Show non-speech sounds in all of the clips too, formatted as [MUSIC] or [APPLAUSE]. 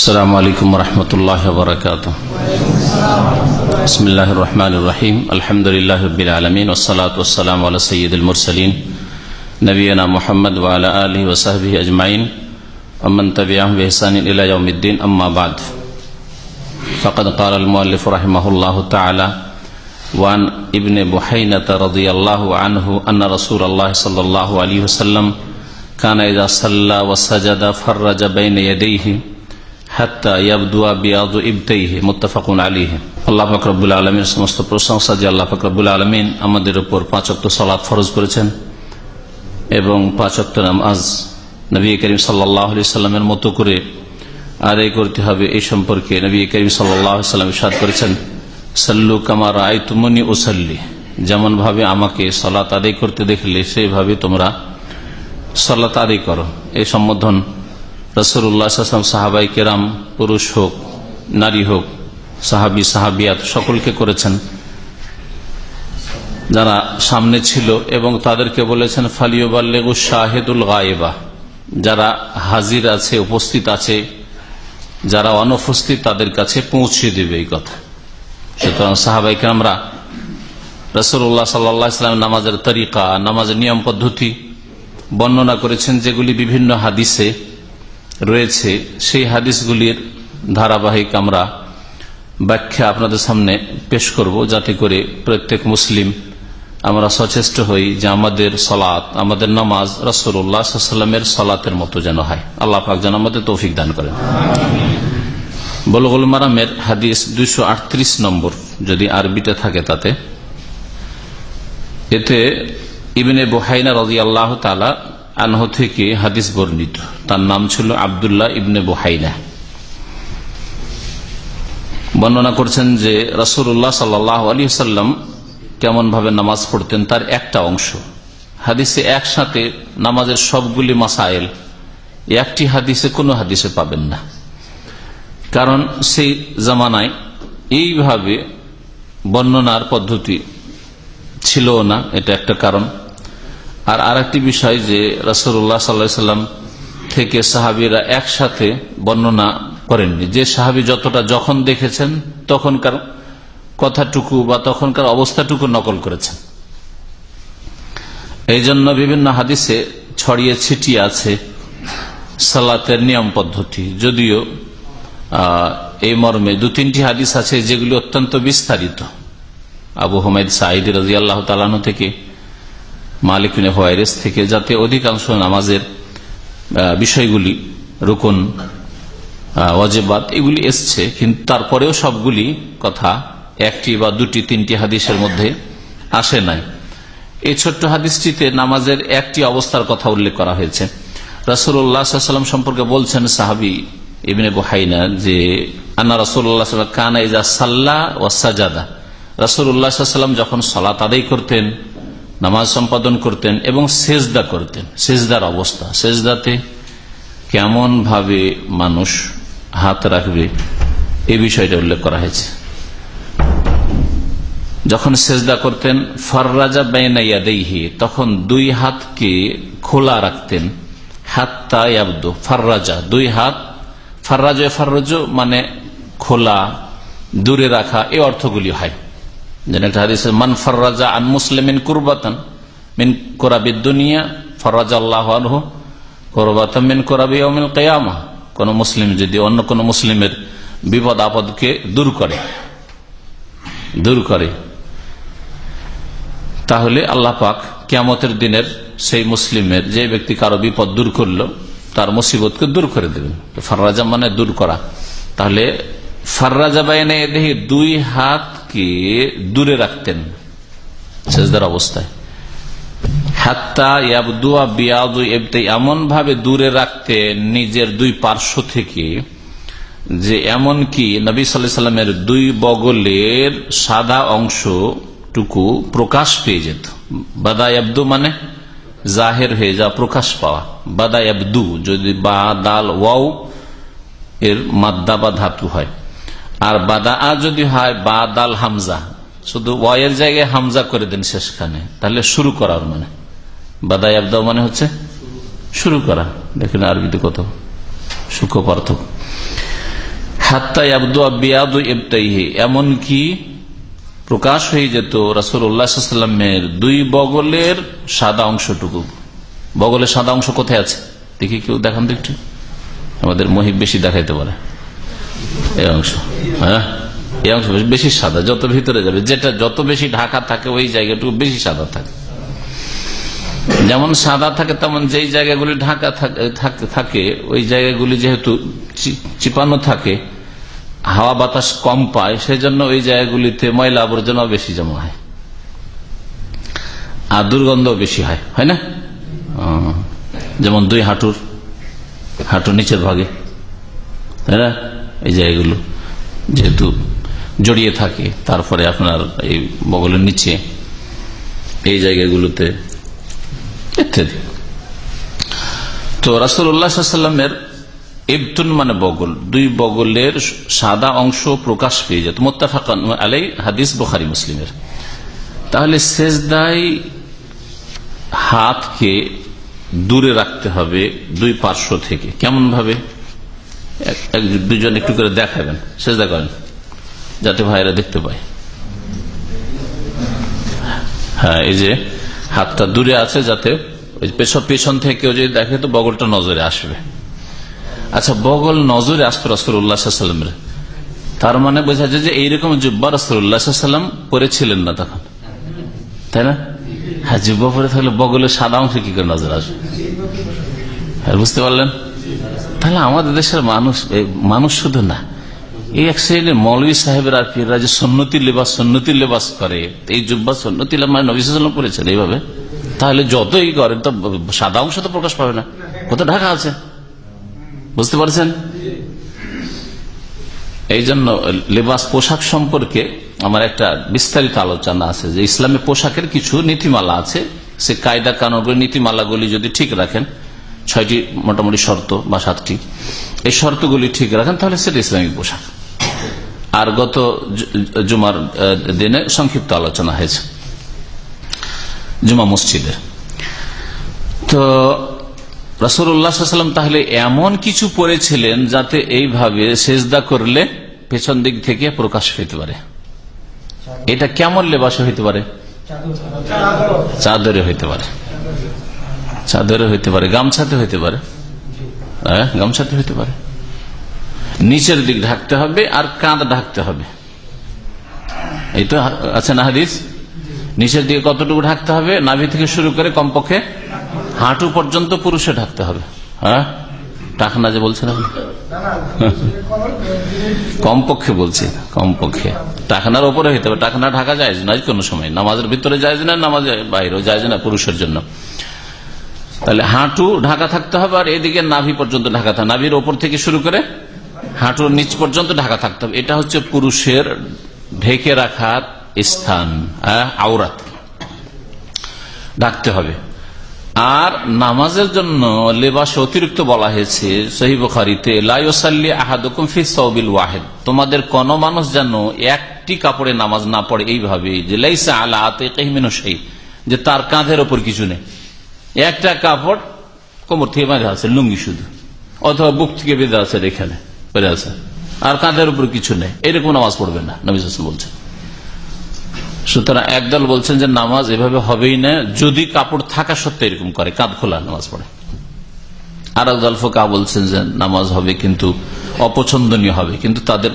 السلام علیکم ورحمۃ اللہ وبرکاتہ۔ بسم اللہ الرحمن الرحیم۔ الحمد للہ العالمین والصلاة والسلام علی سید المرسلین۔ نبینا محمد وعلى آلہ وصحبہ اجمعین۔ امن تبعہم بحسان الى یوم الدین، اما بعد۔ فقد قال المؤلف رحمہ اللہ تعالی، وان ابن بحینت رضی اللہ عنہ ان رسول اللہ صلی اللہ علیہ وسلم كان اذا صلى وسجد فرج بين يديه আল্লাহ ফাকরাবুল আলমীর সমস্ত প্রশংসা যে আল্লাহ ফাকরাবুল আলমিন আমাদের উপর পাঁচক্ত সলাৎ ফরজ করেছেন এবং পাঁচক্ত নামাজ নবী করিম সাল্লাহ সাল্লামের মতো করে আদায় করতে হবে এই সম্পর্কে নবী করিম সাল্লাম সাদ করেছেন, সাল্লু কামার আয়তুমনি ওসাল্লি যেমন ভাবে আমাকে সলাত আদায় করতে দেখলে, সেইভাবে তোমরা সলাত আদায় করো। এই সম্বোধন রসুল্লাহাম সাহাবাই কেরাম, পুরুষ হোক, নারী হোক, সাহাবি, সাহাবিয়াত, সকলকে করেছেন। যারা সামনে ছিল এবং তাদেরকে বলেছেন ফালিওবাল্লেগু শাহেদুল গায়েবা। যারা হাজির আছে, উপস্থিত আছে, যারা অনুপস্থিত, তাদের কাছে পৌঁছে দেবে এই কথা। সুতরাং সাহাবাইকে আমরা রসুল্লাহ সাল্লাম নামাজের তরিকা, নামাজের নিয়ম পদ্ধতি বর্ণনা করেছেন, যেগুলি বিভিন্ন হাদিসে রয়েছে, সেই হাদিসগুলির ধারাবাহিক আমরা ব্যাখ্যা আপনাদের সামনে পেশ করব, যাতে করে প্রত্যেক মুসলিম আমরা সচেষ্ট হই যে আমাদের সলাৎ, আমাদের নামাজ রসুল্লাহামের সলাতের মতো যেন হয়। আল্লাহ পাক যেন আমাদের তৌফিক দান করেন। বলগুল মারামের হাদিস দুইশো আটত্রিশ নম্বর, যদি আরবিতে থাকে তাতে। এতে ইবিনে বোহাইনা রাজি আল্লাহ তালা আনহ থেকে হাদিস বর্ণিত। তার নাম ছিল আবদুল্লাহ ইবনে বোহাইনা বর্ণনা করছেন যে রসুল্লাহ সাল্লাহ আলী সাল্লাম কেমন ভাবে নামাজ পড়তেন তার একটা অংশ। হাদিসে একসাথে নামাজের সবগুলি মাসাইল একটি হাদিসে কোনো হাদিসে পাবেন না। কারণ সেই জামানায় এইভাবে বর্ণনার পদ্ধতি ছিল না, এটা একটা কারণ। আর আরেকটি বিষয় যে রসুল্লাহ সাল্লাম থেকে সাহাবিরা একসাথে বর্ণনা করেননি। যে সাহাবি যতটা যখন দেখেছেন, তখনকার কথাটুকু বা তখনকার অবস্থাটুকু নকল করেছেন। এই জন্য বিভিন্ন হাদিসে ছড়িয়ে ছিটিয়ে আছে সালাতের নিয়ম পদ্ধতি। যদিও এই মর্মে দু তিনটি হাদিস আছে যেগুলি অত্যন্ত বিস্তারিত। আবু হুমায়দ সাঈদ রাজি তালানো থেকে মালিক হোয়াইরেস থেকে যাতে অধিকাংশ নামাজের বিষয়গুলি রুকন ওয়াজেবাদ এগুলি এসছে, কিন্তু তারপরেও সবগুলি কথা একটি বা দুটি, তিনটি হাদিসের মধ্যে আসে নাই। এই ছোট্ট হাদিসটিতে নামাজের একটি অবস্থার কথা উল্লেখ করা হয়েছে। রাসুল্লাহাম সম্পর্কে বলছেন সাহাবি ইবিনে বহাইনা যে, আন্না রসুল্লাহ কানা ইজা সাল্লাহ ও সাজাদা। রাসুল্লাহাম যখন সলাত আদায় করতেন নামাজ সম্পাদন করতেন এবং সেজদা করতেন। সেজদার অবস্থা। সেজদাতে কেমন ভাবে মানুষ হাত রাখবে এ বিষয়টা উল্লেখ করা হয়েছে। যখন সেজদা করতেন, ফররাজা বেনাইয়াদেহি তখন দুই হাতকে খোলা রাখতেন। হাতটা ইয়াবদ, ফররাজা, দুই হাত। ফার্রাজ ফার্রাজ মানে খোলা, দূরে রাখা এই অর্থগুলি হয়। একটা মান আন মিন দুনিয়া মিন কোন মুসলিম যদি অন্য কোন মুসলিমের বিপদ আপদকে দূর করে দূর করে তাহলে আল্লাহ পাক কিয়ামতের দিনের সেই মুসলিমের যে ব্যক্তি কারও বিপদ দূর করল তার মুসিবতকে দূর করে দেবেন ফার্রাজা মানে দূর করা তাহলে ফার্রাজা বাইনে দেখি দুই হাতকে দূরে রাখতেন? সেজদার অবস্থায়। বিয়াদু এমন ভাবে দূরে রাখতেন নিজের দুই পার্শ্ব থেকে যে এমন কি নবী সাল্লামের দুই বগলের সাদা অংশটুকু প্রকাশ পেয়ে যেত। বাদা আব্দু মানে জাহের হয়ে যা প্রকাশ পাওয়া। বাদা আব্দু যদি বা, দাল, ওয়াও এর মাদ্দা বা ধাতু হয়। আর বাদা আ যদি হয় বা দাল হামজা। শুধু ওয়ের জায়গায় হামজা করে দেন শেষখানে। তাহলে শুরু করার মানে। বাদাই আবদা মানে হচ্ছে শুরু করা। দেখেন আরবিতে কত সূক্ষ্ম পার্থক্য এবতাইহে এমনকি প্রকাশ হয়ে যেত রাসুল দুই বগলের সাদা অংশটুকু। বগলের সাদা অংশ কোথায় আছে? দেখি কেউ দেখান তো আমাদের মহিব বেশি দেখাইতে পারে। এই অংশ হ্যাঁ? এই অংশ বেশি সাদা, যত ভিতরে যাবে, যেটা যত বেশি ঢাকা থাকে, ওই জায়গাটুকু বেশি সাদা থাকে। যেমন সাদা থাকে, তেমন যেই জায়গাগুলি ঢাকা থাকে ওই জায়গাগুলি যেহেতু চিপানো থাকে, হাওয়া বাতাস কম পায় সেই জন্য ওই জায়গাগুলিতে ময়লা আবর্জনা বেশি জমা হয়। আর দুর্গন্ধ বেশি হয় হয় না? যেমন দুই হাঁটুর হাঁটুর নিচের ভাগে, তাই না? এই জায়গাগুলো যেহেতু জড়িয়ে থাকে, তারপরে আপনার এই বগলের নিচে, এই জায়গাগুলোতে ইত্যাদি। তো রাসুল্লাহামের ইবতুন মানে বগল, দুই বগলের সাদা অংশ প্রকাশ পেয়ে যেত। মোত্তাফাকান আলাই হাদিস বখারি, মুসলিমের। তাহলে শেষদায় হাতকে দূরে রাখতে হবে দুই পার্শ্ব থেকে। কেমন ভাবে দুজন একটু করে দেখাবেন সেজদা করেন, যাতে ভাইরা দেখতে পায়। হ্যাঁ এই যে হাতটা দূরে আছে যাতে পেছন থেকে যদি দেখে তো বগলটা নজরে আসবে। আচ্ছা বগল নজরে আসতো রসুল্লাহামের তার মানে বোঝা যায় যে এইরকম জুব্বা রসুল্লাহাম পরেছিলেন না তখন। তাই না? হ্যাঁ জুব্বা পরে থাকলে বগলের সাদা অংশে কি করে নজর আসবে? হ্যাঁ বুঝতে পারলেন? তাহলে আমাদের দেশের মানুষ মানুষ শুধু না, এই এক শ্রেণির মৌলী সাহেবের আর পীররা যে সন্ন্যতি লেবাস সন্ন্যতি লেবাস করে, এই জুব্বা সন্ন্যতি মানে নবীলাম করেছেন এইভাবে, তাহলে যতই করেন তো সাদা অংশ তো প্রকাশ পাবে না, কত ঢাকা আছে? বুঝতে পারছেন? এই জন্য লেবাস পোশাক সম্পর্কে আমার একটা বিস্তারিত আলোচনা আছে, যে ইসলামী পোশাকের কিছু নীতিমালা আছে, সে কায়দা কানুনগুলি নীতিমালাগুলি যদি ঠিক রাখেন ছয়টি মোটামুটি শর্ত বা সাতটি। এই শর্তগুলি ঠিক রাখেন তাহলে সেটা ইসলামিক পোশাক। আর গত জুমার দিনে সংক্ষিপ্ত আলোচনা হয়েছে। জুমা মসজিদের। তো রসুল্লাহাম তাহলে এমন কিছু পড়েছিলেন যাতে এইভাবে সেজদা করলে পেছন দিক থেকে প্রকাশ হইতে পারে। এটা কেমন লেবাসে হইতে পারে? চাদরে হইতে পারে। চাদরে হইতে পারে, গামছাতে হইতে পারে। হ্যাঁ গামছাতে হইতে পারে। নিচের দিক ঢাকতে হবে আর কাঁধ ঢাকতে হবে। এই তো আছে না হাদিস? নিচের দিকে কতটুকু ঢাকতে হবে? নাভি থেকে শুরু করে কমপক্ষে হাঁটু পর্যন্ত পুরুষে ঢাকতে হবে। হ্যাঁ? টাকনা যে বলছেন আপনি। কমপক্ষে বলছি, কমপক্ষে। টাকনার ওপরে হইতে হবে। টাকনা ঢাকা যায় না কোনো সময়। নামাজের ভিতরে যায় না, নামাজের বাইরেও যায় না পুরুষের জন্য। তাহলে হাঁটু ঢাকা থাকতে হবে আর এদিকে নাভি পর্যন্ত ঢাকা থাকবে নাভির ওপর থেকে শুরু করে হাঁটুর নিচ পর্যন্ত ঢাকা থাকতে হবে। এটা হচ্ছে পুরুষের ঢেকে রাখার স্থান আওরাত। ডাকতে হবে। আর নামাজের জন্য লেবাস অতিরিক্ত বলা হয়েছে সহি বুখারিতে লাইসাল্লি আহাদুকুম ফি সৌবিল ওয়াহেদ। তোমাদের কোন মানুষ যেন একটি কাপড়ে নামাজ না পড়ে এইভাবে যে লাইসা আলা আতে যে তার কাঁধের ওপর কিছু নেই। একটা কাপড় কোমর থেকে বেঁধে আছে, লুঙ্গি শুধু। অথবা বুক থেকে বেঁধে আছে এখানে বেঁধে আছে। আর কাঁধের উপর কিছু নেই। এরকম নামাজ পড়বে না, নবী বলছেন। সুতরাং একদল বলছেন যে নামাজ এভাবে হবেই না, যদি কাপড় থাকা সত্ত্বে এরকম করে, কাঁধ খোলা নামাজ পড়ে। আর একদল ফোকা বলছেন যে নামাজ হবে কিন্তু অপছন্দনীয় হবে, কিন্তু তাদের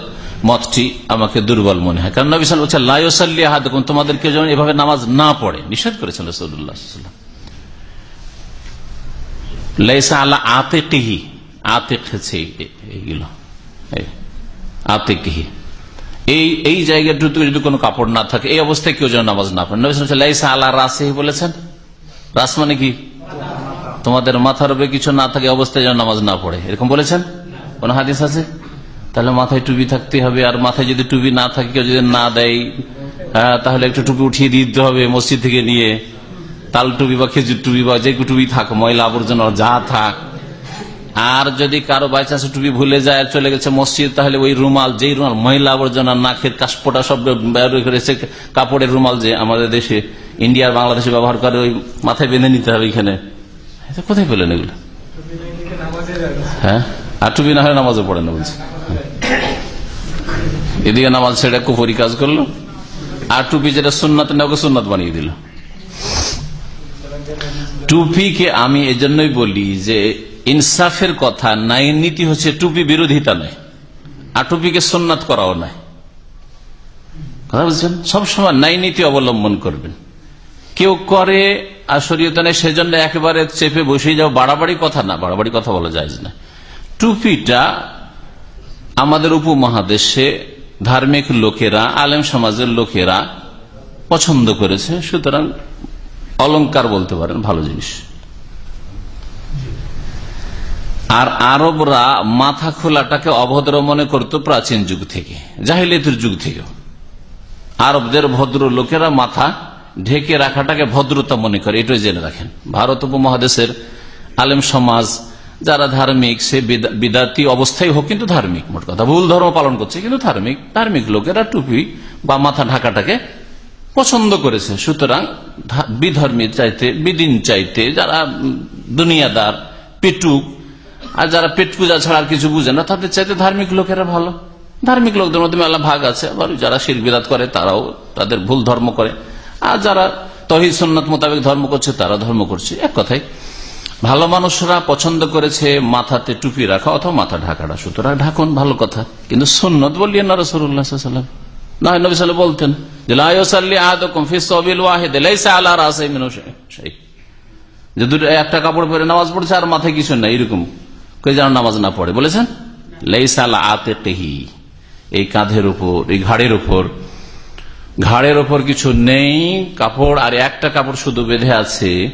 মতটি আমাকে দুর্বল মনে হয়। কারণ নবী বলছে লাইসাল্লি হাত তোমাদের কেউ যেমন এভাবে নামাজ না পড়ে। নিষেধ করেছেন রসুল্লাহ লাইসা আল্লাহ আতে টিহি আতে খেছে এইগুলো। আতে কিহি এই এই জায়গাটুকু যদি কোনো কাপড় না থাকে, এই অবস্থায় কেউ যেন নামাজ না পড়ে। লাইসা আল্লাহ রাসে বলেছেন? রাস মানে কি? তোমাদের মাথার উপরে কিছু না থাকে অবস্থায় যেন নামাজ না পড়ে। এরকম বলেছেন? কোন হাদিস আছে? তাহলে মাথায় টুপি থাকতে হবে, আর মাথায় যদি টুপি না থাকে, কেউ যদি না দেয় তাহলে একটু টুপি উঠিয়ে দিতে হবে মসজিদ থেকে নিয়ে। তাল টুপি বা খেজুর টুপি বা যে টুপি থাক, ময়লা আবর্জনা, যা থাক। আর যদি কারও বাই চান্স টুপি ভুলে যায়, চলে গেছে মসজিদ, তাহলে ওই রুমাল, যেই রুমাল মহিলা আবর্জনা, নাকের কাশপোটা সব করেছে কাপড়ের রুমাল যে আমাদের দেশে, ইন্ডিয়ার বাংলাদেশে ব্যবহার করে, ওই মাথায় বেঁধে নিতে হবে এখানে। কোথায় পেলেন এগুলো? হ্যাঁ? আর টুপি না হলে নামাজও পড়ে না বলছে। এদিকে নামাজ ছেড়ে কুপুরি কাজ করল। আর টুপি যেটা সুন্নাত না ওকে সুন্নাত বানিয়ে দিল। টুপিকে আমি এজন্যই বলি যে ইনসাফের কথা নাই, নীতি হচ্ছে টুপি বিরোধিতা নয়। আর টুপিকে সোননাথ করাও নয়। কথা বলছেন সবসময় নাই, নীতি অবলম্বন করবেন। কেউ করে আর নেই, সেজন্য একেবারে চেপে বসে যাও। বাড়াবাড়ি কথা না, বাড়াবাড়ি কথা বলা যায় না। টুপিটা আমাদের উপমহাদেশে ধার্মিক লোকেরা, আলেম সমাজের লোকেরা পছন্দ করেছে। সুতরাং অলংকার বলতে পারেন, ভালো জিনিস। আর আরবরা মাথা খোলাটাকে অভদ্র মনে করত প্রাচীন যুগ থেকে, জাহিলিয়তের যুগ থেকে। আরবদের ভদ্র লোকেরা মাথা ঢেকে রাখাটাকে ভদ্রতা মনে করে, এটাই জেনে রাখেন। ভারত উপমহাদেশের আলেম সমাজ, যারা ধার্মিক, সে বিদাতি অবস্থায় হোক, কিন্তু ধার্মিক, মোট কথা। ভুল ধর্ম পালন করছে, কিন্তু ধার্মিক। ধার্মিক লোকেরা টুপি বা মাথা ঢাকাটাকে পছন্দ করেছে। সুতরাং বিধর্মী চাইতে, বিদিন চাইতে যারা দুনিয়াদার, পেটুক, আর যারা পেট পূজা ছাড়া আর কিছু বুঝে না, তাদের চাইতে ধার্মিক লোকেরা ভালো। ধার্মিক লোকদের মধ্যে মেলা ভাগ আছে, আবার যারা শির বিরাত করে, তারাও তাদের ভুল ধর্ম করে। আর যারা তহিদ সন্ন্যত মোতাবেক ধর্ম করছে, তারা ধর্ম করছে। এক কথাই ভালো মানুষরা পছন্দ করেছে মাথাতে টুপি রাখা অথবা মাথা ঢাকাটা। সুতরাং ঢাকুন, ভালো কথা। কিন্তু সন্ন্যত বললিয়ে না একটা কাপড় পরে নামাজ পড়ছে আর মাথায় কিছু এরকম। যেন নামাজ না পড়ে, বলেছেন? এই কাঁধের উপর, এই ঘাড়ের উপর। ঘাড়ের কিছু নেই, কাপড়, আর একটা কাপড় শুধু বেঁধে আছে।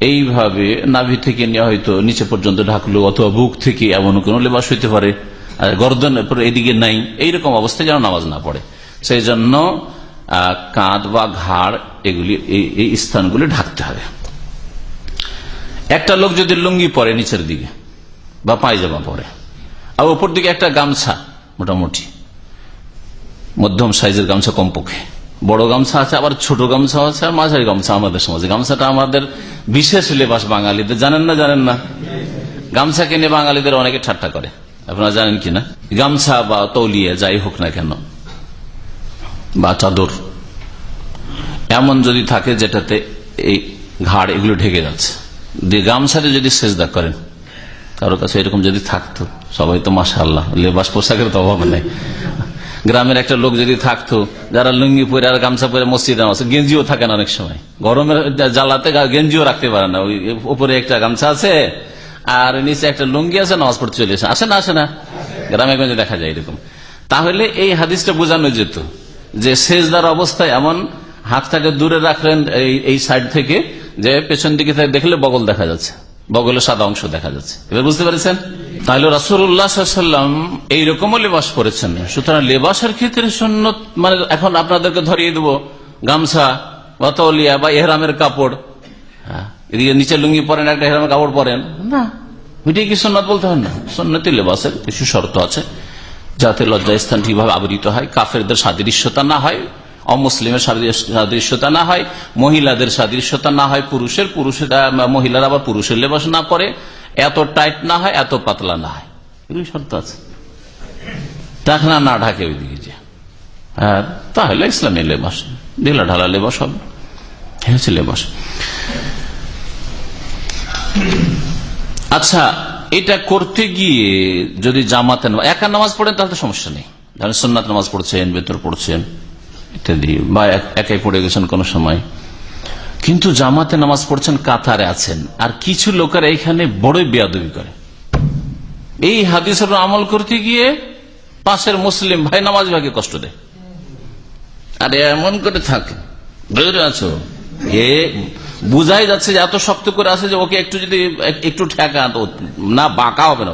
এইভাবে নাভি থেকে নিয়ে হয়তো নিচে পর্যন্ত ঢাকলো, অথবা বুক থেকে এমন কোন লেবাস হইতে পারে। গর্দন এদিকে নাই, এইরকম অবস্থায় যেন নামাজ না পড়ে। সেই জন্য কাঁধ বা ঘাড় এগুলি এই স্থানগুলি ঢাকতে হবে। একটা লোক যদি লুঙ্গি পরে নিচের দিকে বা পায়জামা পরে, আর ওপর দিকে একটা গামছা মোটামুটি, মধ্যম সাইজের গামছা কমপক্ষে, বড় গামছা আছে, আবার ছোট গামছা আছে, আর মাঝারি গামছা আমাদের সমাজে। গামছাটা আমাদের বিশেষ লেবাস বাঙালিদের, জানেন না জানেন না? গামছা কিনে বাঙালিদের অনেকে ঠাট্টা করে। আপনারা জানেন কিনা? গামছা বা তৌলিয়ে যাই হোক না কেন বা চাদর। এমন যদি থাকে যেটাতে এই ঘাড় এগুলো ঢেকে যাচ্ছে। দিয়ে গামছাতে যদি সেজদা করেন, কারও কাছে এরকম যদি থাকতো, সবাই তো মাসা আল্লাহ লেবাস পোশাকের তো অভাব নেই। গ্রামের একটা লোক যদি থাকতো, যারা লুঙ্গি পরে আর গামছা পরে মসজিদে আছে গেঞ্জিও থাকে না অনেক সময়। গরমের জ্বালাতে গেঞ্জিও রাখতে পারে না। ওই উপরে একটা গামছা আছে, আর নিচে একটা লুঙ্গি আছে, নামাজ পড়তে চলে আসে আসে না আসে না। গ্রামে গঞ্জে দেখা যায় এরকম। তাহলে এই হাদিসটা বোঝানো যেত যে শেষদার অবস্থায় এমন হাতটাকে দূরে রাখলেন এই সাইড থেকে যে পেছন দিকে দেখলে বগল দেখা যাচ্ছে। বগলের সাদা অংশ দেখা যাচ্ছে। এবার বুঝতে পেরেছেন? তাহলে রাসুল্লাহাম এইরকমও লেবাস পরেছেন। সুতরাং লেবাসের ক্ষেত্রে সন্ন্যত মানে এখন আপনাদেরকে ধরিয়ে দেবো গামছা বা তলিয়া বা এহরামের কাপড়। হ্যাঁ, এদিকে নিচে লুঙ্গি পরেন একটা এহরামের কাপড় পরেন। না এটাই কি সন্ন্যত বলতে হয় না? সন্ন্যতি লেবাসের কিছু শর্ত আছে। যাতে লজ্জা স্থান ঠিকভাবে আবৃত হয়। কাফেরদের সাদৃশ্যতা না হয়, অমুসলিমের সাদৃশ্যতা না হয়, মহিলাদের সাদৃশ্যতা না হয়, পুরুষের পুরুষের, মহিলারা আবার পুরুষের লেবাস না পরে, এত টাইট না হয়, এত পাতলা না হয়। এগুলি শর্ত আছে। টাকনা না ঢাকে ওইদিকে যে হ্যাঁ তাহলে ইসলামী লেবাস, ঢিলা ঢালা লেবাস হবে। হচ্ছে লেবাস। আচ্ছা এটা করতে গিয়ে যদি জামাতে একা নামাজ পড়েন তাহলে সমস্যা নেই। ধরেন সোননাথ নামাজ পড়ছেন বেতর পড়ছেন, ইত্যাদি, বা একাই পড়ে গেছেন কোন সময়। কিন্তু জামাতে নামাজ পড়ছেন, কাতারে আছেন। আর কিছু লোকেরা এখানে বড়ই বেয়াদবি করে। এই হাদিসের আমল করতে গিয়ে পাশের মুসলিম ভাই নামাজ ভাগে কষ্ট দেয়। আর এমন করে থাকে। আছো এ বুঝাই যাচ্ছে যে এত শক্ত করে আছে যে ওকে একটু যদি একটু ঠেকা না, বাঁকা হবে না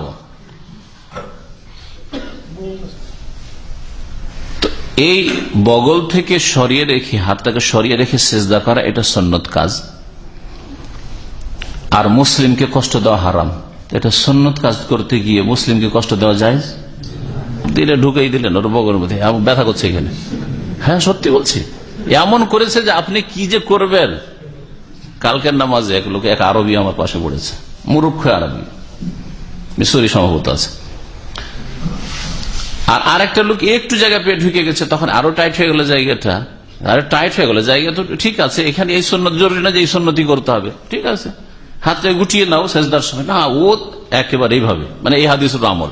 এই বগল থেকে সরিয়ে রেখে, হাতটাকে সরিয়ে রেখে সেজদা করা, এটা সন্ন্যত কাজ। আর মুসলিমকে কষ্ট দেওয়া হারাম। এটা সন্ন্যত কাজ করতে গিয়ে মুসলিমকে কষ্ট দেওয়া যায় দিলে ঢুকেই দিলেন ওর বগলের মধ্যে। ব্যথা করছে এখানে। হ্যাঁ সত্যি বলছি। এমন করেছে যে আপনি কি যে করবেন কালকের নামাজে এক লোক, এক আরবি আমার পাশে পড়েছে। মুরুক্ষ আরবি। মিশরি সম্ভবত আছে। আর আরেকটা লোক একটু জায়গা পেয়ে ঢুকে গেছে, তখন আরও টাইট হয়ে গেল জায়গাটা। আরও টাইট হয়ে গেল, জায়গা তো ঠিক আছে, এখানে এই সন্ন্যত জরুরি না যে এই সন্ন্যতি করতে হবে। ঠিক আছে। হাতে গুটিয়ে নাও শেষদার সময়। না, ও একেবারে এইভাবে মানে এই হাদিসের আমল।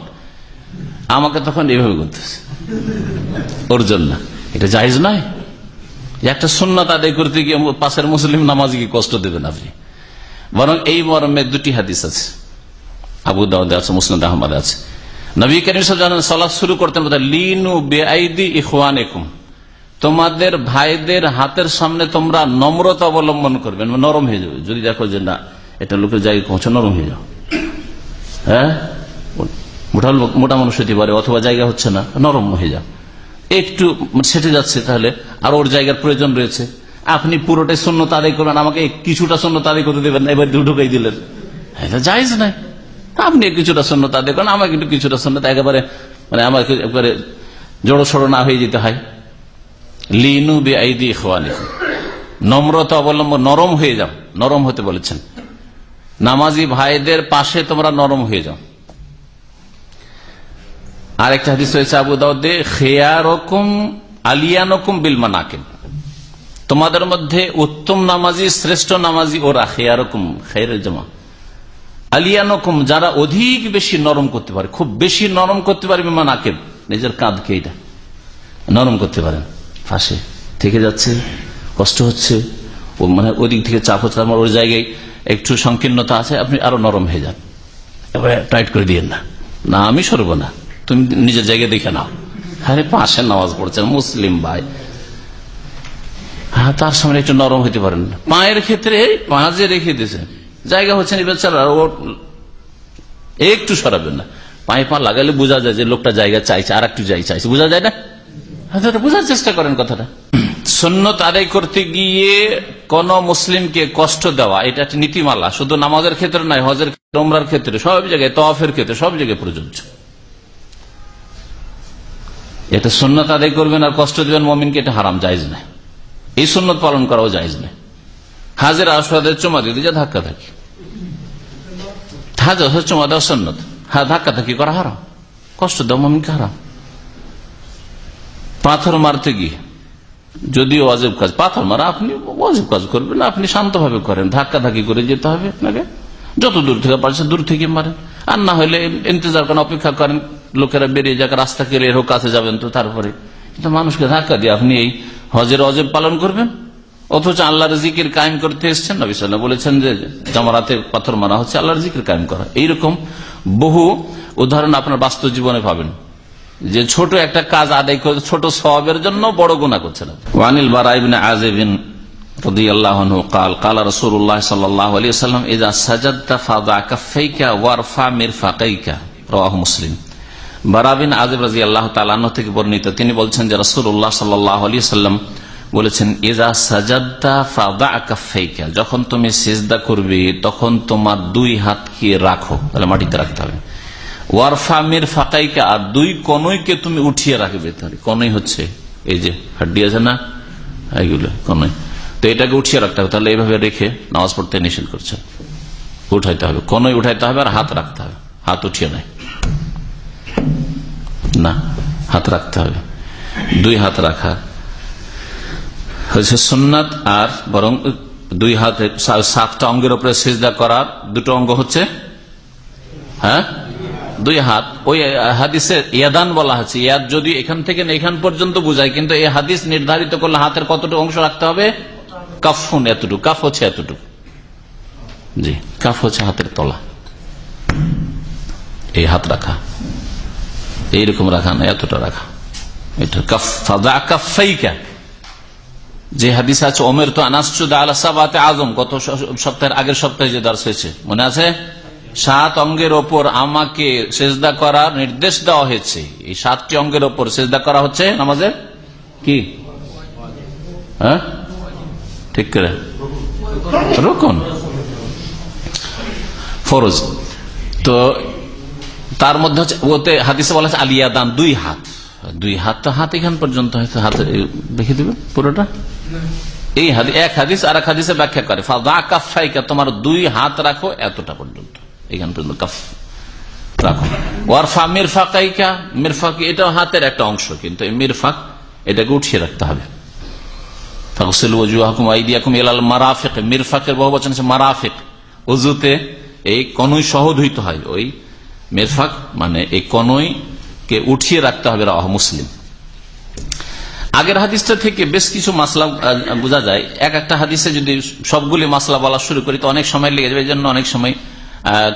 আমাকে তখন এইভাবে করতেছে। ওর জন্য। এটা জাহিজ নয়? একটা সুন্নত আদায় করতে গিয়ে পাশের মুসলিম নামাজিকে কষ্ট দেবেন আপনি। বরং এই মর্মে দুটি হাদিস আছে। আবু দাউদ আছে মুসলিম আহমদ আছে। নবী করিম সালাদ শুরু করতেন লিনু বেআইদি ইহান একুম তোমাদের ভাইদের হাতের সামনে তোমরা নম্রতা অবলম্বন করবে, নরম হয়ে যাবে। যদি দেখো যে না, এটা লোকের জায়গায় পৌঁছে নরম হয়ে যাও। হ্যাঁ? মোটা মোটা মানুষ হতে পারে, অথবা জায়গা হচ্ছে না, নরম হয়ে যাও। একটু সেটে যাচ্ছে তাহলে, আর ওর জায়গার প্রয়োজন রয়েছে। আপনি পুরোটাই শূন্য আদায় করবেন, আমাকে কিছুটা শূন্য আদায় করতে দেবেন না, এবার ঢুকাই দিলেন। এটা জায়জ নাই আপনি কিছুটা শূন্য তাদের করেন আমাকে কিন্তু কিছুটা শূন্যতা একেবারে মানে আমাকে একবারে জড়ো সড়ো না হয়ে যেতে হয়। লিনু বে আইদি খোয়ালি নম্রতা অবলম্বন, নরম হয়ে যাও। নরম হতে বলেছেন। নামাজি ভাইদের পাশে তোমরা নরম হয়ে যাও। আরেকটা হাদিস হয়েছে আবু দাউদে খেয়া রকম আলিয়ানকম বিলমা নাকেন তোমাদের মধ্যে উত্তম নামাজি, শ্রেষ্ঠ নামাজি, ওরা খেয়া রকম খেয়ের জমা। আলিয়ানকম, যারা অধিক বেশি নরম করতে পারে, খুব বেশি নরম করতে পারে বিমা নাকেব নিজের কাঁধকে এটা নরম করতে পারেন, ফাঁসে। থেকে যাচ্ছে, কষ্ট হচ্ছে, ও মানে ওই দিক থেকে চাপ হচ্ছে আমার ওই জায়গায় একটু সংকীর্ণতা আছে, আপনি আরও নরম হয়ে যান। এবারে টাইট করে দিয়েন না। না, আমি সরব না। তুমি নিজের জায়গায় দেখে নাও। আরে পাশে নামাজ পড়ছেন, মুসলিম ভাই। হ্যাঁ তার সামনে একটু নরম হইতে পারেন। পায়ের ক্ষেত্রে পাঁচে রেখে দিয়েছে জায়গা হচ্ছে ও একটু সরাবেন না। পায়ে পা লাগালে বোঝা যায় যে লোকটা জায়গা চাইছে আর একটু যাই চাইছে। বোঝা যায় না? বোঝার চেষ্টা করেন কথাটা। সন্ন্যত আদায় করতে গিয়ে কোন মুসলিমকে কষ্ট দেওয়া, এটা একটা নীতিমালা। শুধু নামাজের ক্ষেত্রে নয়, হজের ক্ষেত্রে ক্ষেত্রে, সব জায়গায় তফের ক্ষেত্রে সব জায়গায় প্রযোজ্য। এটা সন্ন্যত আদায় করবেন আর কষ্ট দেবেন, মমিনকে এটা হারাম যাইজ না এই সন্ন্যত পালন করাও যাইজ না হাজের আসাদের চুমা দিতে যা ধাক্কা থাকি। হাজার চুমা দেওয়া সন্ন্যত হ্যাঁ ধাক্কা থাকি করা হারাম। কষ্ট দেওয়া মমিনকে হারাম। পাথর মারতে গিয়ে যদিও অজেব কাজ, পাথর মারা আপনি অজেব কাজ করবেন, আপনি শান্তভাবে করেন। ধাক্কা ধাক্কি করে যেতে হবে আপনাকে। যত দূর থেকে পারছে দূর থেকে মারেন। আর না হলে ইন্তজার করেন, অপেক্ষা করেন। লোকেরা বেরিয়ে যাক রাস্তা কেলে এর কাছে যাবেন তো তারপরে কিন্তু মানুষকে ধাক্কা দিয়ে আপনি এই হজের অজেব পালন করবেন অথচ আল্লাহর জিকির কায়েম করতে এসছেন নবী সাল্লাহ বলেছেন যে জামারাতে পাথর মারা হচ্ছে আল্লাহর জিকির কায়েম করা এইরকম বহু উদাহরণ আপনার বাস্তব জীবনে পাবেন যে ছোট একটা কাজ আদায় করে ছোট সবের জন্য বড় গুণা করছে না ওয়ানিল বারাইবিন আজেবিন قال قال رسول الله صلى الله عليه وسلم اذا سجدت فضع كفيك وارفع مرفقيك رواه مسلم বারাবিন আজব রাজি আল্লাহ তালান্ন থেকে বর্ণিত, তিনি বলছেন যে রসুল্লাহ সাল্লাহ আলী সাল্লাম বলেছেন ইজা সাজাদা ফাদা কাফাইকা যখন তুমি সেজদা করবে, তখন তোমার দুই হাতকে রাখো, তাহলে মাটিতে রাখতে হবে। ওয়ারফামের ফাঁকাইকা আর দুই কনইকে তুমি উঠিয়ে রাখবে, তাহলে কনই হচ্ছে এই যে হাড্ডি আছে না, এইগুলো কনই তো এটাকে উঠিয়ে রাখতে হবে, তাহলে এইভাবে রেখে নামাজ পড়তে নিষেধ করছে। উঠাইতে হবে কনই উঠাইতে হবে আর হাত রাখতে হবে, হাত উঠিয়ে নেয়। না, হাত রাখতে হবে। দুই হাত রাখা। হচ্ছে সুন্নাত আর বরং দুই হাতে, সাতটা অঙ্গের উপরে সেজদা করার দুটো অঙ্গ হচ্ছে হ্যাঁ? দুই হাত। ওই হাদিসে ইয়াদান বলা হচ্ছে ইয়াদ যদি এখান থেকে এখান পর্যন্ত বুঝায়, কিন্তু এই হাদিস নির্ধারিত করলে হাতের কতটুকু অংশ রাখতে হবে? কাফুন এতটুকু, কাফ হচ্ছে এতটুকু। জি, কাফ হচ্ছে হাতের তলা। এই হাত রাখা। এইরকম রাখা না, এতটা রাখা। এটা যে হাদিস আছে, ওমের তো আনাসুদ আলাসাবাতে আজম, গত সপ্তাহের আগের সপ্তাহে যে দার্স হয়েছে, মনে আছে? সাত অঙ্গের ওপর আমাকে সেজদা করার নির্দেশ দেওয়া হয়েছে। এই সাতটি অঙ্গের ওপর সেজদা করা হচ্ছে আমাদের কি? হ্যাঁ? ঠিক করে? রকম ফরজ। তো তার মধ্যে হচ্ছে, ওতে হাদিসে বলা হচ্ছে আলিয়া দান দুই হাত। দুই হাত তো হাত এখান পর্যন্ত হয়তো হাত দেখে দিবে পুরোটা? এই হাদিস এক হাদিস আর এক হাদিসে ব্যাখ্যা করে কাফাইকা তোমার দুই হাত রাখো এতটা পর্যন্ত, এখান পর্যন্ত কাফ রাখো। ওয়ারফা মিরফাকাইকা, মিরফাক এটাও হাতের একটা অংশ, কিন্তু এই মিরফাক এটাকে উঠিয়ে রাখতে হবে। মারাফেক, মিরফাকের বহু বচন মারাফিক। উজুতে এই কনুই সহ ধুইতে হয়, ওই মিরফাক মানে এই কনুই কে উঠিয়ে রাখতে হবে রাহ মুসলিম। আগের হাদিসটা থেকে বেশ কিছু মাসলা বোঝা যায়। এক একটা হাদিসে যদি সবগুলি মাসলা বলা শুরু করি, তো অনেক সময় লেগে যাবে এই জন্য অনেক সময়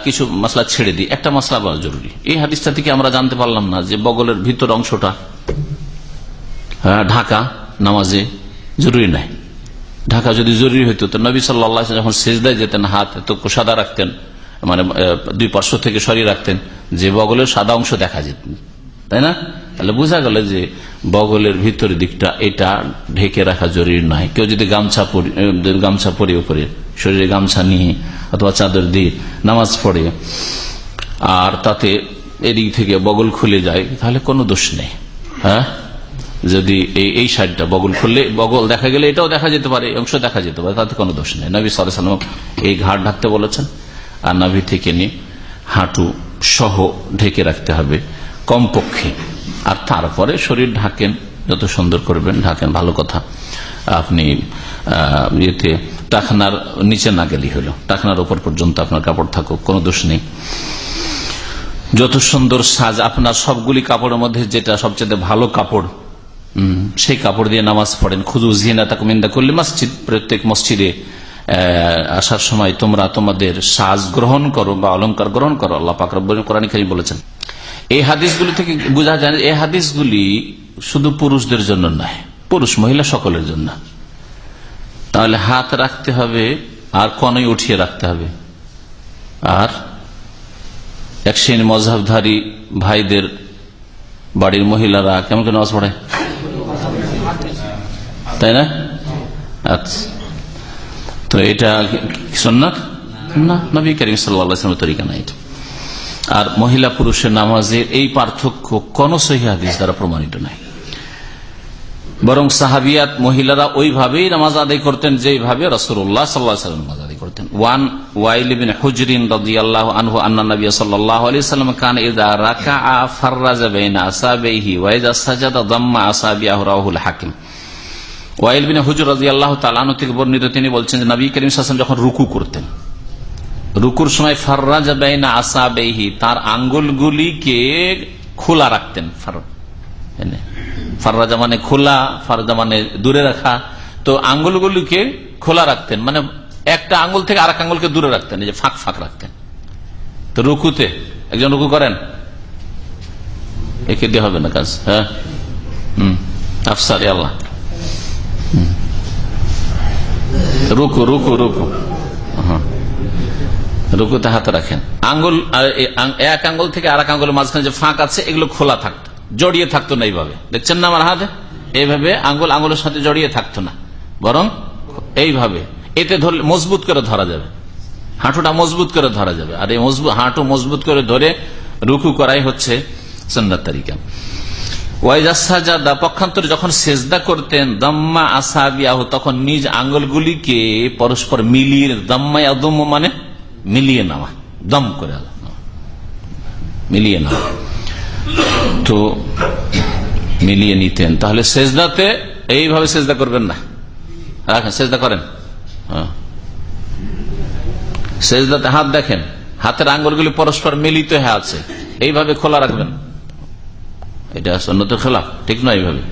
কিছু মশলা ছেড়ে দিই। একটা মশলা বলা জরুরি। এই হাদিসটা থেকে আমরা জানতে পারলাম না যে বগলের ভিতর অংশটা ঢাকা নামাজে জরুরি নাই। ঢাকা যদি জরুরি হইতো, তো নবী সাল্লা যখন সেজদায় যেতেন, হাত তো কোষাদা রাখতেন মানে দুই পার্শ্ব থেকে সরিয়ে রাখতেন যে বগলের সাদা অংশ দেখা যেত। তাই না? তাহলে বোঝা গেল যে বগলের ভিতরের দিকটা এটা ঢেকে রাখা জরুরি নয়। কেউ যদি গামছা গামছা পরে উপরে, শরীরে গামছা নিয়ে অথবা চাদর দিয়ে নামাজ পড়ে আর তাতে এদিক থেকে বগল খুলে যায়, তাহলে কোনো দোষ নেই। হ্যাঁ? যদি এই এই সাইডটা বগল খুললে, বগল দেখা গেলে এটাও দেখা যেতে পারে অংশ দেখা যেতে পারে, তাতে কোনো দোষ নেই। নবী সালাম এই ঘাট ঢাকতে বলেছেন আর নাভি থেকে নিয়ে হাঁটু সহ ঢেকে রাখতে হবে কমপক্ষে। আর তারপরে শরীর ঢাকেন, যত সুন্দর করবেন, ঢাকেন, ভালো কথা। আপনি ইয়েতে টাকনার নিচে না গেলেই হলো। টাকনার উপর পর্যন্ত আপনার কাপড় থাকুক, কোনো দোষ নেই। যত সুন্দর সাজ, আপনার সবগুলি কাপড়ের মধ্যে যেটা সবচেয়ে ভালো কাপড় সেই কাপড় দিয়ে নামাজ পড়েন। খুদু জিনা তাকুমিন্দা করলে মসজিদ, প্রত্যেক মসজিদে আসার সময় তোমরা তোমাদের সাজ গ্রহণ করো বা অলঙ্কার গ্রহণ করো, আল্লাহ পাকরব কোরআন বলেছেন। এই হাদিসগুলি থেকে বোঝা যায়, এই হাদিসগুলি শুধু পুরুষদের জন্য নয়, পুরুষ মহিলা সকলের জন্য। তাহলে হাত রাখতে হবে, আর কনই উঠিয়ে রাখতে হবে। আর এক শ্রেণি মজাবধারী ভাইদের বাড়ির মহিলারা কেমন কেন নামাজ পড়ে তাই না? আচ্ছা। তো এটা সন্ন্যত না, নবী করিম সাল্লা তরিকা না আর মহিলা পুরুষের নামাজের এই পার্থক্য কোন সহি দ্বারা প্রমাণিত নাই। বরং সাহাবিয়াত মহিলারা ওইভাবেই নামাজ আদায় করতেন যেভাবে রসুল্লাহ সাল্লাহ নামাজ আদায় করতেন। ওয়ান ওয়াইলিবিন হুজরিন রাদিয়াল্লাহু আনহু আন্না নবী আলাইহি সাল্লাম কান ইযা রাকাআ ফাররাজা বাইনা আসাবিহি ওয়া ইযা সাজাদা দাম্মা আসাবিয়াহু রাহুল হাকিম। ওয়াইল বিন হুজুর রাদিয়াল্লাহু তাআলা আনহু থেকে বর্ণিত, তিনি বলছেন যে নবী করিম সাল্লাল্লাহু যখন রুকু করতেন, রুকুর সময় ফাররাজা বাইনা আসাবিহি, তার আঙ্গুলগুলিকে খোলা রাখতেন ফাররাজা মানে খোলা ফারজা মানে দূরে রাখা, তো আঙ্গুলগুলিকে খোলা রাখতেন মানে একটা আঙ্গুল থেকে আর এক আঙ্গুলকে দূরে রাখতেন যে ফাঁক ফাঁক রাখতেন। তো রুকুতে, একজন রুকু করেন? একে দিয়ে হবে না কাজ হ্যাঁ? হম, আফসারি আল্লাহ। রুকু রুকু রুকু। রুকুতে হাত রাখেন। আঙ্গুল এক আঙ্গুল থেকে আর এক আঙ্গুলের মাঝখানে যে ফাঁক আছে, এগুলো খোলা থাকতো। জড়িয়ে থাকতো না এইভাবে। দেখছেন না আমার হাতে? এইভাবে আঙ্গুল আঙ্গুলের সাথে জড়িয়ে থাকতো না। বরং এইভাবে। এতে ধরলে মজবুত করে ধরা যাবে। হাঁটুটা মজবুত করে ধরা যাবে। আর এই হাঁটু মজবুত করে ধরে রুকু করাই হচ্ছে সন্ন্যার তারিকা। ওয়াইজাসাজাদা, পক্ষান্তরে যখন সেজদা করতেন, দম্মা আসাবিয়াহ, তখন নিজ আঙ্গুলগুলিকে পরস্পর মিলিয়ে দম্মা আদম মানে মিলিয়ে নেওয়া, দম করে মিলিয়ে নেওয়া। তো মিলিয়ে নিতেন। তাহলে সেজদাতে এইভাবে সেজদা করবেন না। রাখেন, সেজদা করেন। হ্যাঁ। সেজদাতে হাত দেখেন, হাতের আঙ্গুলগুলি পরস্পর মিলিত হয়ে আছে। এইভাবে খোলা রাখবেন। এটা সন্ন্যতের খেলাফ, ঠিক নয় এইভাবে?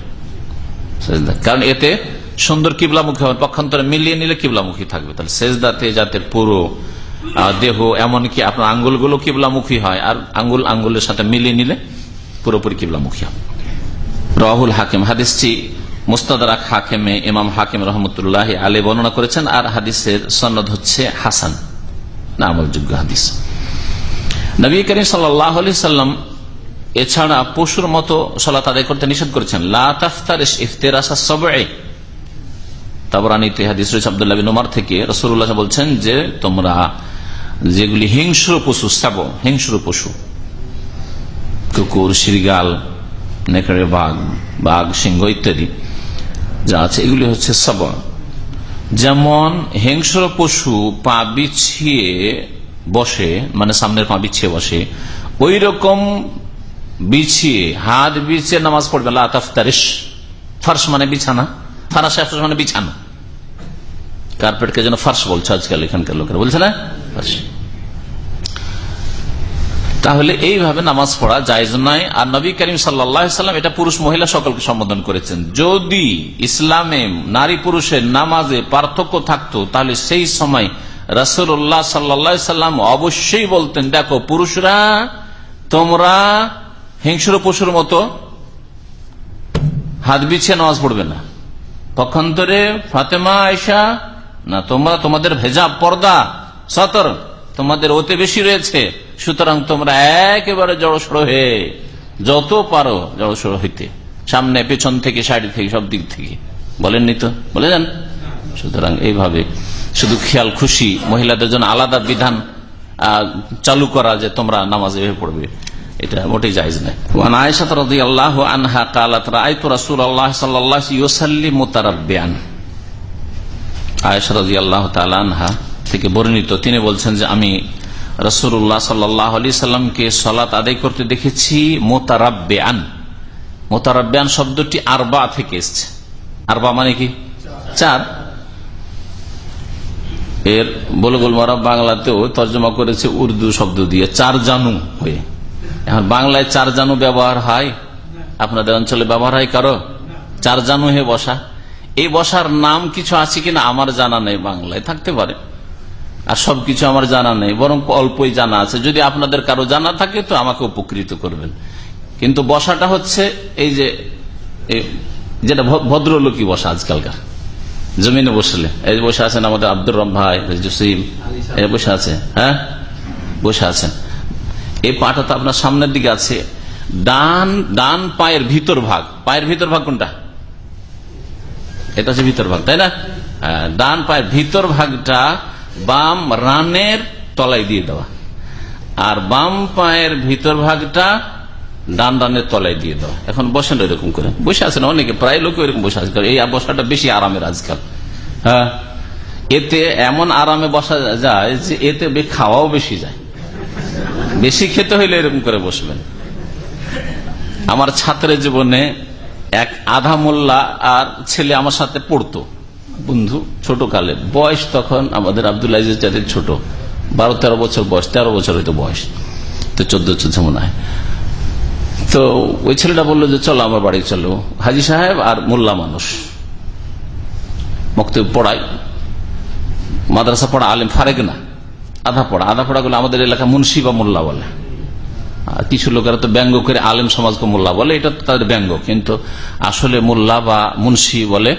কারণ এতে সুন্দর কিবলামুখী হবে পক্ষান্তরে মিলিয়ে নিলে কিবলামুখী থাকবে। তাহলে সেজদাতে যাতে পুরো দেহ, এমনকি আপনার আঙ্গুলগুলো কিবলামুখী হয়, আর আঙ্গুল আঙ্গুলের সাথে মিলিয়ে নিলে পুরোপুরি কিবলামুখী হবে। রাহুল হাকিম, হাদিসটি মুস্তাদারাক হাকিমে, ইমাম হাকিম রহমতুল্লাহ আলী বর্ণনা করেছেন, আর হাদিসের সন্ন্যদ হচ্ছে হাসান, না আমলযোগ্য হাদিস। নবী করিম সাল্লাহ সাল্লাম এছাড়া পশুর মতো সলাত আদায় করতে নিষেধ করেছেন। লাফতার থেকে। রসুল্লাহ বলছেন যে তোমরা যেগুলি হিংস্র পশু স্থাব হিংস্র পশু, কুকুর, শিরগাল, নেকড়ে, বাঘ বাঘ, সিংহ ইত্যাদি যা আছে, এগুলি হচ্ছে সব যেমন হিংস্র পশু পা বিছিয়ে বসে মানে সামনের পা বিছিয়ে বসে ওই রকম বিছিয়ে, হাত বিছিয়ে নামাজ পড়বে লাফতারিস ফার্স মানে বিছানা। ফারাস মানে বিছানা। কার্পেটকে যেন ফার্স বলছে আজকাল এখানকার লোকেরা। বলছে না? তাহলে এইভাবে নামাজ পড়া জায়জ নয়। আর নবী করিম সাল্লাম এটা পুরুষ মহিলা সকলকে সম্বোধন করেছেন। যদি ইসলামে নারী পুরুষের নামাজে পার্থক্য থাকতো, তাহলে সেই সময় রসুল্লাহ সাল্লা সাল্লাম অবশ্যই বলতেন, দেখো, পুরুষরা, তোমরা হিংস্র পশুর মতো হাত বিছিয়ে নামাজ পড়বে না। তখন পক্ষান্তরে ফাতেমা আয়সা না তোমরা তোমাদের ভেজা পর্দা সতর তোমাদের ওতে বেশি রয়েছে, সুতরাং তোমরা একেবারে জড়সড় হয়ে যত পারো জড়সড় হইতে, সামনে, পেছন থেকে, সাইড থেকে, সব দিক থেকে। বলেননি তো? বলে যান। সুতরাং এইভাবে শুধু খেয়াল খুশি, মহিলাদের জন্য আলাদা বিধান চালু করা যে তোমরা নামাজ এভাবে পড়বে। এটা মোটেই জায়জ নাই ওয়ান আয়েশা রাদিয়াল্লাহু আনহা قالت রাআইতু রাসূলুল্লাহ সাল্লাল্লাহু আলাইহি ওয়াসাল্লাম মুতারাব্বিয়ান আয়েশা রাদিয়াল্লাহু তাআলা আনহা থেকে বর্ণিত তিনি বলছেন যে আমি রাসূলুল্লাহ সাল্লাল্লাহু আলাইহি সাল্লামকে সালাত আদায় করতে দেখেছি মুতারাব্বিয়ান মুতারাব্বিয়ান শব্দটি আরবা থেকে এসেছে আরবা মানে কি চার এর বলগুল মারা বাংলাতেও তর্জমা করেছে উর্দু শব্দ দিয়ে চার জানু হয়ে এখন বাংলায় চার জানু ব্যবহার হয়? আপনাদের অঞ্চলে ব্যবহার হয় কারও? চার জানু হে বসা। এই বসার নাম কিছু আছে কিনা আমার জানা নেই বাংলায়, থাকতে পারে। আর সবকিছু আমার জানা নেই, বরং অল্পই জানা আছে। যদি আপনাদের কারও জানা থাকে তো আমাকে উপকৃত করবেন। কিন্তু বসাটা হচ্ছে এই যে যেটা ভদ্রলোকই বসা আজকালকার। জমিনে বসলে। এই বসে আছেন আমাদের আব্দুর রম ভাই জসিম বসে আছে। হ্যাঁ? বসে আছেন। এই পাটা তো আপনার সামনের দিকে আছে। ডান ডান পায়ের ভিতর ভাগ। পায়ের ভিতর ভাগ কোনটা? এটা হচ্ছে ভিতর ভাগ তাই না? হ্যাঁ, ডান পায়ের ভিতর ভাগটা বাম রানের তলায় দিয়ে দেওয়া। আর বাম পায়ের ভিতর ভাগটা ডান ডানের তলায় দিয়ে দেওয়া। এখন বসেন এরকম করে। বসে আছেন অনেকে প্রায় লোক এরকম বসে আজকাল এই বসাটা বেশি আরামের আজকাল। হ্যাঁ এতে এমন আরামে বসা যায় যে এতে খাওয়াও বেশি যায়। বেশি খেতে হইলে এরকম করে বসবেন। আমার ছাত্রের জীবনে এক আধা মোল্লা আর ছেলে আমার সাথে পড়তো। বন্ধু ছোট কালে বয়স তখন আমাদের আবদুল্লাহ চাঁদের ছোট। বারো, তেরো বছর বয়স, তেরো বছর হয়তো বয়স। তো চোদ্দ চোদ্দ মনে হয়। তো ওই ছেলেটা বলল যে, চলো আমার বাড়ি চলো। হাজি সাহেব আর মোল্লা মানুষ। মক্তব্য পড়াই মাদ্রাসা পড়া আলেম ফারেক না। আধা পড়া। আধা পড়া গুলো আমাদের এলাকা মুন্সি বা মোল্লা বলে। কিছু লোকেরা তো ব্যঙ্গ করে আলেম সমাজকে মোল্লা বলে, এটা তো তাদের ব্যঙ্গ। কিন্তু আসলে মোল্লা বা মুন্সি বলে,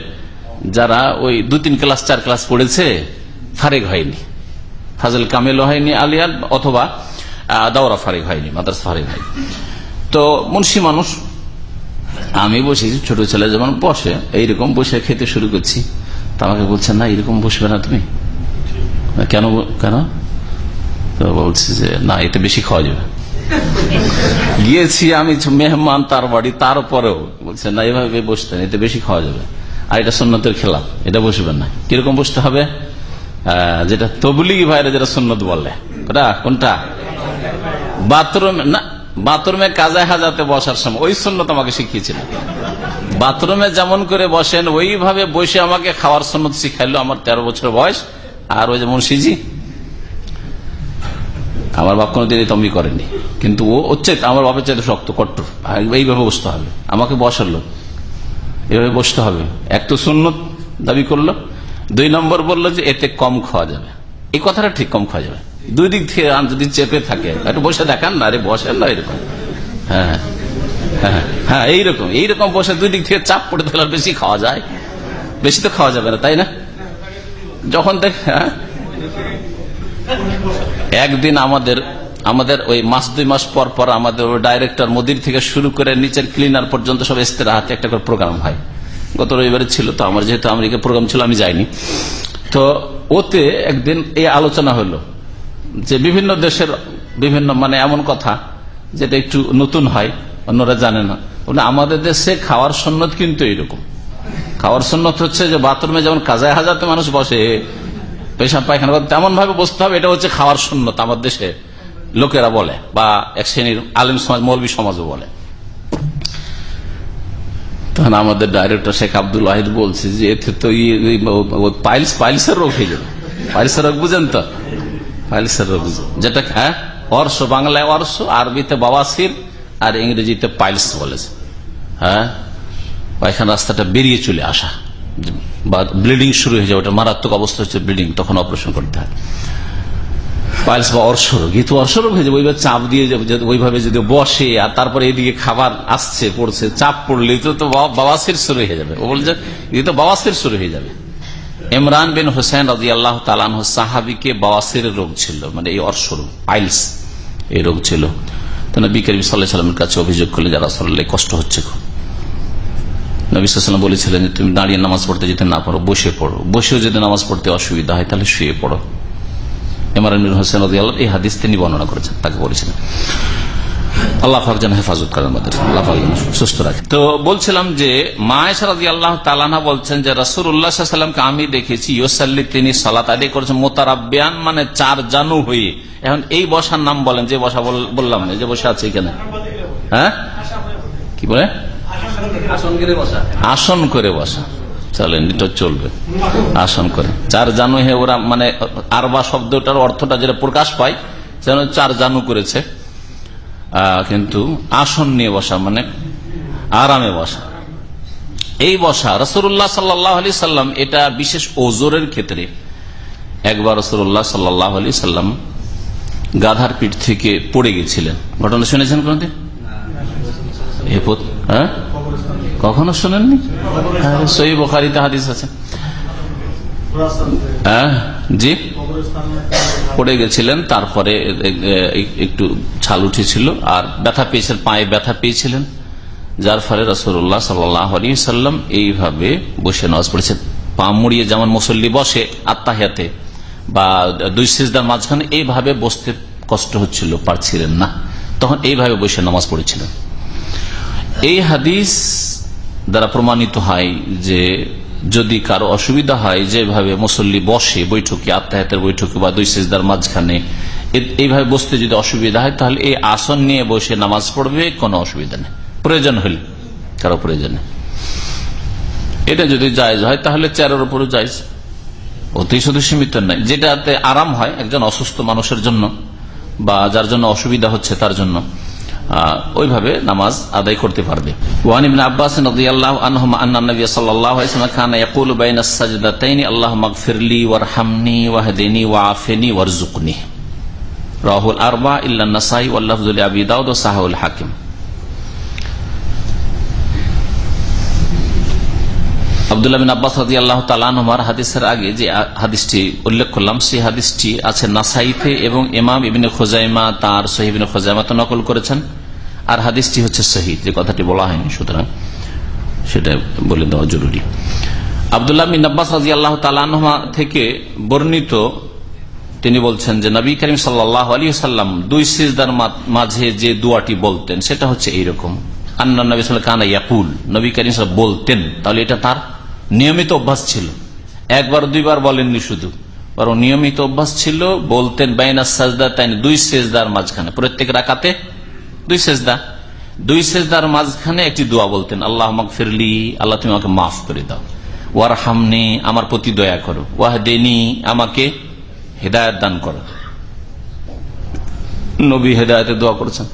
যারা ওই দু তিন ক্লাস, চার ক্লাস পড়েছে, ফারেক হয়নি। ফাজল কামেলও হয়নি, আলিয়াল, অথবা দাওরা ফারেক হয়নি, মাদ্রাসা ফারেক হয়নি। তো মুন্সি মানুষ, আমি বসেছি ছোট ছেলে যেমন বসে, এইরকম বসে খেতে শুরু করছি। তা আমাকে বলছেন না, এরকম বসবে না তুমি? কেন কেন? তো বলছি যে, না এতে বেশি খাওয়া যাবে। গিয়েছি আমি মেহমান তার বাড়ি, তারপরেও বলছে, না, এভাবে বসতেন এতে বেশি খাওয়া যাবে। আর এটা সন্ন্যতের খেলাফ, এটা বসবেন না। কীরকম বসতে হবে? যেটা তবলিগি ভাইরা যেটা সন্ন্যত বলে। ওটা কোনটা? বাথরুম, না, বাথরুমে কাজায় হাজাতে বসার সময়, ওই সন্ন্যত আমাকে শিখিয়েছিলেন বাথরুমে যেমন করে বসেন, ওইভাবে বসে আমাকে খাওয়ার সন্ন্যত শিখাইলো আমার তেরো বছর বয়স। আর ওই যেমন সিজি আমার বাপ কোনোদিন তম্বি করেনি। কিন্তু ও হচ্ছে, আমার বাপের চাইতে শক্ত, কট্টর। এইভাবে বসতে হবে। আমাকে বসালো এভাবে বসতে হবে। এক তো সুন্নত দাবি করল। দুই নম্বর বলল যে এতে কম খাওয়া যাবে। এই কথাটা ঠিক কম খাওয়া যাবে। দুই দিক থেকে যদি চেপে থাকে, একটু বসে দেখান না, আরে বসেন না এরকম। হ্যাঁ হ্যাঁ হ্যাঁ এইরকম এইরকম বসে দুই দিক থেকে চাপ পড়ে তাহলে বেশি খাওয়া যায়। বেশি তো খাওয়া যাবে না, তাই না? যখন দেখ হ্যাঁ? একদিন আমাদের আমাদের ওই মাস, দুই মাস পর পর আমাদের ডাইরেক্টর মোদির থেকে শুরু করে নিচের ক্লিনার পর্যন্ত সব এস্তেরা হাতে একটা করে প্রোগ্রাম হয়। গত রবিবারে ছিল তো, আমার যেহেতু আমেরিকা প্রোগ্রাম ছিল, আমি যাইনি। তো ওতে একদিন এই আলোচনা হলো যে বিভিন্ন দেশের বিভিন্ন মানে এমন কথা যেটা একটু নতুন হয়, অন্যরা জানে না। আমাদের দেশে খাওয়ার সন্ন্যত কিন্তু এইরকম। খাওয়ার সন্ন্যত হচ্ছে যে বাথরুমে যেমন কাজায় হাজাতে মানুষ বসে পেশাব পায়খানা তেমন ভাবে বসতে হবে, এটা হচ্ছে খাওয়ার সন্ন্যত আমার দেশে। লোকেরা বলে, বা এক শ্রেণির আলিম সমাজ, মৌলবী সমাজও বলে। তখন আমাদের ডাইরেক্টর শেখ আব্দুল ওয়াহিদ বলছে যে, এতে তো পাইলস, পাইলসের রোগ হয়ে যাবে। পাইলসের রোগ বুঝেন তো? পাইলসের রোগ যেটা হ্যাঁ? অর্শ, বাংলায় অর্শ, আরবিতে বাবাসির আর ইংরেজিতে পাইলস বলেছে। হ্যাঁ? পায়খানা রাস্তাটা বেরিয়ে চলে আসা। ব্লিডিং শুরু হয়ে যাবে ওটা মারাত্মক অবস্থা হচ্ছে ব্লিডিং, তখন অপারেশন করতে হয়। পাইলস বা অর্শরোগ, এই তো অর্শরোগ হয়ে যাবে ওইভাবে চাপ দিয়ে ওইভাবে যদি বসে, আর তারপরে এদিকে খাবার আসছে, পড়ছে, চাপ পড়লে তো তো বাবাসের শুরু হয়ে যাবে। ও বলছে এই তো বাবাসের শুরু হয়ে যাবে। ইমরান বিন হোসেন রাজি আল্লাহ তালান সাহাবিকে বাওয়াসের রোগ ছিল মানে এই অর্শরোগ, পাইলস এই রোগ ছিল। তো নবী সাল্লাহ সাল্লামের কাছে অভিযোগ করলে যারা সাল্লাহ কষ্ট হচ্ছে খুব। নবীলাম বলেছিলেন তুমি দাঁড়িয়ে নামাজ পড়তে যেতে না পারো, বসে পড়ো। বসেও যদি নামাজ পড়তে অসুবিধা হয়, তাহলে শুয়ে পড়ো। ইমরান হোসেন এই হাদিস তিনি বর্ণনা করেছেন, তাকে বলেছিলেন। আল্লাহ যেন হেফাজত করেন আমাদের, আল্লাহ সুস্থ রাখে তো বলছিলাম যে আল্লাহ তালানা বলছেন যে আমি দেখেছি ইয়োসাল্লি তিনি সালাত আদি করেছেন মোতারাবিয়ান মানে চার জানু হয়ে। এখন এই বসার নাম বলেন, যে বসা বললাম যে বসে আছে এখানে। হ্যাঁ? কি বলে? আসন করে বসা। চলেন এটা চলবে। আসন করে। চার জানু হে ওরা মানে আরবা শব্দটার অর্থটা যেটা প্রকাশ পায়, যেন চার জানু করেছে। কিন্তু আসন নিয়ে বসা মানে আরামে বসা। এই বসা রসুল্লাহ সাল্লাহ আলি সাল্লাম, এটা বিশেষ ওজোরের ক্ষেত্রে। একবার রসুল্লাহ সাল্লাহ আলি সাল্লাম গাধার পিঠ থেকে পড়ে গেছিলেন। ঘটনা শুনেছেন কোনদিন? হ্যাঁ? কখনো শোনেননি? সই বোখারিতে হাদিস আছে। হ্যাঁ জি। পড়ে গেছিলেন তারপরে একটু ছাল উঠেছিল আর ব্যথা পেয়েছিলেন পায়ে ব্যথা পেয়েছিলেন যার ফলে রসুল্লাহ সাল্লাম এইভাবে বসে নামাজ পড়েছেন। পা মুড়িয়ে যেমন মুসল্লি বসে আত্মাহিয়াতে বা দুই সিজদার মাঝখানে এইভাবে বসতে কষ্ট হচ্ছিল পারছিলেন না। তখন এইভাবে বসে নামাজ পড়েছিলেন। এই হাদিস দ্বারা প্রমাণিত হয় যে যদি কারও অসুবিধা হয় যেভাবে মুসল্লি বসে বৈঠকে আত্মাহাতের বৈঠকে বা দুই সেজদার মাঝখানে এইভাবে বসতে যদি অসুবিধা হয়, তাহলে এই আসন নিয়ে বসে নামাজ পড়বে, কোনো অসুবিধা নেই। প্রয়োজন হলে, কারও প্রয়োজনে এটা যদি জায়জ হয়, তাহলে চেয়ারের উপরও জায়জ। অতি শুধু সীমিত নাই যেটাতে আরাম হয় একজন অসুস্থ মানুষের জন্য বা যার জন্য অসুবিধা হচ্ছে তার জন্য। ওইভাবে নামাজ আদায় করতে পারবে। ওয়ান ইবিন আব্বাস রাদিয়াল্লাহু আনহুমা আন্না নবী সাল্লাল্লাহু আলাইহি ওয়াসাল্লাম কানা ইয়াকুলু বাইনা সাজদাতাইনি, আল্লাহুম্মা ইগফিরলি ওয়ারহামনি ওয়াহদিনি ওয়াআফিনি ওয়ারজুকনি রাহুল আরবা ইল্লা নাসাই ওয়াল লাফযু লি আবি দাউদ ওয়া সাহাউল হাকিম। আবদুল্লাহ আব্বাস রাজি আল্লাহ তালানমার হাদিসের আগে যে হাদিসটি উল্লেখ করলাম, সেই হাদিসটি আছে নাসাইতে এবং ইমাম ইবিন খোজাইমা তার সহিবিন খোজাইমা তো নকল করেছেন। আর হাদিসটি হচ্ছে শহীদ যে কথাটি বলা হয়নি, সুতরাং সেটা বলে দেওয়া জরুরি। আবদুল্লাহ বিন আব্বাস রাজি আল্লাহ তালানহমা থেকে বর্ণিত তিনি বলছেন যে, নবী করিম সাল্লাহ আলী সাল্লাম দুই সিজদার মাঝে যে দুয়াটি বলতেন, সেটা হচ্ছে এইরকম। আন্না নবী সাল কানা ইয়াকুল, নবী করিম বলতেন, তাহলে এটা তার নিয়মিত অভ্যাস ছিল। একবার দুইবার বলেননি শুধু। বরং নিয়মিত অভ্যাস ছিল, বলতেন, বাইনা সাজদা তাই দুই সেজদার মাঝখানে। প্রত্যেক রাকাতে দুই সেজদা। দুই সেজদার মাঝখানে একটি দোয়া বলতেন, আল্লাহ ফিরলি আল্লাহ তুমি আমাকে মাফ করে দাও। ওয়ার হামনি আমার প্রতি দয়া করো। ওয়াহ দেনি আমাকে হেদায়ত দান করো। নবী হেদায়তে দোয়া করেছেন।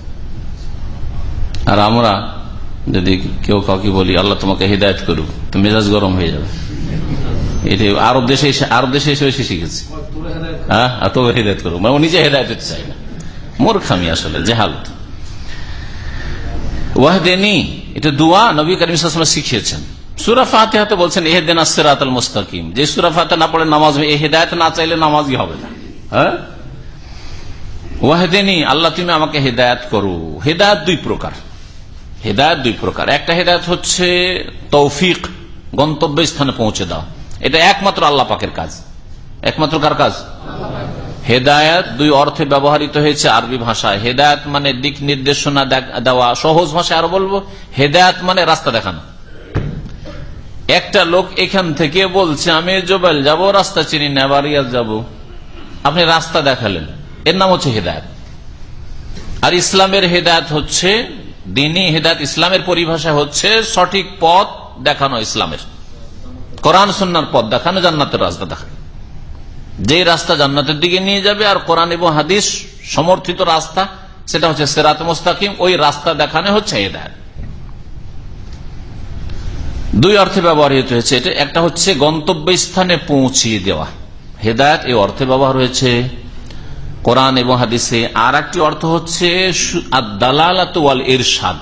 আর আমরা যদি কেউ কাউকে বলি, আল্লাহ তোমাকে হৃদায়ত করুক, তো মেজাজ গরম হয়ে যাবে। এটা আরব দেশে এসে, আরব দেশে এসে এসে শিখেছে। হ্যাঁ? তবে হৃদায়ত করুক। মানে নিজে হেদায়ত হতে চাই না। মূর্খামি আসলে, জেহালত। ওয়াহদেনি, এটা দোয়া নবী করিম শিখিয়েছেন। সুরা ফাতে বলছেন এহেদিন আসরাত মুস্তাকিম। যে সুরা ফাতে না পড়ে নামাজ এ হেদায়ত না চাইলে নামাজই হবে না। হ্যাঁ? ওয়াহেদিনী, আল্লাহ তুমি আমাকে হেদায়ত করো। হেদায়ত দুই প্রকার। হেদায়ত দুই প্রকার। একটা হেদায়ত হচ্ছে তৌফিক গন্তব্য স্থানে পৌঁছে দাও। এটা একমাত্র আল্লাহ পাকের কাজ। একমাত্র কার কাজ? হেদায়ত দুই অর্থে ব্যবহৃত হয়েছে আরবি ভাষায়। হেদায়ত মানে দিক নির্দেশনা দেওয়া। সহজ ভাষায় আরও বলব, হেদায়ত মানে রাস্তা দেখানো। একটা লোক এখান থেকে বলছে, আমি জোবেল যাব, রাস্তা চিনি না বারিয়াজ যাব। আপনি রাস্তা দেখালেন। এর নাম হচ্ছে হেদায়ত। আর ইসলামের হেদায়ত হচ্ছে দিনী হেদায়ত ইসলামের পরিভাষা হচ্ছে সঠিক পথ দেখানো ইসলামের। কোরআন সন্ন্যার পথ দেখানো জান্নাতের রাস্তা দেখানো। যে রাস্তা জান্নাতের দিকে নিয়ে যাবে আর কোরআন এবং হাদিস সমর্থিত রাস্তা, সেটা হচ্ছে সেরাত মোস্তাকিম, ওই রাস্তা দেখানো হচ্ছে হেদায়ত। দুই অর্থে ব্যবহৃত হয়েছে এটা। একটা হচ্ছে গন্তব্য স্থানে পৌঁছিয়ে দেওয়া। হেদায়ত এই অর্থে ব্যবহার হয়েছে কোরআন এবং হাদিসে আর একটি অর্থ হচ্ছে আদালাল ইরশাদ।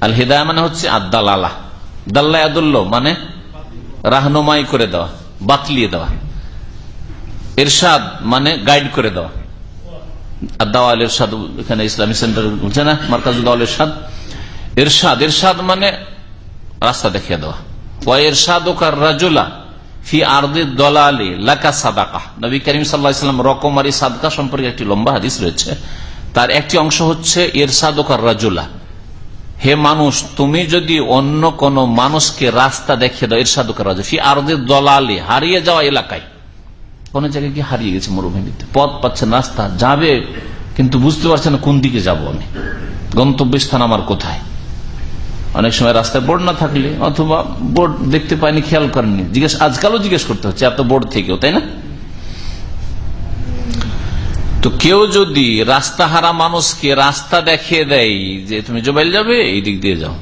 আল হেদায় মানে হচ্ছে আদালালা দাল্লাদুল্ল মানে রাহনুমাই করে দেওয়া, বাতলিয়ে দেওয়া। ইরশাদ মানে গাইড করে দেওয়া। আদাওয়াল ইরশাদ এখানে ইসলামী সেন্টার বলছে না মার্কাজুদ্দাওয়াল ইরশাদ। ইরশাদ ইরশাদ মানে রাস্তা দেখিয়ে দেওয়া। ওয়া ইরশাদ রাজুলা ফি আর্দি দলালি, লাকা সাদাকা। নবী করিম সাল্লাহাম রকমারি সাদকা সম্পর্কে একটি লম্বা হাদিস রয়েছে। তার একটি অংশ হচ্ছে, ইরশাদকার রাজুলা। হে মানুষ, তুমি যদি অন্য কোন মানুষকে রাস্তা দেখিয়ে দাও, ইরশাদকার রাজু ফি আর্দি দলালি, হারিয়ে যাওয়া এলাকায়। কোন জায়গায় কি হারিয়ে গেছে মরুভূমিতে। পথ পাচ্ছে রাস্তা, যাবে, কিন্তু বুঝতে পারছে না কোন দিকে যাব আমি। গন্তব্য স্থান আমার কোথায়? অনেক সময় রাস্তায় বোর্ড না থাকলে অথবা বোর্ড দেখতে পায়নি, খেয়াল করেননি। জিজ্ঞেস, আজকালও জিজ্ঞেস করতে হচ্ছে, এত বোর্ড থেকেও, তাই না? তো কেউ যদি রাস্তা হারা মানুষকে রাস্তা দেখিয়ে দেয় যে তুমি জোবাইল যাবে, এই দিক দিয়ে যাও।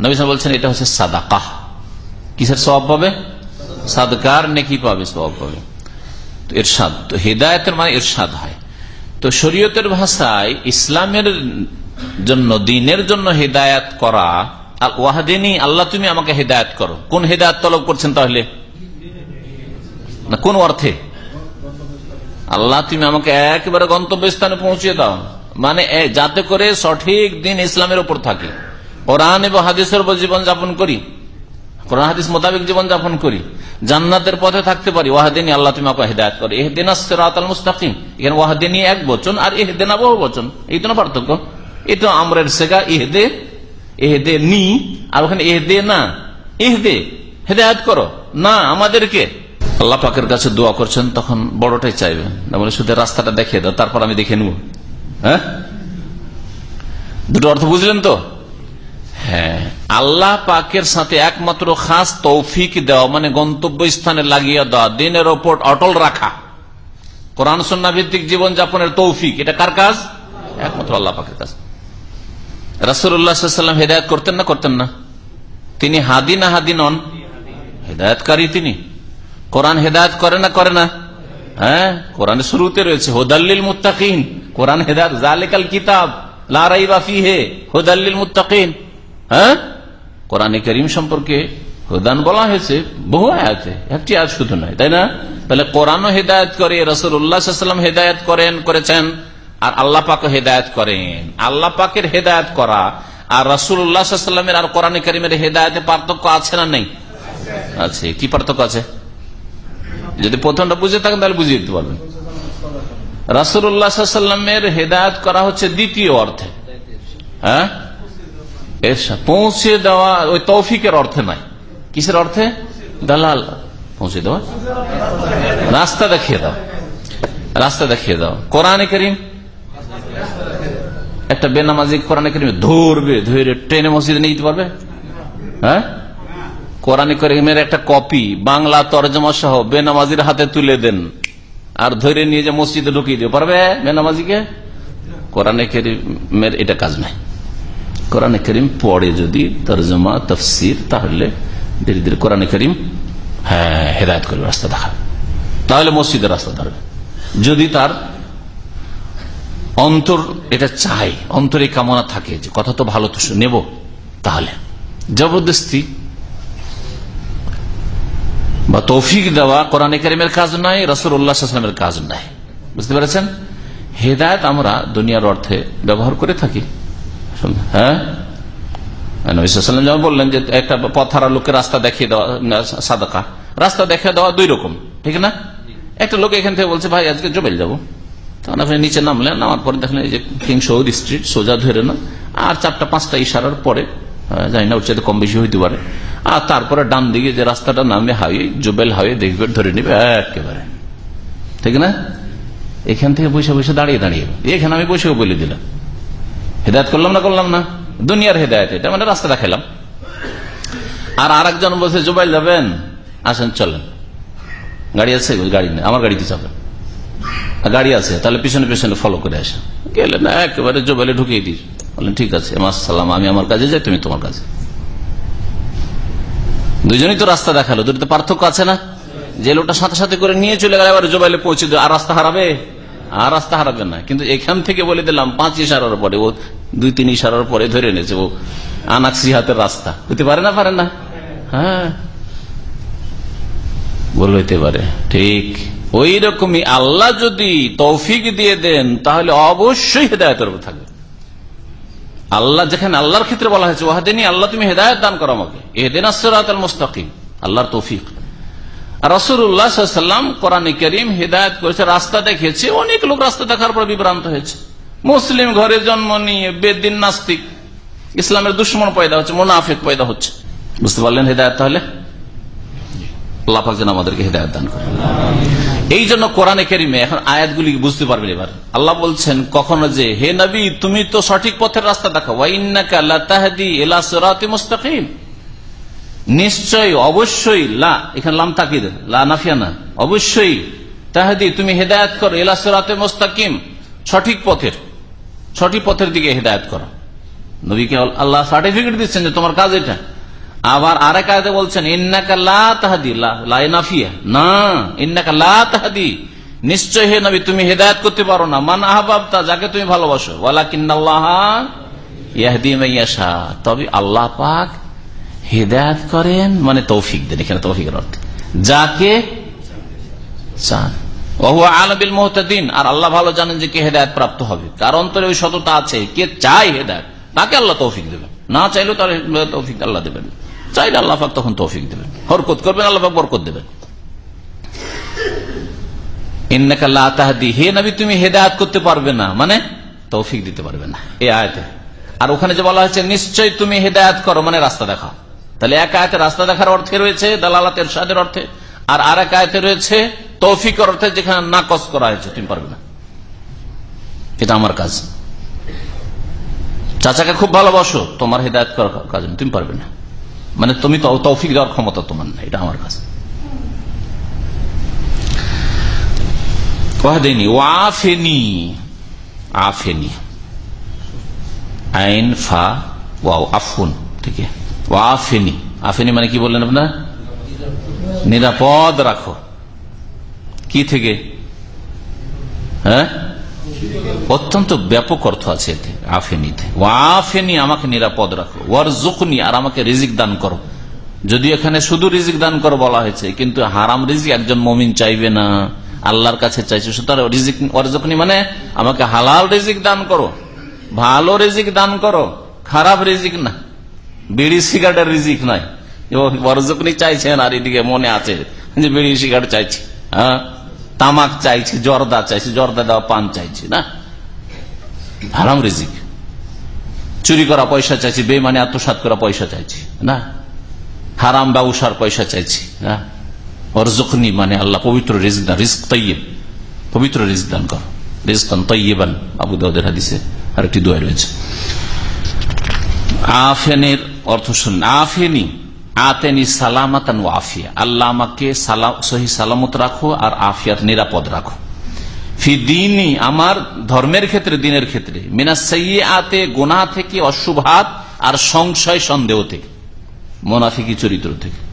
নবী বলছেন, এটা হচ্ছে সাদাকাহ। কিসের স্বভাব পাবে? সাদকার নেকি পাবে স্বভাব পাবে। এরশাদ তো হৃদায়তের মানে এরশাদ হয়। তো শরীয়তের ভাষায় ইসলামের জন্য, দিনের জন্য হেদায়াত করা। ওয়াহাদিনী, আল্লাহ তুমি আমাকে হেদায়ত করো। কোন হেদায়ত তলব করছেন তাহলে? না, কোন অর্থে? আল্লাহ তুমি আমাকে একেবারে গন্তব্য স্থানে পৌঁছে দাও। মানে যাতে করে সঠিক দিন ইসলামের উপর থাকে। কোরআন এবং হাদিসের উপর জীবন যাপন করি। কোরআন, হাদিস মোতাবেক জীবন যাপন করি। জান্নাতের পথে থাকতে পারি। ওয়াহাদিনী, আল্লাহ তুমি আমাকে হেদায়ত করো। এহদিন মুস্তাকিম। এখানে ওয়াহাদিনী এক বচন আর এহদিনা বহু বচন। এই তো পার্থক্য। এটা আমরের সেগা এহদে এহদে নি, আর ওখানে এহদে না। এহদে হেদায়ত করো। না, আমাদেরকে। আল্লাহ পাকের কাছে দোয়া করছেন, তখন বড়টাই চাইবে। না বলে শুধু রাস্তাটা দেখিয়ে দাও, তারপর আমি দেখে নেব। হ্যাঁ? দুটো অর্থ বুঝলেন তো? হ্যাঁ আল্লাহ পাকের সাথে একমাত্র খাস তৌফিক দেওয়া মানে গন্তব্য স্থানে লাগিয়ে দেওয়া, দিনের ওপর অটল রাখা। কোরআন সন্না ভিত্তিক জীবন যাপনের তৌফিক, এটা কার কাজ? একমাত্র আল্লাহ পাকের কাজ রাসুল্লাহাম হেদায়ত করতেন না করতেন না? তিনি হাদি না হাদি নন? হেদায়তকারী তিনি। কোরআন হেদায়ত করে না করে না? হ্যাঁ? কোরআনের শুরুতে রয়েছে, হোদাল্লিল মুতাকিন কোরআন হেদায়ত জালেকাল কিতাব লারাই বাফি হে হোদাল্লিল মুতাকিন হ্যাঁ? কোরআনে করিম সম্পর্কে হুদান বলা হয়েছে, বহু আয়াতে একটি আয়াত শুধু নয়, তাই না? তাহলে কোরআনও হেদায়ত করে রসুল উল্লাহাম হেদায়ত করেন, করেছেন। আর আল্লাহ পাক হেদায়ত করেন। আল্লাহ পাকের হেদায়ত করা আর রসুল উল্লাহামের আর কোরআন করিমের হেদায়তে পার্থক্য আছে না নেই? আছে। কি পার্থক্য আছে? যদি প্রথমটা বুঝে থাকেন তাহলে বুঝিয়ে দিতে পারবেন। রাসুল উল্লাহামের হেদায়ত করা হচ্ছে দ্বিতীয় অর্থে। হ্যাঁ? পৌঁছে দেওয়া ওই তৌফিকের অর্থে নাই কিসের অর্থে? দালাল। পৌঁছে দেওয়া। রাস্তা দেখিয়ে দাও। রাস্তা দেখিয়ে দাও। কোরআনে করিম একটা বেনামাজি কোরআনে করিম ধরবে, ধরে ট্রেনে মসজিদে নিয়ে যেতে পারবে? হ্যাঁ? কোরআনে করিমের একটা কপি, বাংলা তরজমা সহ বেনামাজির হাতে তুলে দেন। আর ধরে নিয়ে যে মসজিদে ঢুকিয়ে দিতে পারবে বেনামাজিকে? কোরআনে করিমের এটা কাজ নাই। কোরআনে করিম পড়ে যদি তরজমা, তফসির, তাহলে ধীরে ধীরে কোরআনে করিম হ্যাঁ হেদায়ত করবে, রাস্তা দেখা। তাহলে মসজিদের রাস্তা ধরবে। যদি তার অন্তর, এটা চাই, অন্তরে কামনা থাকে যে কথা তো ভালো তো নেব, তাহলে। জবরদস্তি বা তৌফিক দেওয়া কোরআন করিমের কাজ নয় রসুল উল্লাহামের কাজ নয়। বুঝতে পেরেছেন? হেদায়ত আমরা দুনিয়ার অর্থে ব্যবহার করে থাকি। হ্যাঁ? যেমন বললেন যে একটা পথারা লোকের রাস্তা দেখিয়ে দেওয়া সাদাকা। রাস্তা দেখে দেওয়া দুই রকম, ঠিক না? একটা লোক এখান থেকে বলছে, ভাই, আজকে জবেল যাব। তখন আপনি নিচে নামলেন, নামার পরে দেখলেন এই যে কিং সৌদ স্ট্রিট সোজা ধরে না। আর চারটা, পাঁচটা ইশারার পরে জানি না, ওর কম বেশি হইতে পারে। আর তারপরে ডান দিকে যে রাস্তাটা নামবে হাইওয়ে, জুবেল হাইওয়ে দেখবে ধরে নিবে একেবারে। ঠিক না? এখান থেকে বসে বসে দাঁড়িয়ে দাঁড়িয়ে। এখানে আমি বসেও বলে দিলাম। হেদায়ত করলাম না করলাম না? দুনিয়ার হেদায়ত এটা মানে রাস্তা দেখালাম আর আরেকজন বলছে জুবাইল যাবেন? আসেন, চলেন। গাড়ি আছে? গাড়ি নেই। আমার গাড়িতে যাবেন। গাড়ি আছে, তাহলে পিছনে পিছনে ফলো করে আসেন। গেলেন একেবারে জুবাইলে ঢুকিয়ে দিস। বললেন, ঠিক আছে সালাম, আমি আমার কাজে যাই, তুমি তোমার কাছে দুজনই তো রাস্তা দেখাল দুটো পার্থক্য আছে না? যে লোকটা সাথে সাথে করে নিয়ে চলে গেল এবার জোবাইলে পৌঁছে আর রাস্তা হারাবে? আর রাস্তা হারাবে না। কিন্তু এখান থেকে বলে দিলাম, পাঁচ ইশারার পরে, ও দুই, তিন ইশারার পরে ধরে এনেছে ও আনাক্সি হাতের রাস্তা। হতে পারে না পারে না? হ্যাঁ। বল হইতে পারে। ঠিক। ওই রকমই আল্লাহ যদি তৌফিক দিয়ে দেন, তাহলে অবশ্যই হেদায়তের উপর থাকবে। আল্লাহ যেখানে আল্লাহর ক্ষেত্রে বলা হয়েছে ওহাদিনী আল্লাহ তুমি হেদায়ত দান করো আমাকে। এদিন আসরাত মুস্তাকিম, আল্লাহর তৌফিক। রসুল্লাহাম কোরআন করিম হৃদায়ত করেছে, রাস্তা দেখেছে অনেক লোক রাস্তা দেখার পর বিভ্রান্ত হয়েছে। মুসলিম ঘরে জন্ম নিয়ে বেদিন নাস্তিক, ইসলামের দুশ্মন পয়দা হচ্ছে, মোনাফেক পয়দা হচ্ছে। বুঝতে পারলেন হৃদায়ত তাহলে? আল্লাহ আমাদেরকে হৃদায়ত দান করে এই জন্য কোরআনে কেরিমে এখন আয়াতগুলি বুঝতে পারবেন এবার? আল্লাহ বলছেন, কখনো যে, হে নবী, তুমি তো সঠিক পথের রাস্তা দেখো নিশ্চয় অবশ্যই, লা, এখানে লাম তাকিদ লা নাফিয়া না। অবশ্যই, তাহাদি, তুমি হেদায়ত করো এলাসরাতে মোস্তাকিম, সঠিক পথের সঠিক পথের দিকে হেদায়ত করো। নবীকে আল্লাহ সার্টিফিকেট দিচ্ছেন যে তোমার কাজ এটা। আবার আরেক আয়তে বলছেন, ইন্নাকা লাফিয়া না, ইন্নাকা নিশ্চয় হে নবী, তুমি হেদায়ত করতে পারো না। মান আহবাবতা, যাকে তুমি ভালোবাসো। তবে আল্লাহ পাক হেদায়ত করেন মানে তৌফিক দেন। এখানে তৌফিকের অর্থ। যাকে চান। আলবিল মোহতাদিন। আর আল্লাহ ভালো জানেন যে কে হেদায়ত প্রাপ্ত হবে। তার অন্তরে ওই সততা আছে? কে চাই হেদায়ত? তাকে আল্লাহ তৌফিক দেবেন। না চাইলেও তার তৌফিক আল্লাহ দেবেন। চাইলে আল্লাহ পাক তখন তৌফিক দেবেন। হরকত করবেন, আল্লাহ পাক বরকত দেবেন। মানে তৌফিক আর মানে এক আয়তে রয়েছে? সাদের অর্থে। যেখানে করা তুমি পারবে না। এটা আমার কাজ। চাচাকে খুব ভালোবাসো, তোমার হেদায়ত করার কাজ তুমি পারবে না। মানে তুমি তৌফিক দেওয়ার ক্ষমতা তোমার না এটা আমার কাছে ওয়াহদিনী ওয়াফেনি, আফেনি। আইন, ফা, ওয়াও, আফুন ঠিক ওয়াফেনি, আফেনি মানে কি বললেন আপনার? নিরাপদ রাখো। কি থেকে? হ্যাঁ? অত্যন্ত ব্যাপক অর্থ আছে এতে, আফেনিতে। ও আফেনি, আমাকে নিরাপদ রাখো। ওয়ার জুকনি আর আমাকে রিজিক দান করো। যদি এখানে শুধু রিজিক দান করো বলা হয়েছে, কিন্তু হারাম রিজিক একজন মমিন চাইবে না। আল্লাহর কাছে চাইছে, সুতরাং রিজিক অর্জকনি মানে আমাকে হালাল রিজিক দান করো, ভালো রিজিক দান করো, খারাপ রিজিক না। বিড়ি সিগারেটের রিজিক নাই অর্জকনি চাইছেন, আর এদিকে মনে আছে যে বিড়ি সিগারেট চাইছে হ্যাঁ? তামাক চাইছে, জর্দা চাইছে, জর্দা দেওয়া পান চাইছে, না? হারাম রেজিক। চুরি করা পয়সা চাইছি বেমানে আত্মসাত করা পয়সা চাইছি, না? হারাম ব্যবসার পয়সা চাইছি, না? অরজখনি মানে আল্লাহ, পবিত্র রিস্ক দান রিস্ক তৈব পবিত্র রিস্ক দান কর। রিস্কান তৈবান আবু দাউদের হাদিসে আরেকটি দোয়া রয়েছে। আফেনের অর্থ শুনুন আফেনি আতেনি সালামাতান আফিয়া। আল্লাহ আমাকে সহি সালামত রাখো আর আফিয়াত নিরাপদ রাখো। ফি দিনই আমার ধর্মের ক্ষেত্রে, দিনের ক্ষেত্রে। মিনা সৈয়ে আতে গোনা থেকে, অশুভাত আর সংশয় সন্দেহ থেকে। মোনাফিকি চরিত্র থেকে।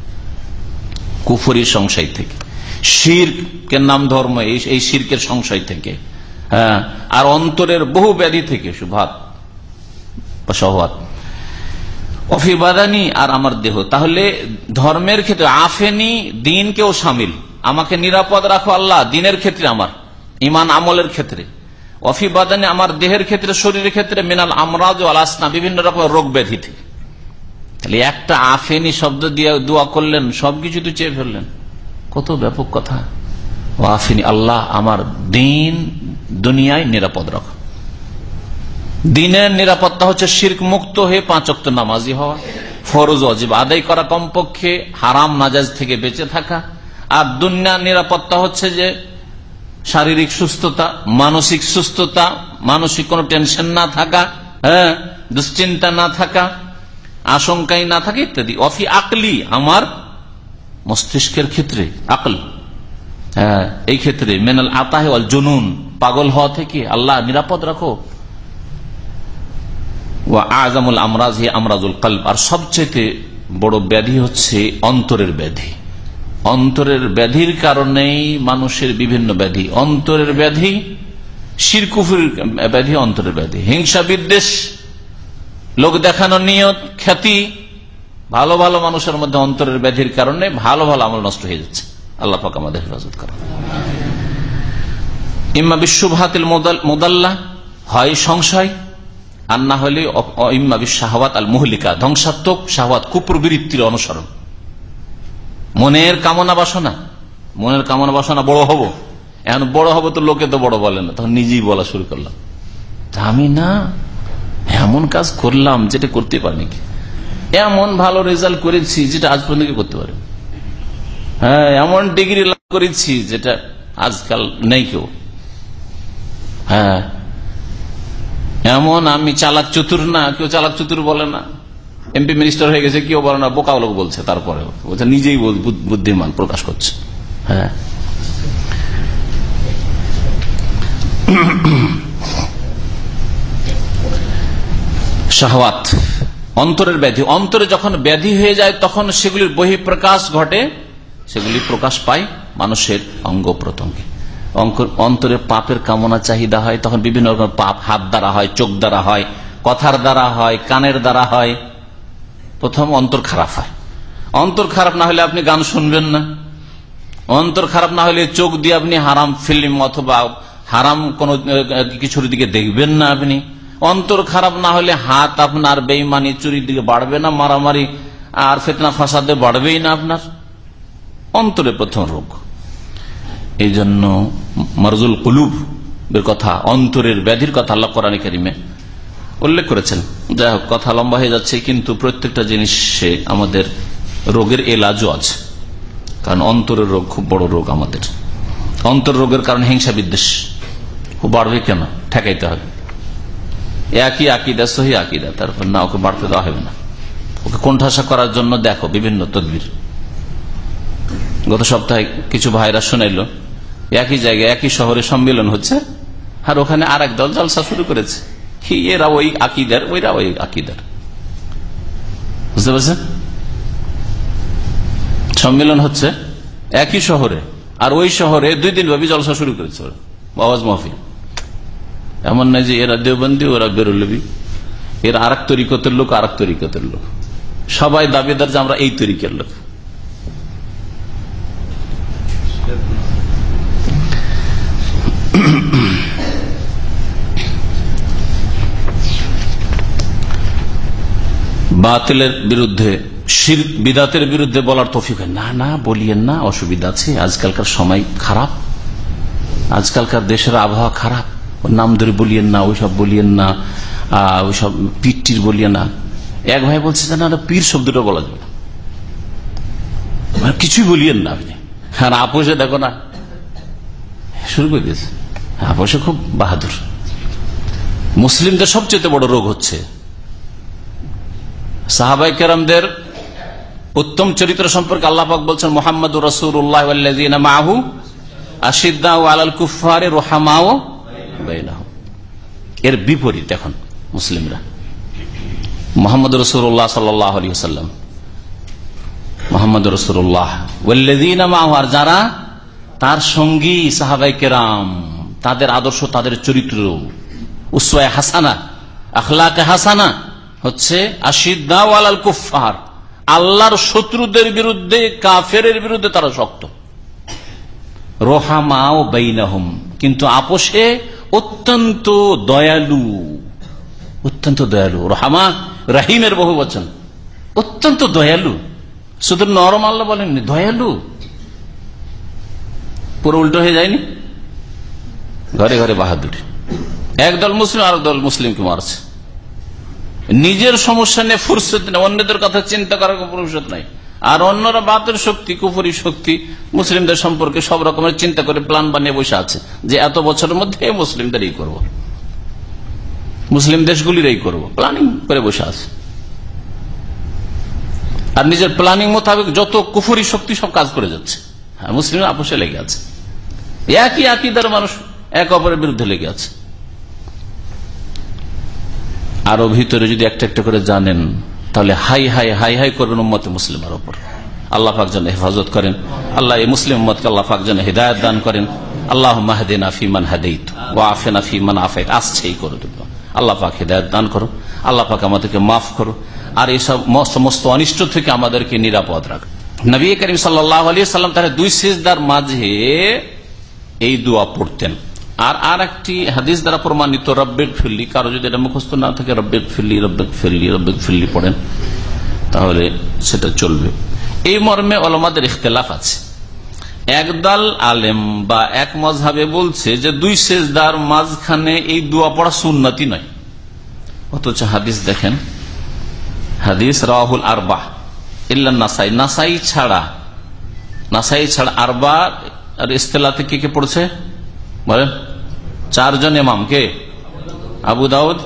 কুফরি সংশয় থেকে। শিরকের নাম ধর্ম, এই শিরকের সংশয় থেকে। হ্যাঁ আর অন্তরের বহু ব্যাধি থেকে, সুভাত সহবাত অফিবাদানি আর আমার দেহ। তাহলে ধর্মের ক্ষেত্রে আফেনি দিনকেও সামিল। আমাকে নিরাপদ রাখো আল্লাহ, দিনের ক্ষেত্রে আমার ইমান আমলের ক্ষেত্রে। অফিবাদানি আমার দেহের ক্ষেত্রে, শরীরের ক্ষেত্রে, মিনাল আমরাজ ও আলাসনা বিভিন্ন রকমের রোগ ব্যাধি থেকে। তাহলে একটা আফেনি শব্দ দিয়ে দোয়া করলেন, সবকিছু তো চেয়ে ফেললেন। কত ব্যাপক কথা। ও আফেনি আল্লাহ, আমার দিন, দুনিয়ায় নিরাপদ রাখো। দিনের নিরাপত্তা হচ্ছে শির্ক মুক্ত হয়ে পাঁচ অক্ট নামাজি হওয়া। ফরজ অজীব আদায় করা কমপক্ষে, হারাম নাজাজ থেকে বেঁচে থাকা। আর দুনিয়ার নিরাপত্তা হচ্ছে যে শারীরিক সুস্থতা, মানসিক সুস্থতা, মানসিক কোনো টেনশন না থাকা হ্যাঁ দুশ্চিন্তা না থাকা, আশঙ্কাই না থাকে ইত্যাদি। অফি আকলি, আমার মস্তিষ্কের ক্ষেত্রে, আকল। হ্যাঁ এই ক্ষেত্রে, মেনাল আতাহে জুনুন। পাগল হওয়া থেকে আল্লাহ নিরাপদ রাখো। আজামুল আমরাজ আমরাজুল কল্প আর সবচেয়ে বড় ব্যাধি হচ্ছে অন্তরের ব্যাধি। অন্তরের ব্যাধির কারণেই মানুষের বিভিন্ন ব্যাধি। অন্তরের ব্যাধি, শিরকুফুর ব্যাধি, অন্তরের ব্যাধি। হিংসা, বিদ্বেষ, লোক দেখানো নিয়ত, খ্যাতি, ভালো ভালো মানুষের মধ্যে অন্তরের ব্যাধির কারণে ভালো ভালো আমল নষ্ট হয়ে যাচ্ছে। আল্লাহ পাক আমাদের হেফাজত করা ইম্মা বিশ্বভাতিল মোদাল্লা, হয় সংশয় আর না হলে শাহওয়াত আল মহলিকা ধ্বংসাত্মক শাহওয়াত, কুপ্রবৃত্তির অনুসরণ। মনের কামনা বাসনা। মনের কামনা বাসনা বড় হব। এখন বড় হব তো লোকে তো বড় বলে না। তখন নিজেই বলা শুরু করলাম। আমি না, এমন কাজ করলাম যেটা করতে পারিনি এমন ভালো রেজাল্ট করেছি যেটা আজ পর্যন্ত করতে পারি হ্যাঁ এমন ডিগ্রি লাভ করেছি যেটা আজকাল নেই কেউ। হ্যাঁ এমন আমি চালাক চতুর না, কেউ চালাক চতুর বলে না। এমপি মিনিস্টার হয়ে গেছে, কেউ বলে না, বোকা লোক বলছে তারপরে বলছে নিজেই বুদ্ধিমান প্রকাশ করছে। হ্যাঁ। শাহওয়াত, অন্তরের ব্যাধি। অন্তরে যখন ব্যাধি হয়ে যায়, তখন সেগুলির বহিঃপ্রকাশ ঘটে। সেগুলি প্রকাশ পায় মানুষের অঙ্গ প্রত্যঙ্গে। অন্তরে পাপের কামনা চাহিদা হয়, তখন বিভিন্ন রকম পাপ, হাত দ্বারা হয়, চোখ দ্বারা হয়, কথার দ্বারা হয়, কানের দ্বারা হয়। প্রথম অন্তর খারাপ হয়। অন্তর খারাপ না হলে আপনি গান শুনবেন না। অন্তর খারাপ না হলে চোখ দিয়ে আপনি হারাম ফিল্ম অথবা হারাম কোন কিছুর দিকে দেখবেন না আপনি। অন্তর খারাপ না হলে হাত আপনার বেইমানি, চুরির দিকে বাড়বে না, মারামারি আর ফেতনা ফাসাদে বাড়বেই না আপনার। অন্তরে প্রথম রোগ। এই জন্য মারজুল কুলুব এর কথা, অন্তরের ব্যাধির কথা আল্লাহ কোরআন কারিমে উল্লেখ করেছেন। যাই হোক, কথা লম্বা হয়ে যাচ্ছে, কিন্তু প্রত্যেকটা জিনিসে আমাদের রোগের এলাজও আছে। কারণ অন্তরের রোগ খুব বড় রোগ আমাদের। অন্তর রোগের কারণে হিংসা বিদ্বেষ। খুব বাড়বে কেন? ঠেকাইতে হবে। একই আকিদা, সহি আকিদা, তারপর না, ওকে বাড়তে দেওয়া হবে না। ওকে কোণঠাসা করার জন্য দেখো বিভিন্ন তদবির। গত সপ্তাহে কিছু ভাইরা শোনাইল একই জায়গায়, একই শহরে সম্মেলন হচ্ছে, আর ওখানে আর দল জলসা শুরু করেছে। এরা ওই আকিদার, ওইরা ওই আকিদার। বুঝতে পারছেন? সম্মেলন হচ্ছে একই শহরে, আর ওই শহরে দুই দিন ব্যাপী জলসা শুরু করেছে ওরা, আওয়াজ মাহফিল। এমন নয় যে এরা দেবন্দি ওরা বেরোলবি। এরা আর এক তরিকতের লোক আর এক তরিকতের লোক। সবাই দাবিদার যে আমরা এই তরিকের লোক। বাতিলের বিরুদ্ধে, শির বিদাতের বিরুদ্ধে বলার তফিক না না, বলিয়েন না, অসুবিধা আছে। আজকালকার সময় খারাপ। আজকালকার দেশের আবহাওয়া খারাপ। নাম ধরে বলিয়েন না, ওইসব বলিয়েন না ওইসব পীরটির বলিয়ে না। এক ভাই বলছে যে না পীর শব্দটা বলা যাবে না। কিছুই বলিয়েন না আপনি। আর আপোষে দেখো না, শুরু করে দিয়েছে। আপোষে খুব বাহাদুর। মুসলিমদের সবচেয়ে বড় রোগ হচ্ছে সাহাবাই কেরামদের উত্তম চরিত্র সম্পর্কে আল্লাহাক বলছেন মোহাম্মদ রসুল্লাহ মাহু আশিদ্দা এর বিপরীত এখন মুসলিমরা। মোহাম্মদ রসুল্লাহ সাল্লাম মোহাম্মদ রসুল্লাহ আর যারা তার সঙ্গী সাহাবাই কেরাম, তাদের আদর্শ, তাদের চরিত্র, উসওয়ায় হাসানা, আখলাকে হাসানা হচ্ছে আশিদ্দাওয়াল কুফার আল্লাহর শত্রুদের বিরুদ্ধে কাফের বিরুদ্ধে তারা শক্ত। রোহামাও বেইনাহম। কিন্তু আপোষে অত্যন্ত দয়ালু। অত্যন্ত দয়ালু। রোহামা রাহিমের বহু বচন। অত্যন্ত দয়ালু। শুধু নরম আল্লাহ বলেননি, দয়ালু। পুরো উল্টো হয়ে যায়নি? ঘরে ঘরে বাহাদুরি। একদল মুসলিম আর দল মুসলিমকে মারছে। নিজের সমস্যা নিয়ে ফুরসত নেই, অন্যদের কথা চিন্তা করার ফুরসত নাই। আর অন্যরা বাতের শক্তি কুপুরি শক্তি, মুসলিমদের সম্পর্কে সব রকমের চিন্তা করে প্ল্যান বানিয়ে বসে আছে যে এত বছরের মধ্যে মুসলিমদের ই করব। মুসলিম দেশগুলির এই করব। প্ল্যানিং করে বসে আছে। আর নিজের প্ল্যানিং মোতাবেক যত কুফুরি শক্তি সব কাজ করে যাচ্ছে। মুসলিম আপোষে লেগে আছে। একই একইদার মানুষ এক অপরের বিরুদ্ধে লেগে আছে। আরও ভিতরে যদি একটা একটা করে জানেন, তাহলে হাই হাই হাই হাই করবেন উম্মতে মুসলিমের ওপর। আল্লাহ পাক যেন হেফাজত করেন। আল্লাহ এই মুসলিম উম্মতকে আল্লাহ পাক যেন হৃদায়ত দান করেন। আল্লাহ মাহদিনা ফিমান হাদাইত ও আফেনা ফিমান আফেত আসছেই করে দেব আল্লাহ পাক হৃদায়ত দান করো আল্লাহ পাক আমাদেরকে মাফ করো আর এইসব সমস্ত অনিষ্ট থেকে আমাদেরকে নিরাপদ রাখ। নবী করিম সাল্লাহ আলী সাল্লাম তাহলে দুই সিজদার মাঝে এই দোয়া পড়তেন। আর আর একটি হাদিস দ্বারা প্রমাণিত, রব্বেক ফিল্লি কারও যদি এটা মুখস্থ না থাকে, রব্বেক ফিল্লি রব্বেক ফিল্লি রব্বেক ফিল্লি পড়েন, তাহলে সেটা চলবে। এই মর্মে অলমাদের ইখতলাফ আছে। একদল আলেম বা এক মজহাবে বলছে যে দুই সেজদার মাঝখানে এই দোয়া পড়া সুন্নতি নয়। অথচ হাদিস দেখেন, হাদিস রাহুল আরবাহ, ইল্লা নাসাই। নাসাই ছাড়া নাসাই ছাড়া আরবা আর ইস্তেলাতে কে কে পড়ছে? বলেন চারজন এমাম কে? আবু দাউদ,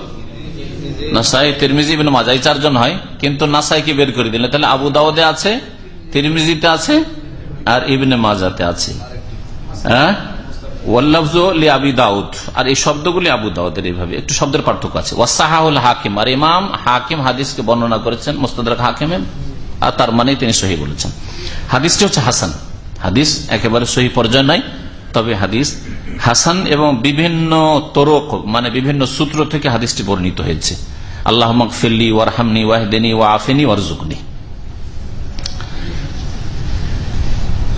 নাসাই, তিরমিজি বিন মাজাই চারজন হয়, কিন্তু নাসাই কি বের করে দিলেন। তাহলে আবু দাউদে আছে, তিরমিজিতে আছে, আর ইবনে মাজাতে আছে। হ্যাঁ? আবি দাউদ। আর এই শব্দগুলি আবু দাউদের এইভাবে, একটু শব্দের পার্থক্য আছে। ওয়াসাহাউল হাকিম। আর ইমাম হাকিম হাদিসকে বর্ণনা করেছেন মোস্তাদ হাকিমে আর তার মানে তিনি সহি বলেছেন। হাদিসটি হচ্ছে হাসান। হাদিস একেবারে সহি পর্যায়ে নাই, তবে হাদিস হাসান এবং বিভিন্ন তরক মানে বিভিন্ন সূত্র থেকে হাদিসটি বর্ণিত হয়েছে। আল্লাহ মকফিল্লি ওয়ারহামনি ওয়াহদেনি ওয়া আফেনি ওয়ারজুকনি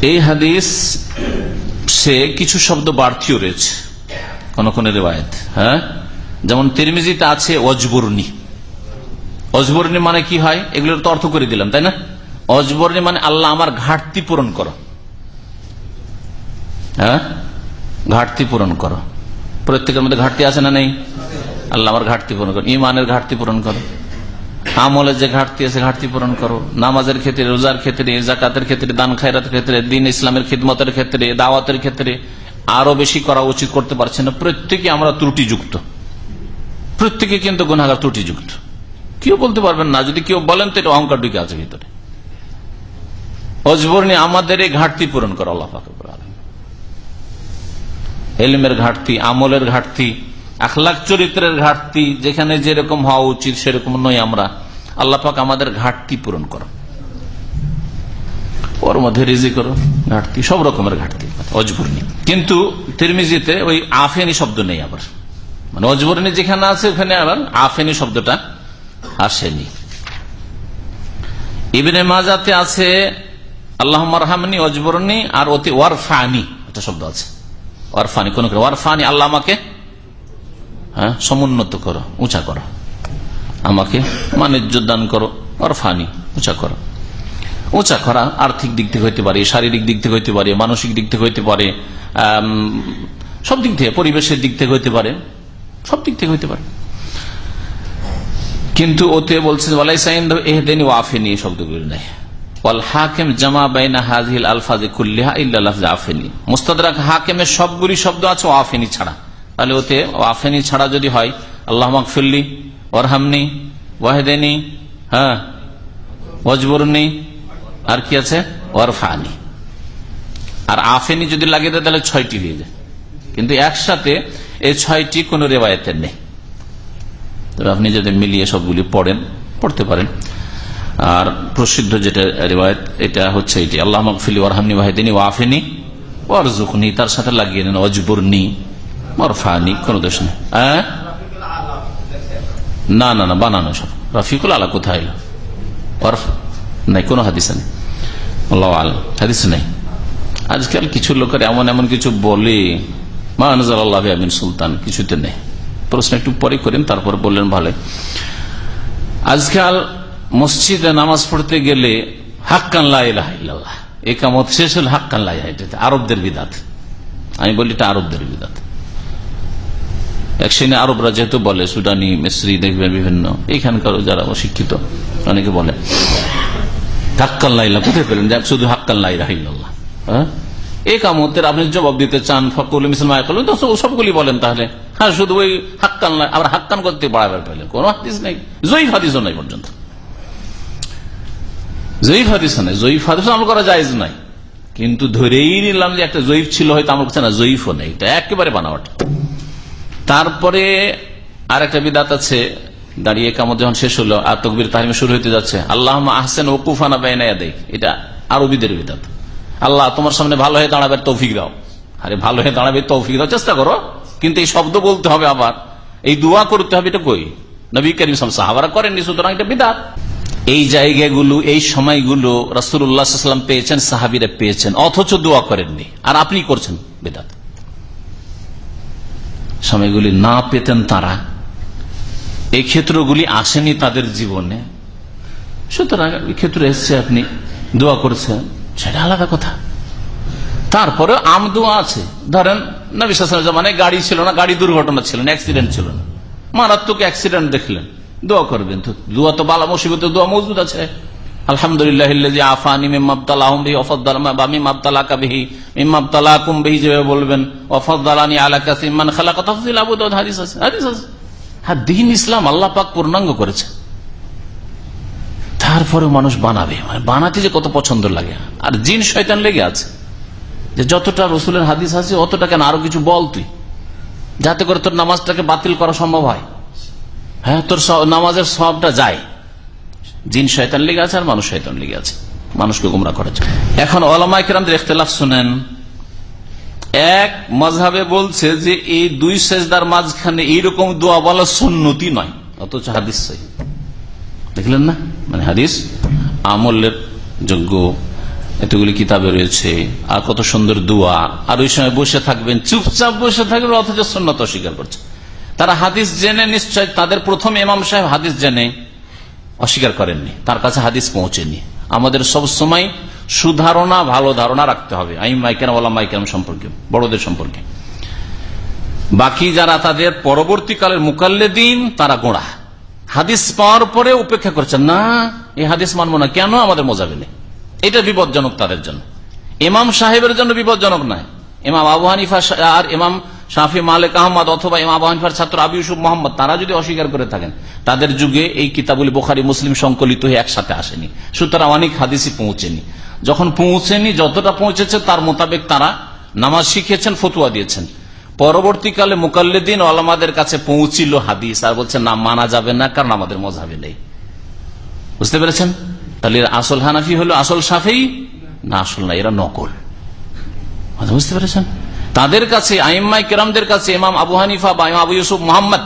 এই হাদিস সে কিছু শব্দ বাড়তিও রয়েছে, কোন কোন রেওয়ায়ত হ্যাঁ? যেমন তিরমিজিতে আছে অজবর্ণী অজবর্ণী মানে কি হয়? এগুলোর তো অর্থ করে দিলাম, তাই না? অজবর্ণী মানে আল্লাহ আমার ঘাটতি পূরণ করো। হ্যাঁ? ঘাটতি পূরণ করো। প্রত্যেকের মধ্যে ঘাটতি আছে না নেই? আল্লাহ আমার ঘাটতি পূরণ করো। ইমানের ঘাটতি পূরণ করো। আমলের যে ঘাটতি আছে, ঘাটতি পূরণ করো। নামাজের ক্ষেত্রে, রোজার ক্ষেত্রে জাকাতের ক্ষেত্রে, দান খায়রাতের ক্ষেত্রে, দিন ইসলামের খিদমতের ক্ষেত্রে, দাওয়াতের ক্ষেত্রে আরও বেশি করা উচিত করতে পারছে না। প্রত্যেকে আমরা ত্রুটিযুক্ত। প্রত্যেকে কিন্তু গুণাগার ত্রুটিযুক্ত। কেউ বলতে পারবেন না। যদি কেউ বলেন, তো এটা অহংকার ঢুকে আছে ভিতরে। অজবর্ণী আমাদের এই ঘাটতি পূরণ করো, আল্লাহ এলিমের ঘাটতি, আমলের ঘাটতি আখলাখ চরিত্রের ঘাটতি, যেখানে যেরকম হওয়া উচিত সেরকম নয় আমরা। আল্লাহ পাক আমাদের ঘাটতি পূরণ করো। ওর মধ্যে রিজি করো ঘাটতি, সব রকমের ঘাটতি অজবর্ণী কিন্তু তিরমিজিতে ওই আফেনি শব্দ নেই আবার। মানে অজবর্ণী যেখানে আছে ওখানে আবার আফেনি শব্দটা আসেনি। ইবিনে মাজাতে আছে আল্লাহ মারহামনি অজবরণী আর অতি ওয়ারফানি, একটা শব্দ আছে। ওয়ারফানি, কোন ওয়ারফানি, আল্লাহ আমাকে হ্যাঁ সমুন্নত করো, উঁচা করো। আমাকে মানিজ্য দান করো, ওয়ারফানি, উঁচা করো। উঁচা করা আর্থিক দিক থেকে হইতে পারে, শারীরিক দিক থেকে হইতে পারে, মানসিক দিক থেকে হইতে পারে সব দিক থেকে, পরিবেশের দিক থেকে হইতে পারে, সব দিক থেকে হইতে পারে। কিন্তু ওতে বলছে বলছেন এহদেনি ওয়াফেনি, এই শব্দগুলি নাই। হাকিম জামা বাইনা হাজিল আলফাজে কুল্লিহা ইল্লাহ আফেনি। মুস্তাদাক হাকিমের সবগুলি শব্দ আছে ওয়াফেনি ছাড়া। তাহলে ওতে ওয়াফেনি ছাড়া যদি হয়, আল্লাহ মকফিল্লি ওরহামনি ওয়াহেদেনি হ্যাঁ ওয়াজবরনি, আর কি আছে? ওরফানি আর আফেনি যদি লাগিয়ে দেয়, তাহলে ছয়টি হয়ে যায় কিন্তু একসাথে এই ছয়টি কোন রেওয়ায়তের নেই। তবে আপনি যদি মিলিয়ে সবগুলি পড়েন, পড়তে পারেন। আর প্রসিদ্ধ যেটা রেওয়ায়ত, এটা হচ্ছে এটি, আল্লাহ মকফিলি ওরহামনি ওয়াহিদিনী ওয়াফেনি ওয়ারজুকনি তার সাথে লাগিয়ে নেন, অজবুরনি মরফানি কোন দোষ নেই। হ্যাঁ? না না না, বানানো সব। রফিকুল আলা কোথায় অরফ নাই, কোনো হাদিস নেই। আল্লাহ আল, হাদিস নেই। আজকাল কিছু লোকের এমন এমন কিছু বলে মাহানজ আল্লাহ আমিন সুলতান কিছুতে নেই। প্রশ্ন একটু পরে করেন, তারপর বললেন ভালো। আজকাল মসজিদে নামাজ পড়তে গেলে হাক্কান একামত শেষ হল হাক্কান আরবদের বিদাত। আমি বলি এটা আরবদের বিদাত। এক শ্রেণি আরবরা যেহেতু বলে সুডানি মিশ্রি দেখবেন বিভিন্ন। এখানকার যারা অশিক্ষিত, অনেকে বলে, হাক্কান লাইলা কোথায় পেলেন? শুধু হাক্কান লাই রাহিল্লাহ হ্যাঁ? এই কামতের আপনি জবাব দিতে চান, ফকুল, মিসলমান সবগুলি বলেন তাহলে। হ্যাঁ শুধু ওই হাক্কান আবার হাক্কান করতে বাড়াবার পেলেন কোন হাদিস নেই। জয়ীফ হাদিসও নাই পর্যন্ত। জয়ীফ হাদিস নাই, জয়ীফ হাদিস আমল করা যায় নাই। কিন্তু ধরেই নিলাম যে একটা জয়ীফ ছিল, হয়তো আমার কাছে না, জয়ীফও নেই। এটা একেবারে বানাওয়াট। তারপরে আর একটা বিদাত আছে, দাঁড়িয়ে কামত যখন শেষ হলো, আর তকবির তাহিমে শুরু হতে যাচ্ছে। আল্লাহ আহসেন ওকুফানা বেনা দেখ এটা আরবিদের বিদাত। আল্লাহ তোমার সামনে ভালো হয়ে দাঁড়াবে তৌফিক দাও। আরে ভালো হয়ে দাঁড়াবে তৌফিক দাও, চেষ্টা করো। কিন্তু এই শব্দ বলতে হবে আবার। এই দোয়া করতে হবে, এটা কই? নবী করিম সাহাবারা করেননি, সুতরাং এটা বিদাত। এই জায়গাগুলো, এই সময়গুলো রাসুল্লাহাম পেয়েছেন, সাহাবিরা পেয়েছেন। অথচ দোয়া করেননি। আর আপনি করছেন বেদাত। সময়গুলি না পেতেন তারা। এই ক্ষেত্রগুলি আসেনি তাদের জীবনে। সুতরাং ক্ষেত্রে এসছে আপনি দোয়া করছেন, সেটা আলাদা কথা। তারপরে আম দোয়া আছে। ধরেন, নবী জামানে গাড়ি ছিল না, গাড়ি দুর্ঘটনা ছিল না অ্যাক্সিডেন্ট ছিল না। মারাত্মক অ্যাক্সিডেন্ট দেখলেন। দোয়া করবেন তো। দোয়া তো বালা মুসিবতে দোয়া মজুদ আছে। আফানি যেভাবে বলবেন দাউদ, হাদিস আছে হ্যাঁ ইসলাম পূর্ণাঙ্গ করেছে। তারপরে মানুষ বানাবে মানে বানাতে যে কত পছন্দ লাগে। আর জিন শয়তান লেগে আছে। যে যতটা রসুলের হাদিস আছে, অতটা কেন আরও কিছু বল তুই। যাতে করে তোর নামাজটাকে বাতিল করা সম্ভব হয়। হ্যাঁ তোর নামাজের সবটা যায়। জিন শয়তান লেগে আছে আর মানুষ শয়তান লেগে আছে। মানুষকে গুমরা করেছে এখন ওলামাইকেরামদের ইখতলাফ শুনেন। এক মজহাবে বলছে যে, এই দুই সেজদার মাঝখানে এইরকম দোয়া বলা সুন্নতি নয়, অথচ হাদিস দেখলেন না? মানে হাদিস? আমলের যোগ্য, এতগুলি কিতাবে রয়েছে, আর কত সুন্দর দোয়া। আর ওই সময় বসে থাকবেন, চুপচাপ বসে থাকবেন, অথচ সন্ন্যত অস্বীকার করছে তারা হাদিস জেনে নিশ্চয় তাদের প্রথম ইমাম সাহেব হাদিস জেনে অস্বীকার করেননি। তার কাছে হাদিস পৌঁছেনি। আমাদের সব সময় সুধারণা, ভালো ধারণা রাখতে হবে। আইম মাইকেরাম ওলা মাইকেরাম সম্পর্কে, বড়দের সম্পর্কে। বাকি যারা তাদের পরবর্তীকালের মুকাল্লে দিন তারা গোড়া। হাদিস পাওয়ার পরে উপেক্ষা করছেন, না, এই হাদিস মানবো না। কেন আমাদের মজাবে নেই এটা বিপজ্জনক তাদের জন্য। ইমাম সাহেবের জন্য বিপজ্জনক নয়। ইমাম আবু হানিফা আর ইমাম শাফি, মালিক আহমদ অথবা ইমাম আবু ছাত্র আবু ইউসুফ মোহাম্মদ, তারা যদি অস্বীকার করে থাকেন, তাদের যুগে এই কিতাবুলি বোখারি, মুসলিম সংকলিত হয়ে একসাথে আসেনি। সুতরাং অনেক হাদিসই পৌঁছেনি। যখন পৌঁছেনি, যতটা পৌঁছেছে, তার মোতাবেক তারা নামাজ শিখেছেন ফতুয়া দিয়েছেন। পরবর্তীকালে মুকাল্লিদিন আলমাদের কাছে পৌঁছিল হাদিস, আর বলছে, না, মানা যাবে না, কারণ আমাদের মজাবে নেই। বুঝতে পেরেছেন? তাহলে আসল হানাফি হলো, আসল সাফেই না, আসল না, এরা নকল। বুঝতে পেরেছেন? তাদের কাছে আইম্মাই কেরামদের কাছে, ইমাম আবু হানিফা বা ইমাম আবু ইউসুফ মোহাম্মদ,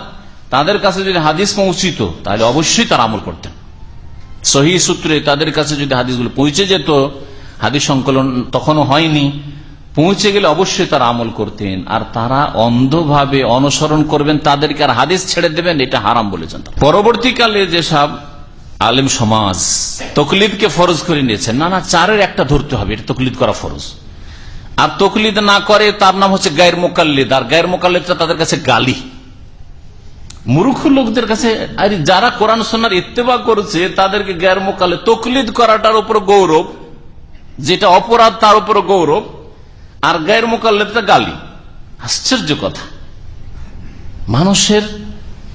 তাদের কাছে যদি হাদিস পৌঁছিত, তাহলে অবশ্যই তারা আমল করতেন। সহি সূত্রে তাদের কাছে যদি হাদিসগুলো পৌঁছে যেত, হাদিস সংকলন তখনও হয়নি, পৌঁছে গেলে অবশ্যই তারা আমল করতেন। আর তারা অন্ধভাবে অনুসরণ করবেন, তাদেরকে আর হাদিস ছেড়ে দেবেন, এটা হারাম বলেছেন পরবর্তীকালে যেসব আলিম সমাজ, তকলিদকে ফরজ করে নিয়েছেন, না না, চারের একটা ধরতে হবে, এটা তকলিদ করা ফরজ। আর তকলিদ না করে তার নাম হচ্ছে গায়ের মোকাল্লিদ। আর গায়ের মোকাল্লিদটা তাদের কাছে গালি। মূর্খ লোকদের কাছে, আরে যারা কোরআন সোনার ইত্তেবা করেছে, তাদেরকে গায়ের মোকালে তকলিদ করাটার উপর গৌরব, যেটা অপরাধ তার উপর গৌরব, আর গায়ের মোকাল্লেদটা গালি। আশ্চর্য কথা। মানুষের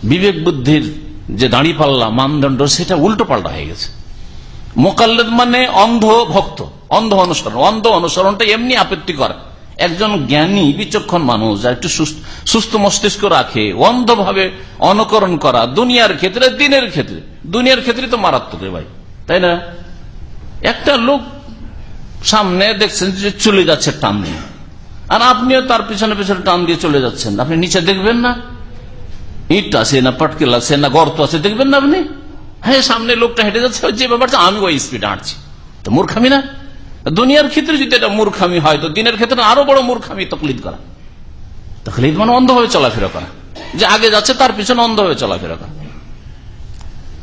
বিবেক বুদ্ধির যে দাঁড়ি পাল্লা মানদণ্ড, সেটা উল্টো পাল্টা হয়ে গেছে। মোকাল্লেদ মানে অন্ধ ভক্ত, অন্ধ অনুসরণ। অন্ধ অনুসরণটা এমনি আপত্তি করে একজন জ্ঞানী, বিচক্ষণ মানুষ যা একটু সুস্থ মস্তিষ্ক রাখে, অন্ধভাবে অনুকরণ করা, দুনিয়ার ক্ষেত্রে, দিনের ক্ষেত্রে। দুনিয়ার ক্ষেত্রে তো মারাত্মক ভাই, তাই না? একটা লোক সামনে দেখছেন যে চলে যাচ্ছে টান দিয়ে। আর আপনিও তার পিছনে পিছনে টান দিয়ে চলে যাচ্ছেন। আপনি নিচে দেখবেন না? ইট আছে না, পাটকেল আছে না, গর্ত আছে, দেখবেন না আপনি? হ্যাঁ সামনে লোকটা হেঁটে যাচ্ছে যে ব্যাপারটা আমি ওই স্পিডে হাঁটছি। তো মূর্খামি না? দুনিয়ার ক্ষেত্রে যদি এটা মূর্খামি হয়, তো দিনের ক্ষেত্রে আরও বড় মূর্খামি তকলিদ করা। তকলিদ মানে অন্ধভাবে চলাফেরা করা। যে আগে যাচ্ছে, তার পিছনে অন্ধভাবে চলাফেরা করা।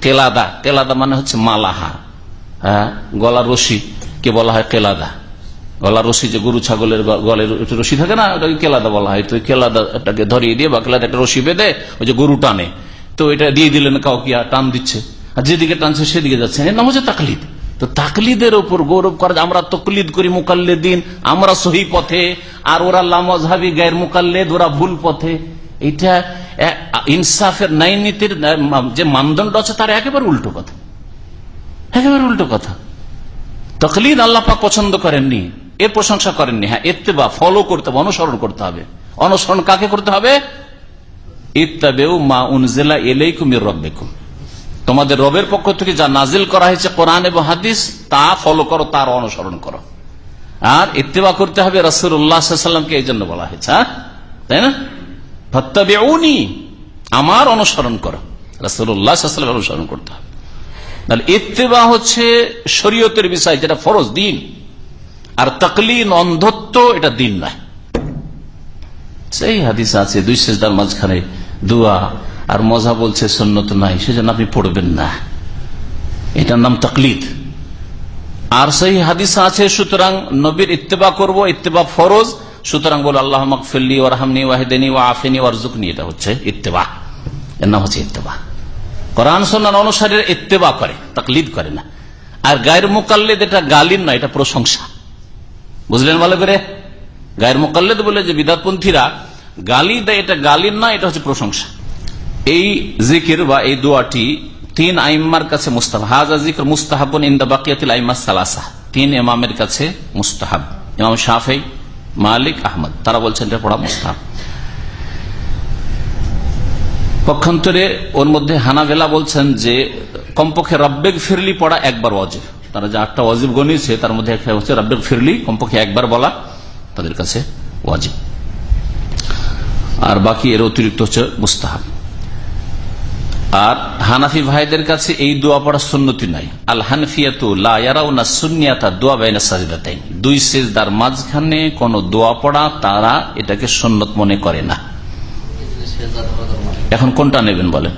কেলাদা কেলাদা মানে হচ্ছে মালাহা হ্যাঁ গলা রশি, কে বলা হয় কেলাদা? গলা রশি যে গরু ছাগলের গলের রশি থাকে না, ওটাকে কেলাদা বলা হয়। তো কেলাদাটাকে ধরিয়ে দিয়ে বা কেলাদা একটা রশি বেঁধে, ওই যে গরু টানে। তো এটা দিয়ে দিলেন, কাউকে টান দিচ্ছে। যেদিকে টানছে সেদিকে যাচ্ছে। এর নাম হচ্ছে তাকলিদ। তো তাকলিদের ওপর গৌরব করা আমরা তকলিদ করি মুকাল্লে দিন আমরা সহি পথে। আর ওরা লামজাবি গায়ের মুকাল্লেদ ওরা ভুল পথে। এটা ইনসাফের নীতির যে মানদণ্ড আছে তার একেবারে উল্টো কথা। একেবারে উল্টো কথা। তকলিদ আল্লাপাক পছন্দ করেননি। এর প্রশংসা করেননি। হ্যাঁ এতে বা ফলো করতে হবে, অনুসরণ করতে হবে। অনুসরণ কাকে করতে হবে? ইত্তাবেউ মা উনজেলা এলেইকুমির রব্বেকুম। তোমাদের রবের পক্ষ থেকে যা নাজিল করা হয়েছে কোরআন এবং হাদিস, তা ফলো করো, তার অনুসরণ করো। আর ইত্তেবা করতে হবে রসুল্লাহামকে এই জন্য বলা হয়েছে হ্যাঁ? তাই না? ভত্তাবেউনি আমার অনুসরণ করো। রসুল্লাহাম অনুসরণ করতে হবে। তাহলে ইত্তেবা হচ্ছে শরীয়তের বিষয়, যেটা ফরজ দিন। আর তকলিন, অন্ধত্ব, এটা দিন নয়। সেই হাদিস আছে, দুই শেষদার মাঝখানে দোয়া আর মজা বলছে সন্ন্যত নাই, সেজন্য আপনি পড়বেন না। এটার নাম তকলিদ। আর সেই হাদিস আছে, সুতরাং নবীর ইত্তেবা করব, ইত্তেবা ফরজ, সুতরাং বল আল্লাহ মকফিল্লি ওরহামনি ওয়াহিদিনী ও আফিনী ওয়ারজুকনি এটা হচ্ছে ইত্তেবা। এর নাম হচ্ছে ইত্তেবা। কোরআন সন্ন্যান অনুসারে ইত্তেবা করে, তকলিদ করে না। আর গায়ের মোকাল্লেদ এটা গালিন না, এটা প্রশংসা। বুঝলেন ভালো করে? গায়ের মোকাল্লেদ বলে যে বিদাতপন্থীরা গালি দেয়, এটা গালিন না, এটা হচ্ছে প্রশংসা। এই জিকির বা এই দোয়াটি তিন আইম্মার কাছে মুস্তাহাব। হাজা জিকির মুস্তাহাবন ইন্দা বাকিয়াতিল আইম্মা সালাসা। তিন ইমামের কাছে মুস্তাহাব। ইমাম শাফি, মালিক, আহমদ। তারা বলছেন এটা পড়া মুস্তাহাব। পক্ষান্তরে ওর মধ্যে হানাবেলা বলছেন যে, কমপক্ষে রব্বেগ ফিরলি পড়া একবার অজিব তারা যে আটটা অজিব গণিয়েছে, তার মধ্যে একটা হচ্ছে রব্বেগ ফিরলি, কমপক্ষে একবার বলা তাদের কাছে ওয়াজিব। আর বাকি এর অতিরিক্ত হচ্ছে মুস্তাহাব। আর হানাফি ভাইদের কাছে এই দোয়া পড়া সুন্নতি নাই। আল হানফিয়াতু লা ইয়ারাউনা সুন্নিয়াতা দোয়া বাইনা সাজদাতাইন। দুই সেজদার মাঝখানে কোন দোয়া পড়া তারা এটাকে সুন্নত মনে করে না। এখন কোনটা নেবেন বলেন?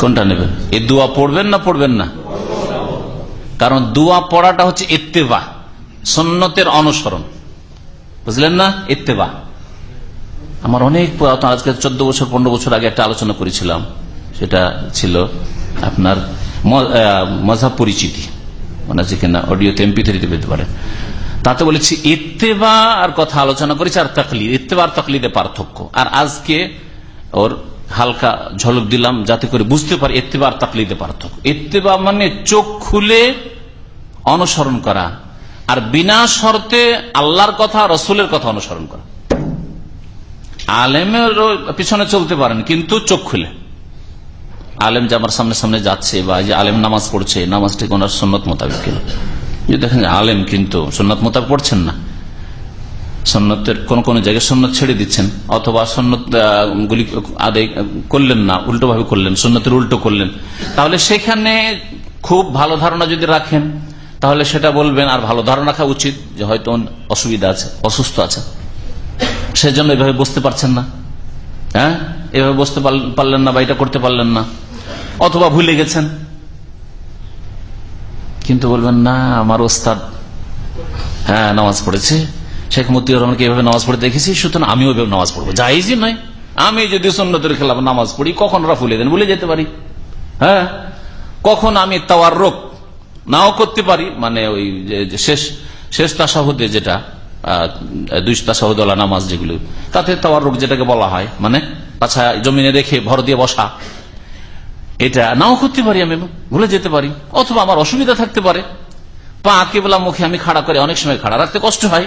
কোনটা নেবেন? এই দোয়া পড়বেন না পড়বেন না? কারণ দোয়া পড়াটা হচ্ছে ইত্তেবা সন্ন্যতের অনুসরণ। বুঝলেন না? ইত্তেবা। আমার অনেক পুরাতন, আজকে চোদ্দ বছর, পনেরো বছর আগে একটা আলোচনা করেছিলাম। সেটা ছিল আপনার মজা পরিচিতি। মনে আছে কিনা অডিওতে এমপি থ্রিতে পেতে পারেন। তাতে বলেছি, ইত্তেবা আর কথা আলোচনা করেছি, আর তকলিদ। ইত্তেবা আর তকলিদে পার্থক্য। আর আজকে ওর হালকা ঝলক দিলাম, যাতে করে বুঝতে পারি ইত্তেবা আর তকলিদে পার্থক্য। ইত্তেবা মানে চোখ খুলে অনুসরণ করা, আর বিনা শর্তে আল্লাহর কথা, রসুলের কথা অনুসরণ করা। আলেমের পিছনে চলতে পারেন, কিন্তু চোখ খুলে। আলেম যে আমার সামনে সামনে যাচ্ছে বা যে আলেম নামাজ পড়ছে, নামাজটি ওনার সন্ন্যত মোতাবেক কিনা? যদি দেখেন আলেম কিন্তু সন্ন্যত মোতাবেক পড়ছেন না। সন্ন্যতের কোন কোন জায়গায় সন্ন্যত ছেড়ে দিচ্ছেন, অথবা সন্ন্যত গুলি আদায় করলেন না উল্টো ভাবে করলেন সন্ন্যতের উল্টো করলেন। তাহলে সেখানে খুব ভালো ধারণা যদি রাখেন, তাহলে সেটা বলবেন, আর ভালো ধারণা রাখা উচিত যে হয়তো অসুবিধা আছে, অসুস্থ আছে। সেজন্য এভাবে বসতে পারছেন না। হ্যাঁ? এভাবে বসতে পারলেন না বা এটা করতে পারলেন না। অথবা ভুলে গেছেন। কিন্তু বলবেন, না, আমার ওস্তাদ। হ্যাঁ নামাজ পড়েছে। শেখ মতিউর রহমানকে এভাবে নামাজ পড়ে দেখেছি, সুতরাং আমিও এভাবে নামাজ পড়ব। যাইজই নয়। আমি যদি সন্ন্যতের খেলাফ নামাজ পড়ি, কখন ওরা ভুলে দেন? ভুলে যেতে পারি। হ্যাঁ? কখন আমি তাওয়ার রোগ নাও করতে পারি? মানে ওই শেষ শেষ তাসাহুদে যেটা দুই তাসাহুদলা নামাজ যেগুলো। তাতে তাওয়ার রোগ যেটাকে বলা হয় মানে আচ্ছা জমিনে রেখে ভর দিয়ে বসা। এটা নাও করতে পারি আমি, ভুলে যেতে পারি, অথবা আমার অসুবিধা থাকতে পারে। পা কেবলা মুখে আমি খাড়া করে অনেক সময় খাড়া রাখতে কষ্ট হয়।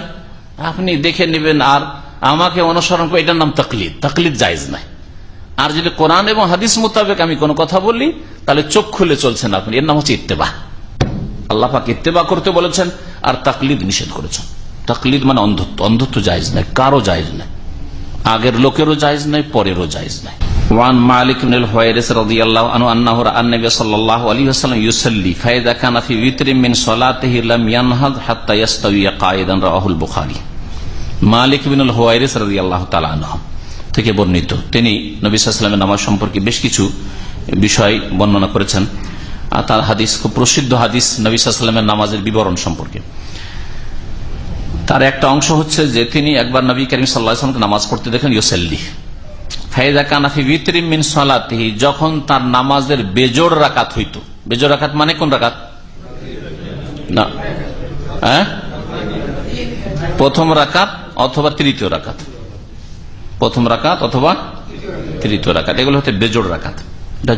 আপনি দেখে নেবেন আর আমাকে অনুসরণ করে, এটার নাম তকলিদ। তকলিদ জায়জ নাই। আর যদি কোরআন এবং হাদিস মোতাবেক আমি কোনো কথা বলি, তাহলে চোখ খুলে চলছেন আপনি। এর নাম হচ্ছে ইত্তেবা। আল্লাহ পাক ইত্তেবা করতে বলেছেন আর তাকলিদ নিষেধ করেছেন। তাকলিদ মানে অন্ধত্ব অন্ধত্ব জায়জ নাই কারো জায়জ নাই আগের লোকেরও জায়জ নাই পরেরও জায়জ নাই وعن مالك بن الحويرث رضي الله عنه انه راى النبي صلى الله عليه وسلم يصلي فاذا كان في وتر من صلاته لم ينهض حتى يستوي قائدا رواه البخاري মালিক বিন হুয়াইরিস রাদিয়াল্লাহু তাআলা আনহু থেকে বর্ণিত তিনি নবী সাল্লামের নামাজ সম্পর্কে বেশ কিছু বিষয় বর্ণনা করেছেন আর তার হাদিস খুব প্রসিদ্ধ হাদিস নবী সাল্লামের নামাজের বিবরণ সম্পর্কে তার একটা অংশ হচ্ছে যে তিনি একবার নবী করিম সাল্লাহামকে নামাজ পড়তে দেখেন ইউসেল্লি। ফাইদা কানাফি বিতরিম মিন সালাতিহি, যখন তার নামাজের বেজোড় রাকাত হইত। বেজোড় রাকাত মানে কোন রাকাত? না। হ্যাঁ? প্রথম রাকাত অথবা তৃতীয় রাকাত। প্রথম রাকাত অথবা তৃতীয় রাকাত। এগুলো হচ্ছে বেজোড় রাকাত।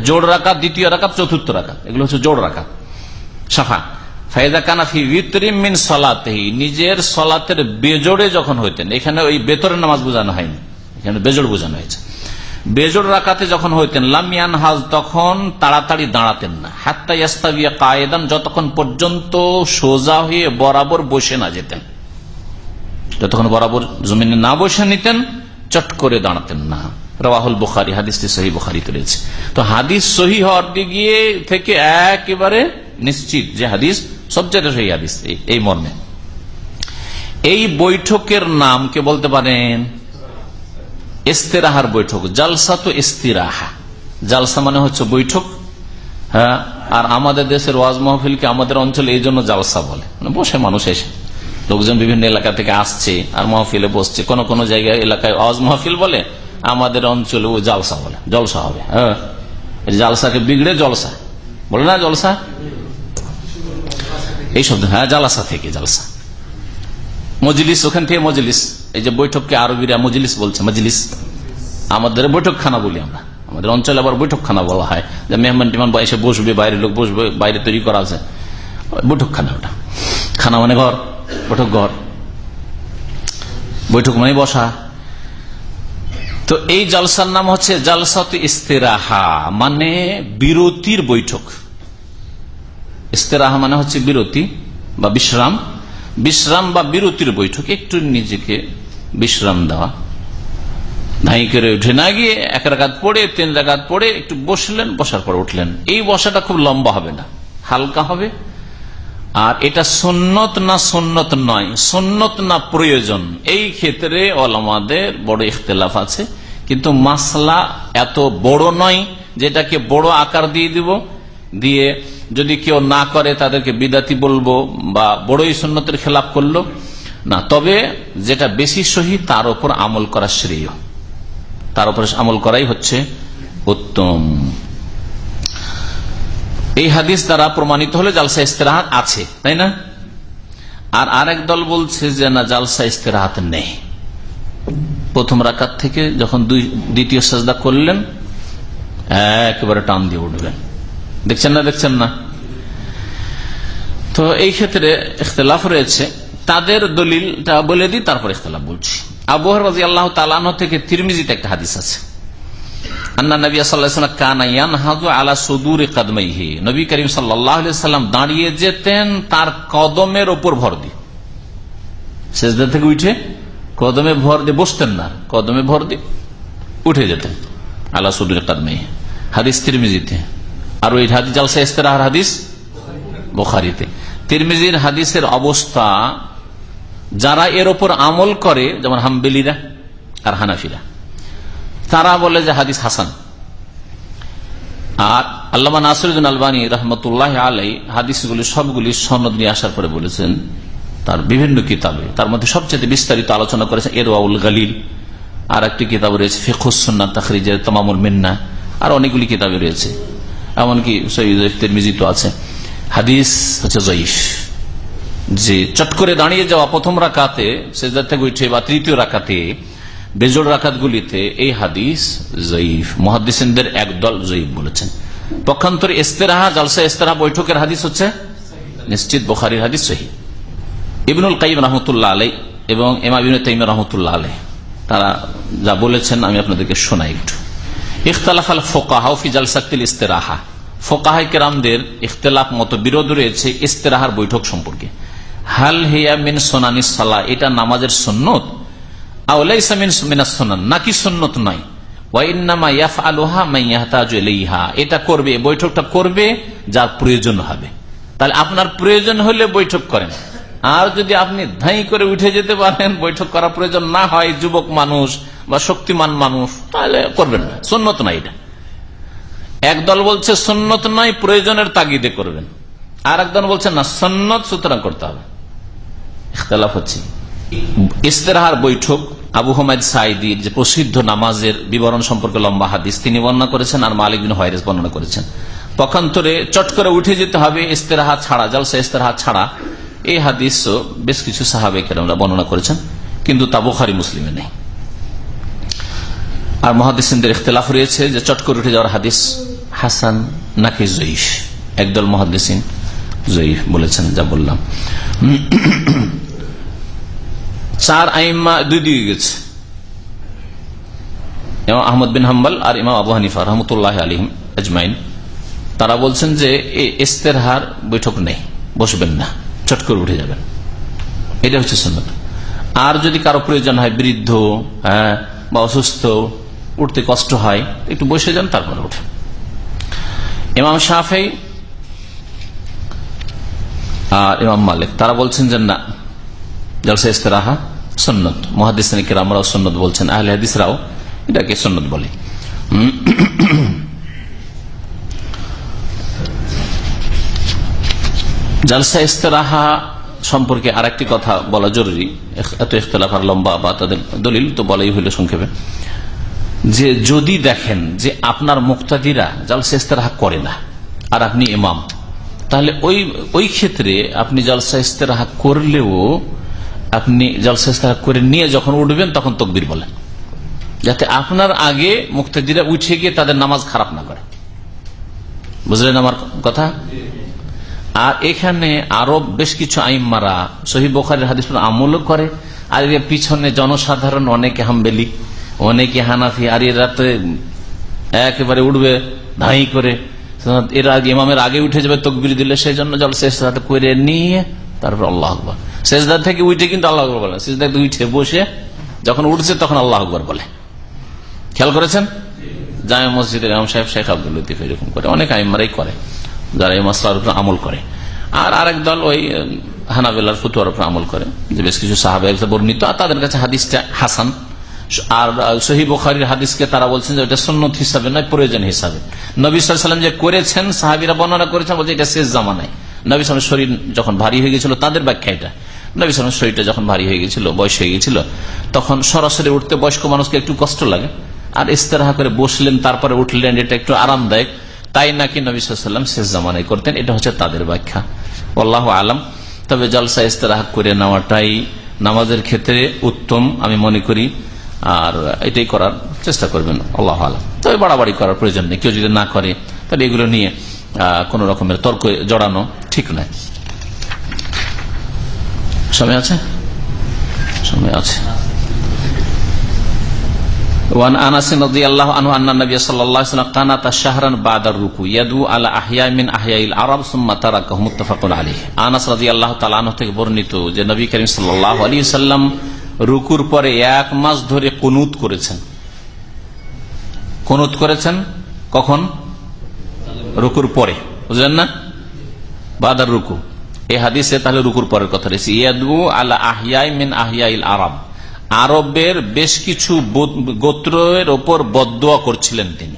জোড় রাকাত, দ্বিতীয় রাকাত, চতুর্থ রাকাত। এগুলো হচ্ছে জোড় রাকাত। সাফা। ফায়দা কানাফি মিন সলাতেহি, নিজের সলাতের বেজোড়ে যখন হইতেন, এখানে ওই বেতরের নামাজ বোঝানো হয়নি, এখানে বেজোড় বোঝানো হয়েছে। বেজোড় রাখাতে যখন হইতেন লামিয়ান হাজ তখন তাড়াতাড়ি দাঁড়াতেন না। হাত্তা ইয়াস্তাবিয়া কায়েদান, যতক্ষণ পর্যন্ত সোজা হয়ে বরাবর বসে না যেতেন, যতক্ষণ বরাবর জমিনে না বসে নিতেন, চট করে দাঁড়াতেন না। রাহুল বুখারি, হাদিসটি সহি বুখারিতে রয়েছে। তো হাদিস সহি হওয়ার দিকে থেকে একেবারে নিশ্চিত যে হাদিস সবচেয়ে সহি হাদিস, এই মর্মে। এই বৈঠকের নাম কে বলতে পারেন? ইস্তেরাহার বৈঠক জালসা তো ইস্তিরাহা। জালসা মানে হচ্ছে বৈঠক হ্যাঁ? আর আমাদের দেশের ওয়াজ মাহফিলকে আমাদের অঞ্চলে এই জন্য জালসা বলে। মানে বসে মানুষ এসে। লোকজন বিভিন্ন এলাকা থেকে আসছে আর মাহফিলে বসছে। কোন কোন জায়গায়, এলাকায় ওয়াজ মাহফিল বলে, আমাদের অঞ্চলে ও জালসা বলে। জলসা হবে হ্যাঁ? জালসাকে বিগড়ে জলসা। বলে না জলসা? এই শব্দ হ্যাঁ জালাসা থেকে, জালসা। মজলিস, ওখান থেকে মজলিস। এই যে বৈঠককে আরবিরা মজলিস বলছে, মজলিস। আমাদের বৈঠক খানা বলি আমরা। আমাদের অঞ্চলে আবার বৈঠক খানা বলা হয়। যে মেহমান টেহমান এসে বসবে, বাইরের লোক বসবে, বাইরে তৈরি করা আছে। বৈঠকখানা ওটা। খানা মানে ঘর, বৈঠক ঘর। বৈঠক মানে বসা। তো এই জালসার নাম হচ্ছে জালসাত ইস্তেরাহা মানে বিরতির বৈঠক। ইস্তেরাহা মানে হচ্ছে বিরতি বা বিশ্রাম। বিশ্রাম বা বিরতির বৈঠক, একটু নিজেকে বিশ্রাম দেওয়া। ধাই করে উঠে না গিয়ে এক রাগাত পড়ে, তিন রাগাত পড়ে একটু বসলেন, বসার পর উঠলেন। এই বসাটা খুব লম্বা হবে না, হালকা হবে। আর এটা সন্নত না সন্নত নয়, সন্নত না প্রয়োজন। এই ক্ষেত্রে ওলামাদের বড় ইখতলাফ আছে। কিন্তু মাসলা এত বড় নয়, যেটাকে বড় আকার দিয়ে দিব দিয়ে যদি কেউ না করে, তাদেরকে বিদাতি বলব বা বড়ই সন্ন্যতের খেলাপ করল, না, তবে যেটা বেশি সহি, তার উপর আমল করা শ্রেয়। তার উপর আমল করাই হচ্ছে উত্তম। এই হাদিস দ্বারা প্রমাণিত হলে জালসা ইস্তেরাহাত আছে, তাই না? আর আরেক দল বলছে যে, না, জালসা ইস্তেরাহাত নেই। প্রথম রাকাত থেকে যখন দ্বিতীয় সাজদা করলেন, একেবারে টান দিয়ে উঠবেন দেখছেন না দেখছেন না? তো এই ক্ষেত্রে ইখতলাফ রয়েছে। তাদের দলিলটা বলে দিই, তারপর ইখতলাফ বলছি। আবহাওয়ার রাজি আল্লাহ থেকে তিরমিজিতে একটা হাদিস আছে। নবী নবী করিম সাল্লাম দাঁড়িয়ে যেতেন, তার কদমের ওপর ভর দিয়ে। থেকে উঠে কদমে ভর দিয়ে বসতেন না, কদমে ভর দিয়ে উঠে যেতেন। আলা সুদুর কাদমাইহি। হাদিস তিরমিজিতে। আর ওই হাদিস জালসা ইস্তেরাহার হাদিস বোখারিতে। তিরমিজির হাদিসের অবস্থা, যারা এর ওপর আমল করে, যেমন হামবেলিরা আর হানাফিরা, তারা বলে যে হাদিস হাসান। আর আল্লামা নাসরুদ্দিন আলবানী রহমতুল্লাহ আলাই হাদিসগুলি, সবগুলি সনদ নিয়ে আসার পরে বলেছেন, তার বিভিন্ন কিতাবে, তার মধ্যে সবচেয়ে বিস্তারিত আলোচনা করেছেন এরওয়াউল গালিল আর একটি কিতাব রয়েছে ফেখুসন্না তাখরিজের তমামুল মিন্না, আর অনেকগুলি কিতাবে রয়েছে। এমনকি মিজিত আছে। হাদিস হচ্ছে জয়ীফ। যে চট করে দাঁড়িয়ে যাওয়া প্রথম রাকাতে সেজার থেকে উঠে বা তৃতীয় রাকাতে, বেজোড় রাকাতগুলিতে এই হাদিস জয়ীফ। মহাদিসের একদল জয়ীফ বলেছেন। পক্ষান্তরে ইস্তেরাহা, জালসা ইস্তেরাহা বৈঠকের হাদিস হচ্ছে নিশ্চিত বোখারির হাদিস সহি। ইবনুল কাইম রহমতুল্লাহ আলাই এবং এমাবিন তাইম রহমতুল্লাহ আলাই তারা যা বলেছেন আমি আপনাদেরকে শোনাই একটু। ইখতালাফ আল ফোকাহা ফি জালসাতিল ইস্তেরাহা। কেরামদের ইখতলাফ বিরোধ রয়েছে ইস্তেরাহার বৈঠক সম্পর্কে। হাল হেয়া মিন সোনানি সালা, এটা নামাজের সন্ন্যত এটা করবে বৈঠকটা করবে যার প্রয়োজন হবে। তাহলে আপনার প্রয়োজন হলে বৈঠক করেন। আর যদি আপনি ধাই করে উঠে যেতে পারেন, বৈঠক করার প্রয়োজন না হয়, যুবক মানুষ বা শক্তিমান মানুষ, তাহলে করবেন না। সন্ন্যত না এটা। একদল বলছে সন্ন্যত নয় প্রয়োজনের তাগিদে করবেন। আর একদল বলছে, না সন্ন্যত সুতরাং করতে হবে। ইখতলাফ হচ্ছে। ইস্তেরাহার বৈঠক, আবু হমায়দ সাইদির যে প্রসিদ্ধ নামাজের বিবরণ সম্পর্কে লম্বা হাদিস তিনি বর্ণনা করেছেন আর মালিক বিন হয়রেস বর্ণনা করেছেন। পক্ষান্তরে চট করে উঠে যেতে হবে, ইস্তেরাহা ছাড়া, জলসা ইস্তেরাহা ছাড়া। এই হাদিস বেশ কিছু সাহাবেকের আমরা বর্ণনা করেছেন, কিন্তু তা বোখারি মুসলিমে নেই। আর মহাদিসদের ইখতলাফ রয়েছে যে চট করে উঠে যাওয়ার হাদিস হাসান নাকি জয়ীফ একদল মহাদিসিন জয়ীফ বলেছেন, যা বললাম। চার আইম্মা দুই দিকে গেছে। আহমদ বিন হাম্বাল আর ইমাম আবু হানিফা রহমতুল্লাহ আলিম আজমাইন, তারা বলছেন যে ইস্তেরহার বৈঠক নেই, বসবেন না, চট করে উঠে যাবেন। এটা হচ্ছে সুন্নত। আর যদি কারও প্রয়োজন হয় বৃদ্ধ হ্যাঁ বা অসুস্থ উঠতে কষ্ট হয়, একটু বসে যান, তারপরে উঠে ইমাম শাফেই আর ইমাম মালিক, তারা বলছেন যে না, জলসা ইস্তেরাহা সন্ন্যত মহাদিসানিকের আমরাও সন্ন্যত বলছেন, আহলে হাদিসরাও এটাকে সন্ন্যত বলে। জালসা ইস্তেরাহা সম্পর্কে আর কথা বলা জরুরি। এত ইখতলাফ আর লম্বা বা তাদের দলিল তো বলাই হইল সংক্ষেপে। যে যদি দেখেন যে আপনার মুক্তাদিরা জালসা ইস্তেরাহা করে না, আর আপনি ইমাম, তাহলে ওই ওই ক্ষেত্রে আপনি জলসা ইস্তেরাহা করলেও আপনি জলসা ইস্তেরাহা করে নিয়ে যখন উঠবেন তখন তকবির বলেন। যাতে আপনার আগে মুক্তাদিরা উঠে গিয়ে তাদের নামাজ খারাপ না করে। বুঝলেন আমার কথা? আর এখানে আরও বেশ কিছু আইমারা সহি বোখারের হাদিস আমলও করে। আর পিছনে জনসাধারণ অনেকে হামবেলি। অনেকে হানাফি আর এরা তো একেবারে উঠবে, ধাই করে। এর আগে, ইমামের আগে উঠে যাবে তকবির দিলে সেই জন্য জল শেষদা করে নিয়ে তারপর আল্লাহ আকবর। শেষদার থেকে উঠে কিন্তু আল্লাহ আকবর বলে শেষদা উঠে বসে যখন উঠছে তখন আল্লাহ আকবর বলে। খেয়াল করেছেন? জামে মসজিদের ইমাম সাহেব শেখ আব্দুল লতিফ এরকম করে। অনেক আইমারাই করে, যারা এই মশলার উপর আমল করে। আর আরেক দল ওই হানাবেলার ফতুয়ার উপর আমল করে। যে বেশ কিছু সাহাবে বর্ণিত, আর তাদের কাছে হাদিসটা হাসান। আর সহি বখারির হাদিসকে তারা বলছেন যে এটা সন্ন্যত হিসাবে নয়, প্রয়োজন হিসাবে। নবী সাল্লাম যে করেছেন, সাহাবিরা বর্ণনা করেছেন, বলছে এটা শেষ জামানায়। নবী সালামের শরীর যখন ভারী হয়ে গেছিল, তাদের ব্যাখ্যা এটা। নবী সালামের শরীরটা যখন ভারী হয়ে গেছিল, বয়স হয়ে গেছিল, তখন সরাসরি উঠতে বয়স্ক মানুষকে একটু কষ্ট লাগে। আর ইস্তেরাহা করে বসলেন, তারপরে উঠলেন, এটা একটু আরামদায়ক। তাই নাকি নবী সাল্লাম শেষ জামানায় করতেন, এটা হচ্ছে তাদের ব্যাখ্যা। আল্লাহ আলম। তবে জলসা ইস্তেরাহা করে নেওয়াটাই নামাজের ক্ষেত্রে উত্তম, আমি মনে করি। আর এটাই করার চেষ্টা করবেন আল্লাহ আলম তবে বাড়াবাড়ি করার প্রয়োজন নেই কেউ যদি না করে তাহলে এগুলো নিয়ে কোন রকমের তর্ক জড়ানো ঠিক নয় সময় আছে সময় আছে وعن انس رضي الله عنه ان النبي صلى الله عليه وسلم قنات شهرا بعد الركوع يدعو على احياء من احياء العرب ثم تركه متفق عليه انس رضي الله تعالى عنه থেকে বর্ণিত যে নবী করিম সাল্লাল্লাহু আলাইহি সাল্লাম রুকুর পরে এক মাস ধরে কুনুত করেছেন। কুনুত করেছেন কখন? রুকুর পরে। বুঝলেন না? বাদার রুকু। এই হাদিসে তাহলে রুকুর পরের কথা রয়েছে। ইয়াদু আলা আহিয়াই মিন আহিয়াইল আরব। আরবের বেশ কিছু গোত্রের ওপর বদোয়া করছিলেন তিনি।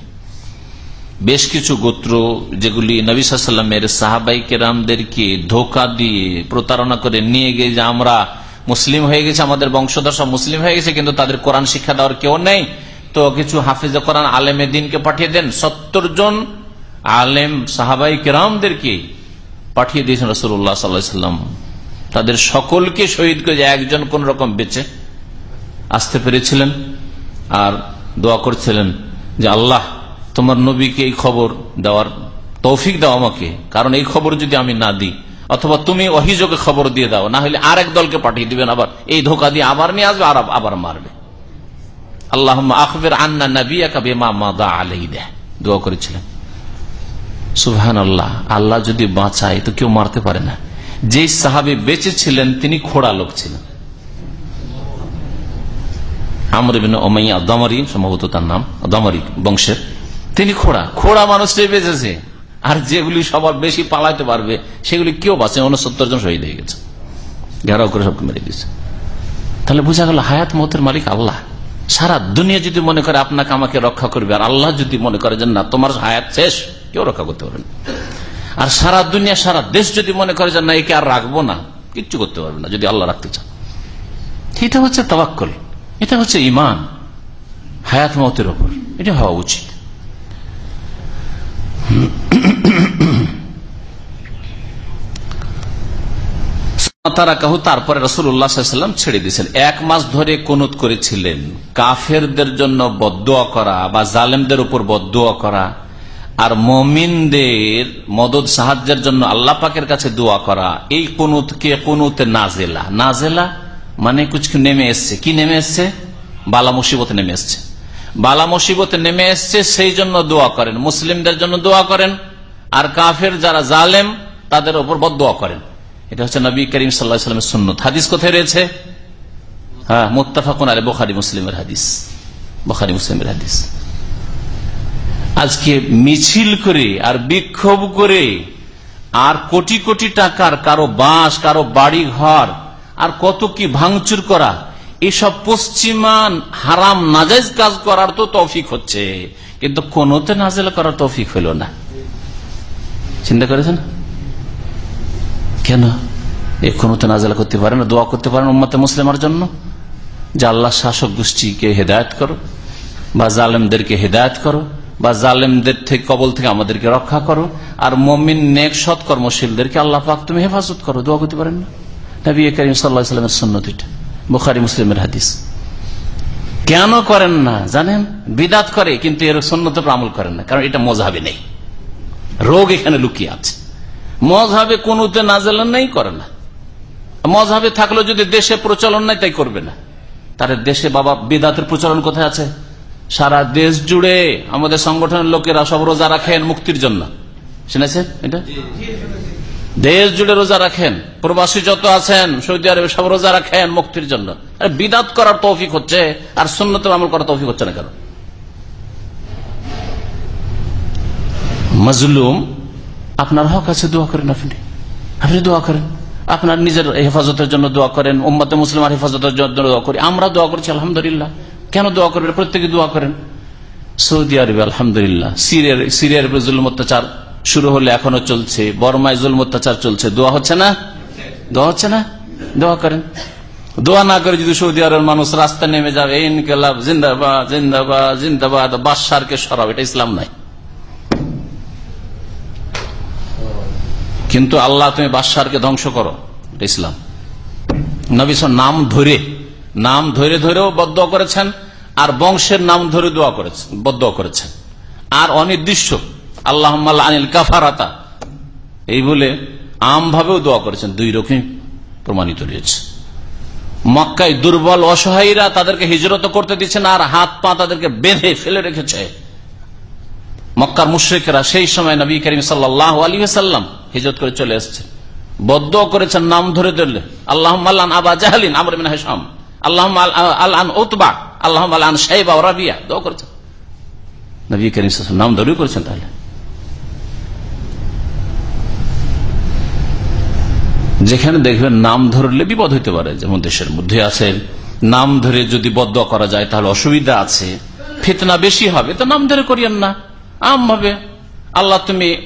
বেশ কিছু গোত্র যেগুলি নবিসাল্লামের সাহাবাই কেরামদেরকে ধোকা দিয়ে প্রতারণা করে নিয়ে গিয়ে যে আমরা মুসলিম হয়ে গেছে, আমাদের বংশধর সব মুসলিম হয়ে গেছে, কিন্তু তাদের কোরআন শিক্ষা দেওয়ার কেউ নেই। তো কিছু হাফিজ কোরআন আলেমে দিনকে পাঠিয়ে দেন। সত্তর জন আলেম সাহাবাই কেরামদেরকে পাঠিয়ে দিয়েছেন রসুল্লাহ সাল্লাম। তাদের সকলকে শহীদ করে একজন কোন রকম বেঁচে আসতে পেরেছিলেন আর দোয়া করছিলেন যে আল্লাহ তোমার নবীকে এই খবর দেওয়ার তৌফিক দাও আমাকে। কারণ এই খবর যদি আমি না দিই অথবা তুমি অভিযোগে খবর দিয়ে দাও, না হলে আরেক দলকে পাঠিয়ে দিবেন আবার। এই ধোকা দিয়ে আবার নিয়ে আসবে, আর আবার মারবে। আল্লাহ আখবের আন্না নবী আলাই দেয় দোয়া করেছিলেন। সুহান আল্লাহ আল্লাহ যদি বাঁচায় তো কেউ মারতে পারে না। যে সাহাবি বেঁচে ছিলেন, তিনি খোড়া লোক ছিলেন। আমর অমাইয়া দমরি, সম্ভবত তার নাম, দমরি বংশের। তিনি খোড়া। খোড়া মানুষটাই বেঁচেছে। আর যেগুলি সবার বেশি পালাইতে পারবে, সেগুলি কেউ বাঁচে উনসত্তর জন শহীদ হয়ে গেছে। ঘেরাও করে সবকে মেরে দিয়েছে। তাহলে বোঝা গেল হায়াত মতের মালিক আল্লাহ। সারা দুনিয়া যদি মনে করে আপনাকে আমাকে রক্ষা করবে, আর আল্লাহ যদি মনে করে যে না, তোমার হায়াত শেষ, কেউ রক্ষা করতে পারবে আর সারা দুনিয়া, সারা দেশ যদি মনে করে যে না, একে আর রাখব না, কিচ্ছু করতে পারবে না, যদি আল্লাহ রাখতে চান এটা হচ্ছে তবাক্কল এটা হচ্ছে ইমান হায়াত মতের ওপর, এটা হওয়া উচিত। তারা তারপরে রসুল্লাহাম ছেড়ে দিয়েছেন। এক মাস ধরে কুনুত করেছিলেন। কাফেরদের জন্য বদুয়া করা বা জালেমদের উপর বদুয়া করা আর মমিনদের মদত সাহায্যের জন্য আল্লাহ পাকের কাছে দোয়া করা, এই কুনুতকে কুনুতে নাজেলা। নাজেলা মানে কিছু নেমে এসছে? কি নেমে এসছে? বালা মুসিবতে নেমে এসছে। বালা মুসিবতে নেমে এসছে, সেই জন্য দোয়া করেন। মুসলিমদের জন্য দোয়া করেন। আর কাফের যারা জালেম, তাদের উপর বদ দোয়া করেন। এটা হচ্ছে নবী করিম সাল্লামের সুন্নত। হাদিস কোথায় রয়েছে? হ্যাঁ মোত্তাফাকুন আলে বোখারি মুসলিমের হাদিস। বোখারি মুসলিমের হাদিস। আজকে মিছিল করে আর বিক্ষোভ করে আর কোটি কোটি টাকার কারও বাঁশ, কারও বাড়ি ঘর আর কত কি ভাঙচুর করা, এসব পশ্চিমান হারাম নাজাইজ কাজ করার তো তৌফিক হচ্ছে। কিন্তু কোনতে নাজেল করার তৌফিক হইল না। চিন্তা করেছেন? কেন? এখনও তো নাজেলা করতে পারে না, দোয়া করতে পারেন উম্মতে মুসলিমার জন্য। যে আল্লাহ শাসক গোষ্ঠীকে হেদায়ত করো, বা জালেমদেরকে হেদায়ত করো, বা জালেমদের থেকে, কবল থেকে আমাদেরকে রক্ষা করো, আর মমিন নেক সৎ কর্মশীলদেরকে আল্লাহ পাক তুমি হেফাজত করো, দোয়া করতে পারেন না। নবী করিম সাল্লাহ সাল্লামের সন্ন্যত বুখারি মুসলিমের হাদিস। কেন করেন না? জানেন? বিদাত করে, কিন্তু এর সন্ন্যত আমল করেন না, কারণ এটা মজাবে নেই। রোগ এখানে লুকিয়ে আছে। মজাবে কোনতে নাজেলেন নেই করে না। মজাবে থাকল যদি দেশে প্রচলন নাই, তাই করবে না। তার দেশে বাবা বিদাতের প্রচলন কোথায় আছে? সারা দেশ জুড়ে আমাদের সংগঠনের লোকেরা সব রোজা রাখেন মুক্তির জন্য। শুনেছেন এটা? দেশ জুড়ে রোজা রাখেন, প্রবাসী যত আছেন, সৌদি আরবে সব রোজা রাখেন মুক্তির জন্য। আর বিদাত করার তৌফিক হচ্ছে, আর সুন্নত আমল করার তৌফিক হচ্ছে না কেন? মজলুম আপনার হক আছে, দোয়া করেন আপনি। আপনি দোয়া করেন। আপনার নিজের হেফাজতের জন্য দোয়া করেন, উম্মতে মুসলিমার হেফাজতের জন্য দোয়া করি। আমরা দোয়া করছি, আলহামদুলিল্লাহ। কেন দোয়া করবেন? প্রত্যেকে দোয়া করেন। সৌদি আরবে, আলহামদুলিল্লাহ। সিরিয়ার সিরিয়ার জুলুম অত্যাচার শুরু হলে এখনও চলছে। বর্মায় জুলুম অত্যাচার চলছে। দোয়া হচ্ছে না? দোয়া হচ্ছে না? দোয়া করেন। দোয়া না করে যদি সৌদি আরবের মানুষ রাস্তা নেমে যাবে, ইনকেলাব, জিন্দাবাদ জিন্দাবাদ জিন্দাবাদ বাদশারকে সরাব, এটা ইসলাম নাই। কিন্তু আল্লাহ, তুমি বাদশারকে ধ্বংস করো। ইসলাম। নবী নাম ধরে নাম ধরে ধরেও বদ্ধ করেছেন, আর বংশের নাম ধরে দোয়া করেছেন বদ্ধ করেছেন। আর অনির্দিষ্ট আল্লাহ আনিল কাফারাতা, এই বলে আম ভাবেও দোয়া করেছেন, দুই রকম প্রমাণিত রয়েছে। মক্কায় দুর্বল অসহায়ীরা তাদেরকে হিজরত করতে দিচ্ছেন আর হাত পা তাদেরকে বেঁধে ফেলে রেখেছে। মক্কার মুশ্রিকেরা সেই সময় নবী করিম সাল্লাহ আলী সাল্লাম হিজরত করে চলে এসছেন। বদ্ধ করেছেন, নাম ধরে ধরলে। আল্লাহ আবা জাহালিন, আমর হাসাম আল্লাহ আল্লাহ ওতবা আল্লাহ আল্লাহ সাহেবা রাবিয়া। দোয়া করেছেন। নবী করিম নাম ধরে করেছেন তাহলে। যেখানে দেখবেন নাম ধরলে বিপদ হইতে পারে, যেমন দেশের মধ্যে আছে। নাম ধরে যদি বদ্ধ করা যায়, তাহলে অসুবিধা আছে। ফিতনা বেশি হবে, তো নাম ধরে করিয়েন না। আম ভাবে, আল্লাহ তুমি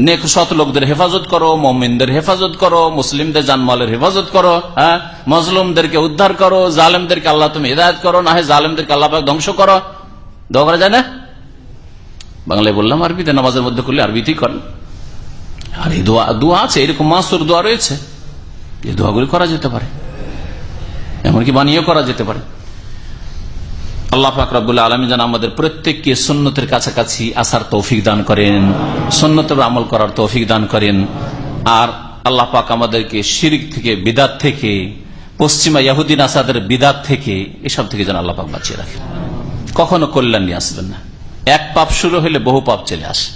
নেক শত লোকদের হেফাজত করো, মমিনদের হেফাজত করো, মুসলিমদের জানমালের হেফাজত করো হ্যাঁ? মজলুমদেরকে উদ্ধার করো, জালেমদেরকে আল্লাহ তুমি হিদায়ত করো, না হয় জালেমদেরকে আল্লাহ ধ্বংস করো। দোয়া করা যায় না? বাংলায় বললাম আরবিতে, নামাজের মধ্যে করলে আরবিতেই করেন। আর এই দোয়া দোয়া আছে, এরকম মাসুর দোয়া রয়েছে। এই দোয়াগুলি করা যেতে পারে। এমনকি বানিয়ে করা যেতে পারে। আল্লাহ ফাকরাবুল্লাহ আলমী যেন আমাদের প্রত্যেককে সন্ন্যতের কাছাকাছি আসার তৌফিক দান করেন সন্ন্যতের আমল করার তৌফিক দান করেন। আর আল্লাহ পাক আমাদেরকে শিরিক থেকে, বিদাত থেকে, পশ্চিমা ইয়াহুদ্দিন আসাদের বিদাত থেকে এসব থেকে যেন আল্লাহ পাক বাঁচিয়ে রাখেন। কখনো কল্যাণ নিয়ে আসবেন না। এক পাপ শুরু হলে বহু পাপ চলে আসে।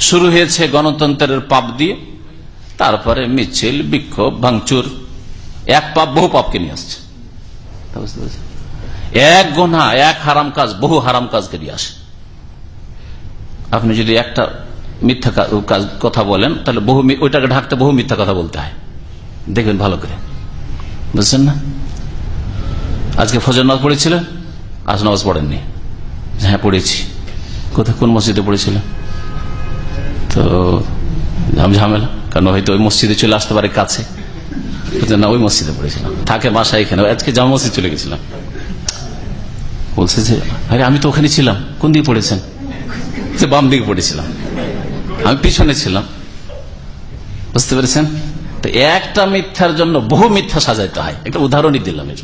শুরু হয়েছে গণতন্ত্রের পাপ দিয়ে, তারপরে মিছিল, বিক্ষোভ, ভাঙচুর। এক পাপ বহু পাপকে নিয়ে আসছে। এক গোনা এক হারাম কাজ, বহু হারাম কাজকে নিয়ে আসে। আপনি যদি একটা মিথ্যা কাজ, কথা বলেন, তাহলে বহু ওইটাকে ঢাকতে বহু মিথ্যা কথা বলতে হয়। দেখবেন ভালো করে। বুঝছেন না? আজকে ফজর নামাজ পড়েছিলেন আজ নামাজ পড়েননি। হ্যাঁ পড়েছি। কোথায় কোন মসজিদে পড়েছিলেন তো ঝামেলা। কারণ হয়তো ওই মসজিদে চলে আসতে পারে কাছে। না? ওই মসজিদে পড়েছিলাম। থাকে বাসা এখানে। আজকে জামা মসজিদ চলে গেছিলাম। বলছে যে, আরে, আমি তো ওখানে ছিলাম। কোন দিকে পড়েছেন? যে, বাম দিকে পড়েছিলাম। আমি পিছনে ছিলাম। বুঝতে পেরেছেন? তো একটা মিথ্যার জন্য বহু মিথ্যা সাজাইতে হয়। একটা উদাহরণই দিলাম এর।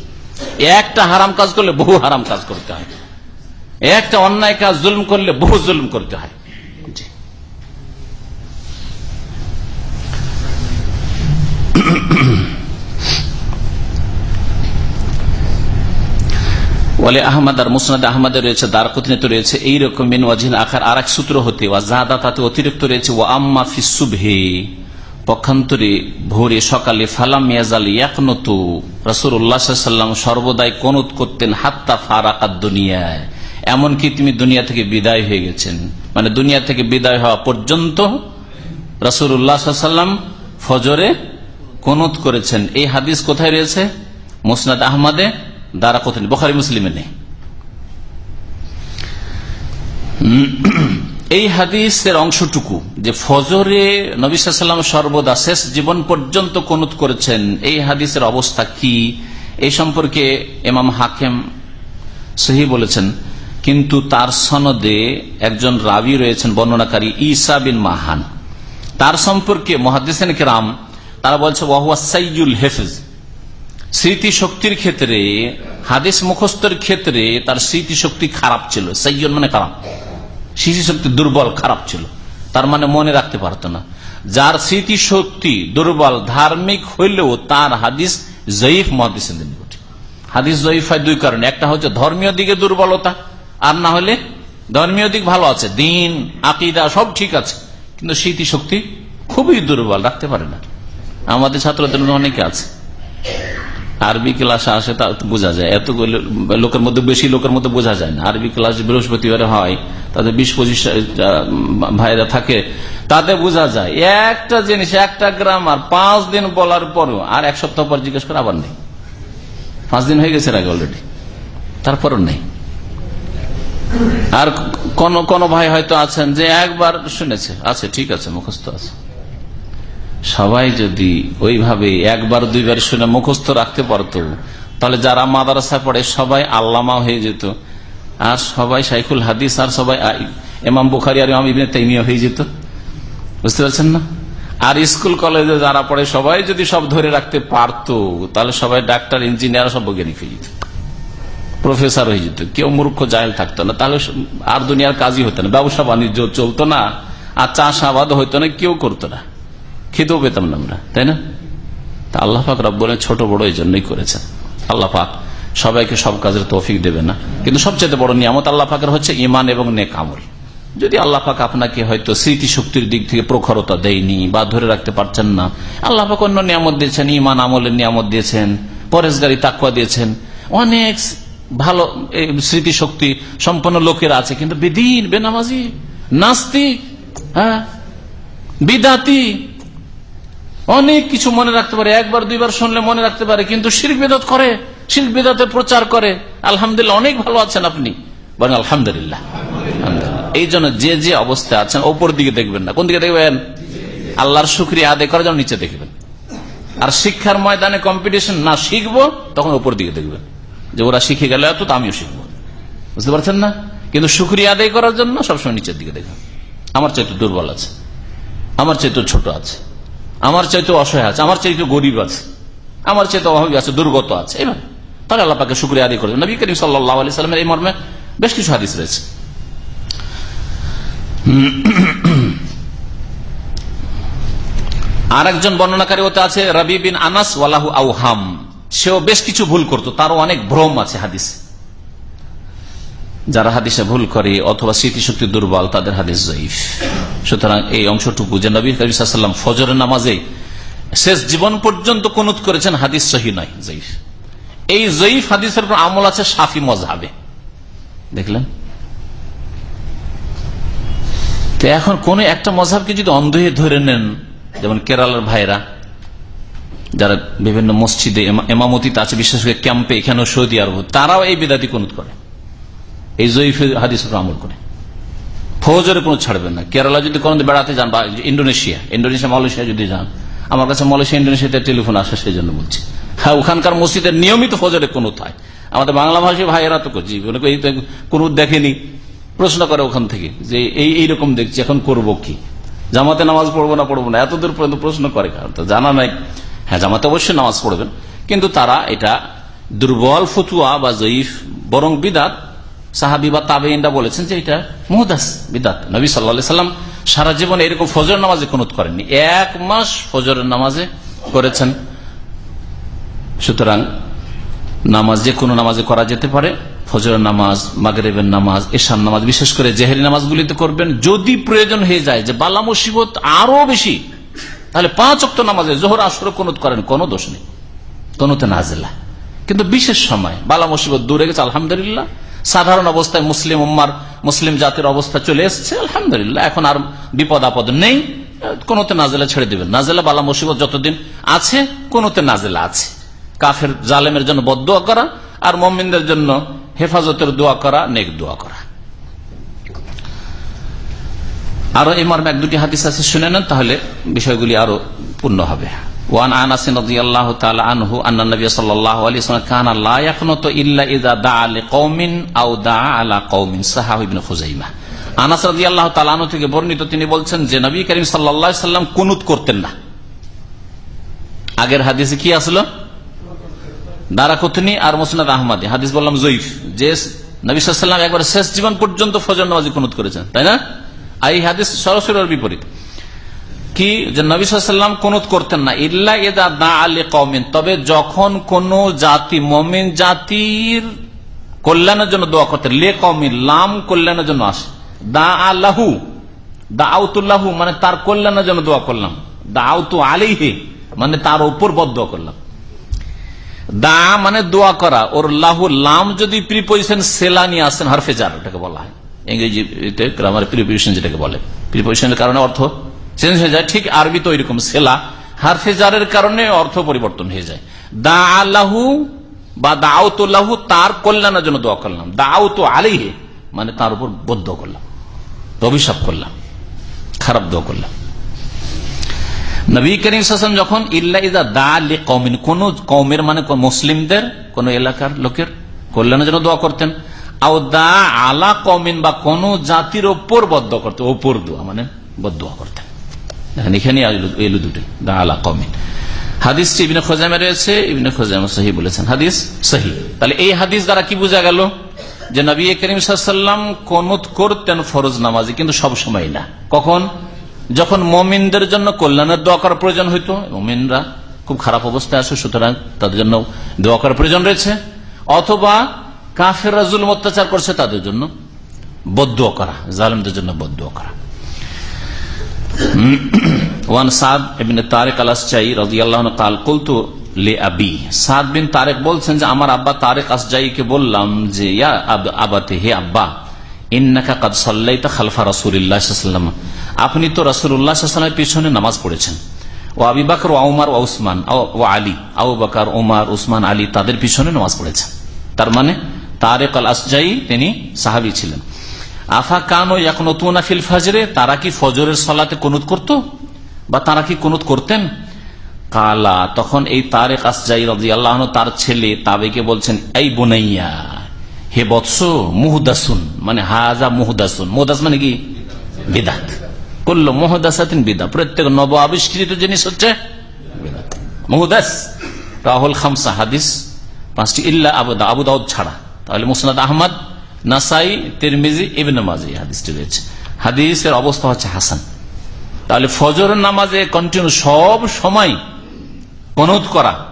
একটা হারাম কাজ করলে বহু হারাম কাজ করতে হয়। একটা অন্যায় কাজ জুলম করলে বহু জুলম করতে হয়। ওয়ালে আহমদ আর মুসনাদ আহমদে রয়েছে দার কুতনিতে রয়েছে, এইরকম মিন ওয়াজিল আখার আর এক সূত্র হতে, ওয়া জাহাদা তাতে অতিরিক্ত রয়েছে ও আম্মা ফিসুভে পক্ষান্তরে ভোরে সকালে ফালাম ইয়াজাল ইয়াকনতু রসুল উল্লাহাম সর্বদাই কনুত করতেন, হাত্তা ফারাকাত দুনিয়ায়। এমনকি তুমি দুনিয়া থেকে বিদায় হয়ে গেছেন। মানে দুনিয়া থেকে বিদায় হওয়া পর্যন্ত রসুল উল্লাহাম ফজরে কনুত করেছেন। এই হাদিস কোথায় রয়েছে? মুসনাদ আহমদে দ্বারা কোথায়? বখারি মুসলিমে নেই। এই হাদিসের অংশটুকু যে ফজরে নবিসাল্লাম সর্বদা শেষ জীবন পর্যন্ত কনুত করেছেন, এই হাদিসের অবস্থা কি? এই সম্পর্কে এমাম হাকেম সহি বলেছেন, কিন্তু তার সনদে একজন রাবি রয়েছেন, বর্ণনাকারী ইসা বিন মাহান। তার সম্পর্কে মহাদিসেন কেরাম, তারা বলছে ওয়াহুয়া সাইজুল হেফেজ। স্মৃতি শক্তির ক্ষেত্রে, হাদিস মুখস্থের ক্ষেত্রে তার স্মৃতি শক্তি খারাপ ছিল। সাইজন মানে খারাপ স্মৃতি শক্তি দুর্বল, খারাপ ছিল। তার মানে মনে রাখতে পারত না। যার স্মৃতি শক্তি দুর্বল, ধার্মিক হইলেও তার হাদিস জয়ীফ মহাদিসের হাদিস জয়ীফ হয় দুই কারণে। একটা হচ্ছে ধর্মীয় দিকে দুর্বলতা, আর না হলে ধর্মীয় দিক ভালো আছে। দিন, আকিদা সব ঠিক আছে। কিন্তু স্মৃতি শক্তি খুবই দুর্বল, রাখতে পারে না। আমাদের ছাত্রদের অনেকে আছে। আরবি ক্লাসে আসে তা বোঝা যায়। এত লোকের মধ্যে বেশি লোকের মধ্যে বোঝা যায় না। আরবি ক্লাস বৃহস্পতিবারে হয়, তাদের বিশ পঁচিশ ভাইরা থাকে, তাতে বোঝা যায়। একটা জিনিস, একটা গ্রামার পাঁচ দিন বলার পরও আর এক সপ্তাহ পর জিজ্ঞেস করে আবার নেই। পাঁচ দিন হয়ে গেছে আগে অলরেডি তারপরও নেই। আর কোন কোন ভাই হয়তো আছেন যে একবার শুনেছে। আছে, ঠিক আছে, মুখস্থ আছে। সবাই যদি ওইভাবে একবার, দুইবার শুনে মুখস্থ রাখতে পারত, তাহলে যারা মাদারাসা পড়ে সবাই আল্লামা হয়ে যেত, আর সবাই সাইকুল হাদিস, আর সবাই এমাম বুখারি আর ইমাম ইবিনে তাইমিয়া হয়ে যেত। বুঝতে পারছেন না? আর স্কুল, কলেজে যারা পড়ে সবাই যদি সব ধরে রাখতে পারত, তাহলে সবাই ডাক্তার, ইঞ্জিনিয়ার, সব বৈজ্ঞানিক হয়ে যেত। প্রফেসর হয়ে যেত। কেউ মূর্খ, জাহেল থাকতো না। তাহলে আর দুনিয়ার কাজই হতো না। ব্যবসা বাণিজ্য চলতো না, আর চাষাবাদ হইতো না, কেউ করতো না। খেতেও পেতাম না আমরা, তাই না? তা আল্লাহ পাক রব্বনে ছোট বড় এই জন্যই করেছেন। আল্লাহ পাক সবাইকে সব কাজের তৌফিক দেবে না। কিন্তু সবচেয়ে বড় নিয়ামত আল্লাহ পাকের হচ্ছে ইমান এবং নেক আমল। যদি আল্লাহ পাক আপনাকে হয়তো স্মৃতিশক্তির দিক থেকে প্রখরতা দেয়নি বা ধরে রাখতে পারছেন না, আল্লাহ পাক অন্য নিয়ামত দিয়েছেন ইমান আমলের নিয়ামত দিয়েছেন পরেশগারি তাকুয়া দিয়েছেন। অনেক ভালো স্মৃতিশক্তি সম্পন্ন লোকের আছে, কিন্তু বেদিন, বেনামাজি, নাস্তিক হ্যাঁ বিদাতি অনেক কিছু মনে রাখতে পারে, একবার, দুইবার শুনলে মনে রাখতে পারে, কিন্তু শিল্প বেদত করে শিল্প বেদাতের প্রচার করে, আলহামদুলিল্লাহ অনেক ভালো আছেন আপনি। আলহামদুলিল্লাহ এই জন্য যে যে অবস্থায় আছেন, ওপর দিকে দেখবেন না। কোন দিকে দেখবেন? আল্লাহর শুক্রিয়া আদায় করার জন্য নিচে দেখবেন। আর শিক্ষার ময়দানে কম্পিটিশন না শিখব, তখন ওপর দিকে দেখবেন। যে ওরা শিখে গেল এত আমিও শিখব। বুঝতে পারছেন না? কিন্তু শুক্রিয়া আদায় করার জন্য সবসময় নিচের দিকে দেখবেন। আমার চাইতে দুর্বল আছে। আমার চাইতে ছোট আছে। আমার চাইতে অসহায় আছে, আমার চাইতে গরিব আছে, আমার চাইতে অভাবী আছে, দুর্গত আছে এবার তাহলে আল্লাপাকে শুক্রিয়া আদায় করবেন নবী করিম সাল্লাহ আলি সাল্লামের এই মর্মে বেশ কিছু হাদিস রয়েছে। আর একজন বর্ণনাকারী হতে আছে, রবি বিন আনাস, ওয়ালাহু আউহাম। সেও বেশ কিছু ভুল করত, তারও অনেক ভ্রম আছে হাদিস। যারা হাদিসে ভুল করে অথবা স্মৃতিশক্তি দুর্বল, তাদের হাদিস জয়ীফ। সুতরাং এই অংশটুকু যে নবী করিম ফজরের নামাজে শেষ জীবন পর্যন্ত কনুত করেছেন, হাদিস সহি নয়, জয়ীফ। এই জয়ীফ হাদিসের উপর আমল আছে সাফি মজাবে দেখলেন? তো এখন কোন একটা মজাবকে যদি অন্ধ হয়ে ধরে নেন, যেমন কেরালার ভাইরা যারা বিভিন্ন মসজিদে এমামতিতে আছে, বিশেষ করে ক্যাম্পে, এখানেও সৌদি আরব, তারাও এই বিদাতি কনুত করে। এই জয়ীফ হাদিসের আমল করে। ফৌজরে কোনো ছাড়বেন না। কেরালা যদি কোনো বেড়াতে যান বা ইন্ডোনেশিয়া ইন্ডোনেশিয়া মালয়েশিয়া যদি যান, আমার কাছে মালয়েশিয়া ইন্ডোনেশিয়াতে টেলিফোন আসে সেই জন্য বলছি। হ্যাঁ ওখানকার মসজিদের নিয়মিত ফজরে কোনো হয় আমাদের বাংলা ভাষী ভাইয়েরা তো করছি কোন দেখেনি। প্রশ্ন করে ওখান থেকে যে এই এইরকম দেখছি, এখন করব কি? জামাতে নামাজ পড়ব না পড়ব না? এতদূর পর্যন্ত প্রশ্ন করে কারণ জানা নাই। হ্যাঁ জামাতে অবশ্যই নামাজ পড়বেন। কিন্তু তারা এটা দুর্বল ফতুয়া বা জয়ীফ বরং বিদাত সাহাবি বা তাবেইনরা বলেছেন যে এটা মুহদাস বিদাত। নবী সাল্লা সাল্লাম সারা জীবন এরকম ফজর নামাজে কোনত করেননি। এক মাস ফজরের নামাজে করেছেন। সুতরাং নামাজ যে কোনো নামাজে করা যেতে পারে। ফজরের নামাজ, মাগরেবের নামাজ এশান নামাজ, বিশেষ করে জেহেরি নামাজগুলিতে করবেন। যদি প্রয়োজন হয়ে যায়, যে বালা মুসিবত আরও বেশি, তাহলে পাঁচ অক্ট নামাজে জোহর, আসর কোনত করেন, কোনো দোষ নেই। কোনোতে নাজেলা। কিন্তু বিশেষ সময়, বালা মুসিবত দূরে গেছে, আলহামদুলিল্লাহ। সাধারণ অবস্থায় মুসলিম উম্মার, মুসলিম জাতির অবস্থা চলে এসছে, আলহামদুলিল্লাহ। এখন আর বিপদ আপদ নেই। কোনোতে নাজেলা ছেড়ে দিবেন নাজেলা, বালা, মুসিবত যতদিন আছে, কোনোতে নাজেলা আছে। কাফের জালেমের জন্য বদোয়া করা আর মমিনদের জন্য হেফাজতের দোয়া করা, নেক দোয়া করা। আরও এই মর্মে এক দুটি হাদিস আছে, শুনে নেন, তাহলে বিষয়গুলি আরও পূর্ণ হবে। আনাস থেকে বর্ণিত তিনি বলছেন যে নবী করিম সাল্লাম কুনুত করতেন না। আগের হাদিসে কি আসলো? দারাকুতনি আর মুসনাদ আহমদী। হাদিস বললাম জয়ীফ। যে নবী সাল্লাম একবার শেষ জীবন পর্যন্ত ফজর নামাজি কুনুত করেছেন, তাই না? এই হাদিস সরাসরি বিপরীত। কি? যে নবী সাল্লাম কুনুত করতেন না। ইল্লা এদা দা আলী কমিন তবে যখন কোন জাতি, মমিন জাতির কল্যাণের জন্য দোয়া করতেন লে কমিন লাম কল্যাণের জন্য আসে। দা আল্লাহু দা আউতুল্লাহু মানে তার কল্যাণের জন্য দোয়া করলাম। দা আউতু আলিহে মানে তার উপর বদ্ধ করলাম। দা মানে দোয়া করা। ওর লাহু, লাম যদি প্রিপোজিশন সেলা নিয়ে আসেন হারফেজার ওটাকে বলা হয়। ইংরেজিতে গ্রামার প্রিপোজিশন যেটাকে বলে। প্রিপোজিশনের কারণে অর্থ চেঞ্জ হয়ে যায়। ঠিক আরবি তো ওইরকম সেলা। হারফেজারের কারণে অর্থ পরিবর্তন হয়ে যায়। দা আল্লাহু বা দাউতুল্লাহু তার কল্যাণের জন্য দোয়া করলাম। দাউত আলিহে মানে তার উপর বদ্ধ করলাম। অভিশাপ করলাম। খারাপ দোয়া করলাম। নবী করিম হাসান যখন, ইল্লা ইদা দা লি কৌমিন কোন কৌমের মানে মুসলিমদের, কোন এলাকার লোকের কল্যাণের জন্য দোয়া করতেন। আও দা আলা কৌমিন বা কোন জাতির ওপর বদ্ধ করতেন। ওপর দোয়া মানে বদোয়া করতেন। এই হাদিস দ্বারা কি বোঝা গেল? যে ফরজ কিন্তু সব সময় না। কখন? যখন মমিনদের জন্য কল্যাণের দোয়া করার প্রয়োজন হইতো, মমিনরা খুব খারাপ অবস্থায় আছে, সুতরাং তাদের জন্য দোয়া করার প্রয়োজন রয়েছে। অথবা কাফের রাজুল অত্যাচার করছে, তাদের জন্য বদ্ধ করা, জালেমদের জন্য বদ্ধ করা। ওয়ান সাদ তারেক আলাসচাই রাজি আল্লাহ কাল লে আবি সাদ বিন তারেক বলছেন যে আমার আব্বা তারেক আসজাইকে বললাম যে, ইয়া আবাতে, হে আব্বা, ইন্নাকা কাদ সাল্লাইতা খালফা রাসুল্লাহাম আপনি তো রাসুল্লাহামের পিছনে নামাজ পড়েছেন। ও আবি বাকর, ও উমার, ও উসমান, ও আলী আউ বাকার ওমার উসমান, আলী তাদের পিছনে নামাজ পড়েছেন। তার মানে তারেক আল আসজাই তিনি সাহাবি ছিলেন। আফা কান এখন ফিল ফাজরে, তারা কি ফজরের সলাতে কনুত করত? বা তারা কি কনুত করতেন? কালা, তখন এই তারেক আসজাই রাজি আল্লাহ তার ছেলে তাবেকে বলছেন, এই বোনাইয়া, হে বৎস, মুহদাসুন মানে হাজা মুহদাসুন। মুহদাস মানে কি? বিদাত। করল মোহদাসাতিন বিদা প্রত্যেক নব আবিষ্কৃত জিনিস হচ্ছে মুহদাস। রাহুল খামসা হাদিস, পাঁচটি ইল্লা আবুদা আবু দাউদ ছাড়া। তাহলে মুসনাদ আহমদ নাসাই, তিরমিজি, ইবনে মাজি হাদিসটি রয়েছে। হাদিসের অবস্থা হচ্ছে হাসান। তাহলে ফজর নামাজে কন্টিনিউ সব সময় কনুত করা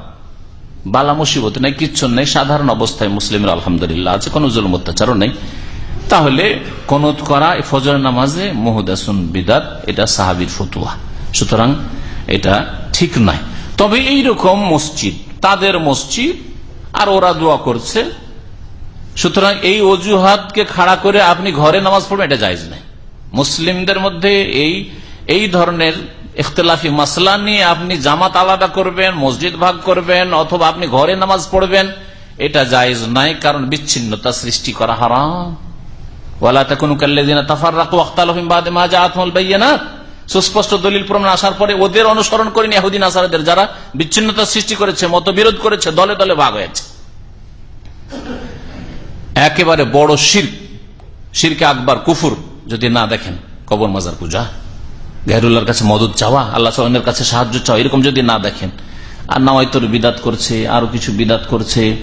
বালা মুসিবত নেই, কিচ্ছু নেই, সাধারণ অবস্থায় মুসলিমের আলহামদুলিল্লাহ আছে, কোন জুলম, অত্যাচারও নেই। তাহলে কনুত করা ফজর নামাজে মোহদাসুন বিদাত, এটা সাহাবির ফতুয়া। সুতরাং এটা ঠিক নয়। তবে এইরকম মসজিদ, তাদের মসজিদ, আর ওরা দোয়া করছে সুতরাং এই অজুহাতকে খাড়া করে আপনি ঘরে নামাজ পড়বেন, এটা জায়জ নাই। মুসলিমদের মধ্যে এই এই ধরনের ইখতলাফি মাসলা নিয়ে আপনি জামাত আলাদা করবেন, মসজিদ ভাগ করবেন, অথবা আপনি ঘরে নামাজ পড়বেন, এটা জায়জ নাই, কারণ বিচ্ছিন্নতা সৃষ্টি করা হারাম। সুস্পষ্ট দলিল প্রমাণ আসার পরে ওদের অনুসরণ যারা বিচ্ছিন্নতা সৃষ্টি করেছে, মতবিরোধ করেছে, দলে দলে ভাগ হয়েছে। একেবারে বড় শির। শিরকে আকবর কুফুর, যদি না দেখেন, কবর মাজার পূজা। গাহরুল্লাহর কাছে মদত চাওয়া, আল্লাহ অন্যের কাছে সাহায্য চাওয়া, এরকম যদি না দেখেন, আর নাওয়াইতর বিদাত করছে, আরও কিছু বিদাত করছে,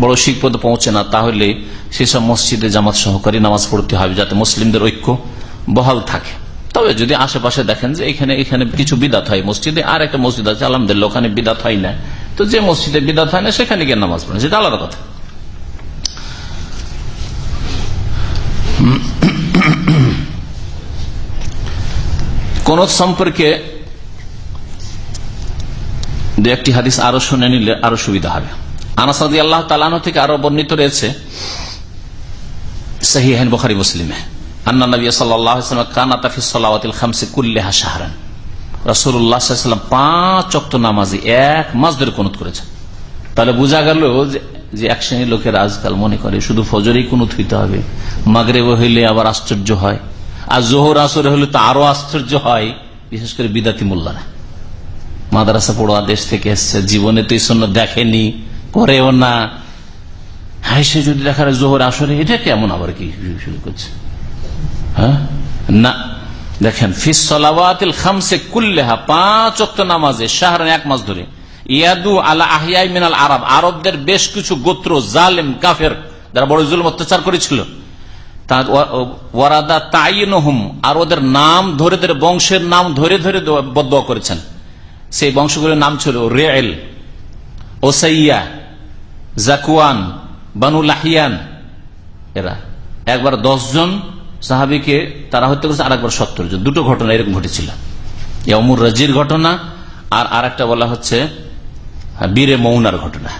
বড় শিখ পদে পৌঁছে না, তাহলে সেসব মসজিদে জামাত সহকারী নামাজ পড়তে হবে, যাতে মুসলিমদের ঐক্য বহাল থাকে। তবে যদি আশেপাশে দেখেন যে এখানে এখানে কিছু বিদাত হয়, মসজিদে আর একটা মসজিদ আছে, আলহামদুলিল্লাহ, ওখানে বিদাত হয় না। তো যে মসজিদে বিদাত হয় না, সেখানে গিয়ে নামাজ পড়েন সেটা আলাদা কথা। কোন সম্পর্কে দু একটি হাদিস আরও শুনে নিলে আরও সুবিধা হবে। আনাসাদি আল্লাহ তালানো থেকে আরও বর্ণিত রয়েছে সাহিহেন বখারি মুসলিমে, আন্না নবী সাল্লাম কানাতাফি সাল্লাওয়াতিল খামসে কুল্লেহা শাহরান। রসুল্লাহাম পাঁচ অক্ত নামাজি এক মাস ধরে কোনুত করেছে তাহলে বোঝা গেল যে এক শ্রেণির লোকের আজকাল মনে করে শুধু ফজরেই কুনুত হইতে হবে, মাগরেব হইলে আবার আশ্চর্য হয়। আর জোহর আসরে হলে তো আরও আশ্চর্য হয়, বিশেষ করে বিদাতি মোল্লারা। মাদ্রাসা পড়োয়া দেশ থেকে এসছে, জীবনে তো সন্য দেখেনি, করেও না। হ্যাঁ সে যদি দেখা জোহর আসরে, এটা কেমন আবার কি শুরু করছে? হ্যাঁ? না, দেখেন ফিসলাওয়াতিল খামসে কুল্লেহা, পাঁচ অক্ত নামাজে, শাহরান এক মাস ধরে। ইয়াদু আলা আহিয়াই মিনাল আরব, আরবদের বেশ কিছু গোত্র, জালেম, কাফের, যারা বড় জুল অত্যাচার করেছিল। ওয়ারাদা তাইনহুম আর ওদের নাম ধরে ধরে, বংশের নাম ধরে ধরে বদ করেছেন। সেই বংশগুলোর নাম ছিল রেল ওসাইয়া, জাকুয়ান, বানু লাহিয়ান, এরা। একবার জন সাহাবিকে তারা হত্যা করেছে আর একবার সত্তর জন দুটো ঘটনা এরকম ঘটেছিল। অমুর রাজির ঘটনা, আর আরেকটা বলা হচ্ছে, বীরে মৌনার ঘটনা।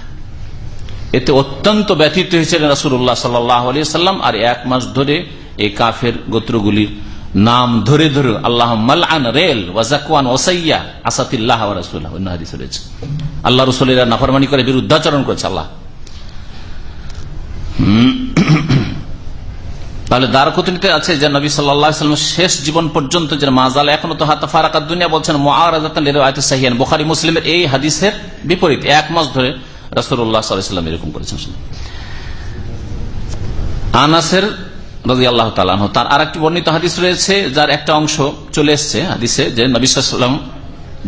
এতে অত্যন্ত ব্যথিত হয়েছিলেন রাসুল্লাহ সাল্লাম আর এক মাস ধরে এই কাফের গোত্রগুলির নাম ধরে ধরে, আল্লাহ রেল আল্লাহ রসুলেরা নাফরমানি করে বিরুদ্ধাচরণ করেছে আল্লাহ। তাহলে দ্বারকতনীতে আছে যে নবী সাল্লাম শেষ জীবন পর্যন্ত যে মাজাল এখনও তো হাতা ফারাকাত দুনিয়া বলছেন সাহিয়ান বোখারি মুসলিমের এই হাদিসের বিপরীত, এক মাস ধরে রাসুল্লাহ সাল্লাম এরকম করেছেন আনাসের রাজি আল্লাহ তালাহ তার আর একটি বর্ণিত হাদিস রয়েছে, যার একটা অংশ চলে এসছে হাদিসে, যে নবী সাল্লাম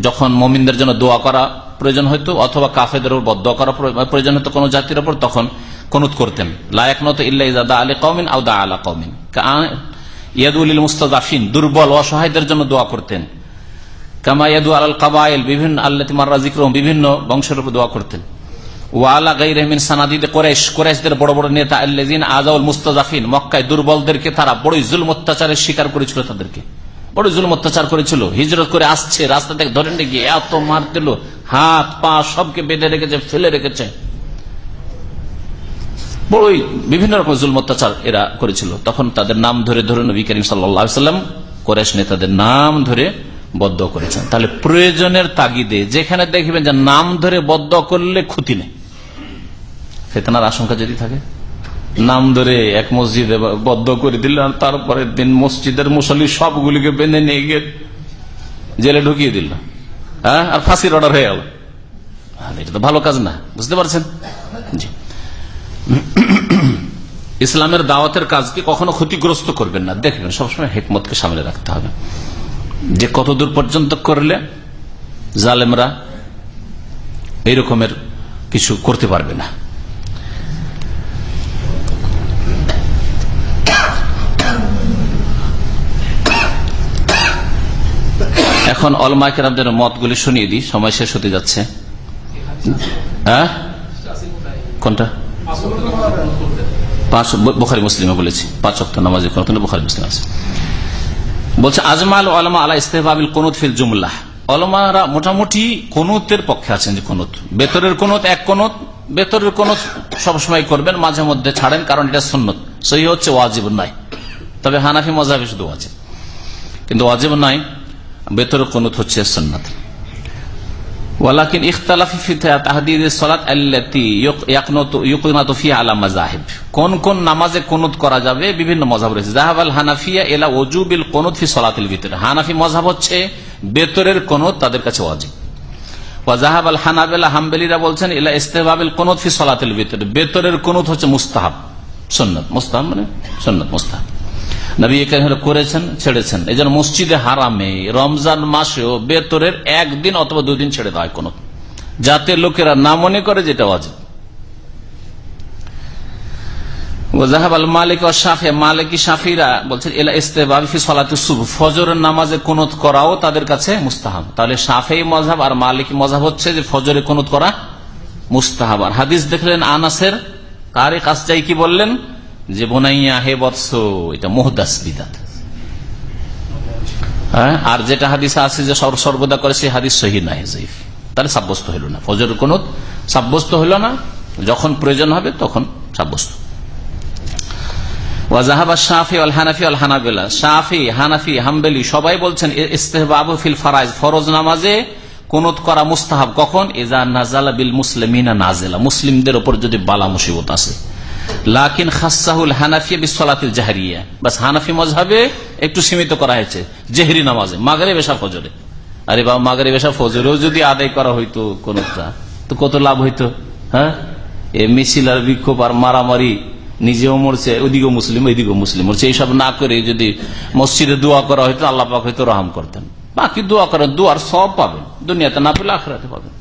যখন মমিনদের জন্য দোয়া করা প্রয়োজন হইতো অথবা কাফেদের উপর বদ করা প্রয়োজন হতো কোন জাতির ওপর তখন কনুত করতেন। লায়ক নত ইদা আলী কৌমিন আউদা আলা কৌমিন ইয়াদুল মুস্তাফিন দুর্বল অসহায়দের জন্য দোয়া করতেন। কামা ইয়াদু আল কাবাইল বিভিন্ন আল্লাহ মার্রাজিক্রম বিভিন্ন বংশের উপর দোয়া করতেন। ওয়ালা গাই রহমিন সানাদিদ কোরেশ কোরেশদের বড় বড় নেতা আজাউল মুস্তাজাফিন মক্কায় দুর্বলদেরকে তারা বড়ই জুল অত্যাচারের শিকার করেছিল তাদেরকে। বড় জুলুম অত্যাচার করেছিল। হিজরত করে আসছে, রাস্তা থেকে ধরে গিয়ে এত মার দিল, হাত, পা সবকে বেঁধে রেখেছে, ফেলে রেখেছে। বড়ই বিভিন্ন রকম জুল অত্যাচার এরা করেছিল। তখন তাদের নাম ধরে ধরে নবী করিম সাল্লাম কোরেশ নেতাদের নাম ধরে বদ্ধ করেছেন। তাহলে প্রয়োজনের তাগিদে যেখানে দেখবেন যে নাম ধরে বদ্ধ করলে ক্ষতি নেই। ফেতনার আশঙ্কা যদি থাকে? নাম ধরে এক মসজিদে বদ্ধ করে দিল তারপরে দিন মসজিদের মুসল্লি সবগুলিকে বেঁধে নিয়ে গিয়ে জেলে ঢুকিয়ে দিল। হ্যাঁ? আর ফাঁসির অর্ডার হয়ে গেল। এটা তো ভালো কাজ না, বুঝতে পারছেন? ইসলামের দাওয়াতের কাজকে কখনো ক্ষতিগ্রস্ত করবেন না। দেখবেন, সবসময় হেকমতকে সামনে রাখতে হবে। যে কতদূর পর্যন্ত করলে জালেমরা এই রকমের কিছু করতে পারবে না। এখন অলমাকেরামদের মতগুলি শুনিয়ে দিই, সময় শেষ হতে যাচ্ছে। হ্যাঁ? কোনটা? পাঁচ বোখারি মুসলিমে বলেছি। পাঁচ অক্ট নামাজ বোখারি মুসলিম আছে। বলছে, আজমাল আলমা আলা ইস্তেফাবিল কোনুত ফিল জুমুল্লাহ অলমারা মোটামুটি কোনুতের পক্ষে আছেন যে কোনুত। বেতরের কোনুত এক কোনুত বেতরের কোনুত সবসময় করবেন, মাঝে মধ্যে ছাড়েন, কারণ এটা সন্ন্যত সহি হচ্ছে ওয়াজিব নাই তবে হানাফি মজাবে শুধু আছে। কিন্তু ওয়াজিব নাই বেতর কোনুত হচ্ছে সন্ন্যত কোন কোন নামাজে কুনুত করা যাবে? বিভিন্ন রয়েছে। যাহাবাল হানাফিয়া সালাতিল ভিতর হানাফি মযহাব হচ্ছে বেতরের তাদের কাছে হানাবিলা বলছেন, ইলা ইস্তিহবাবিল কুনুত ফি সালাতিল ভিতর বেতরের কুনুত হচ্ছে মুস্তাহাব। সুন্নাত। মুস্তাহাব মানে সুন্নাত, মুস্তাহাব। নবী করিম করেছেন ছেড়েছেন। এই জন্য মসজিদে হারামে রমজান মাসেও বেতরের একদিন অথবা দুদিন ছেড়ে দেওয়া হয় কোন। যাতে লোকেরা না মনে করে যেটা অজেব মালিক ও শাফে, মালিক শাফিরা বলছেন সলাতে ফজরের নামাজে করাও তাদের কাছে মুস্তাহাব। তাহলে মজাব আর হচ্ছে যে ফজরে করা মুস্তাহাব। আর হাদিস দেখলেন আনাসের কারে কাজটাই কি বললেন যে বোনাইয়া হে বৎস, এটা মোহদাস বিদাত। হ্যাঁ? আর যেটা হাদিস আছে যে সর্বদা করে, সেই হাদিস সহি তাহলে সাব্যস্ত হইল না। ফজর কোন সাব্যস্ত হইল না। যখন প্রয়োজন হবে, তখন সাব্যস্ত। মুসলিমদের ওপর যদি বালা মুসিবত আছে লাকিন খাসাহুল হানাফিয়া জাহারিয়া। বাস হানাফি একটু সীমিত করা হয়েছে, জেহরি নামাজে বেশা ফজরে। আরে বাবা বেশা ফজরেও যদি আদায় করা হইতো কোনটা, তো কত লাভ হইতো হ্যাঁ? এ মিছিল আর বিক্ষোভ আর মারামারি, নিজেও মরছে ওইদিকেও মুসলিম ওইদিকেও মুসলিম মরছে। এইসব না করে যদি মসজিদে দোয়া করা হইতো, আল্লাহ পাক হয়তো রহাম করতেন। বাকি দোয়া করেন দোয়ার সব পাবেন। দুনিয়াতে না পেলে আখড়াতে পাবেন।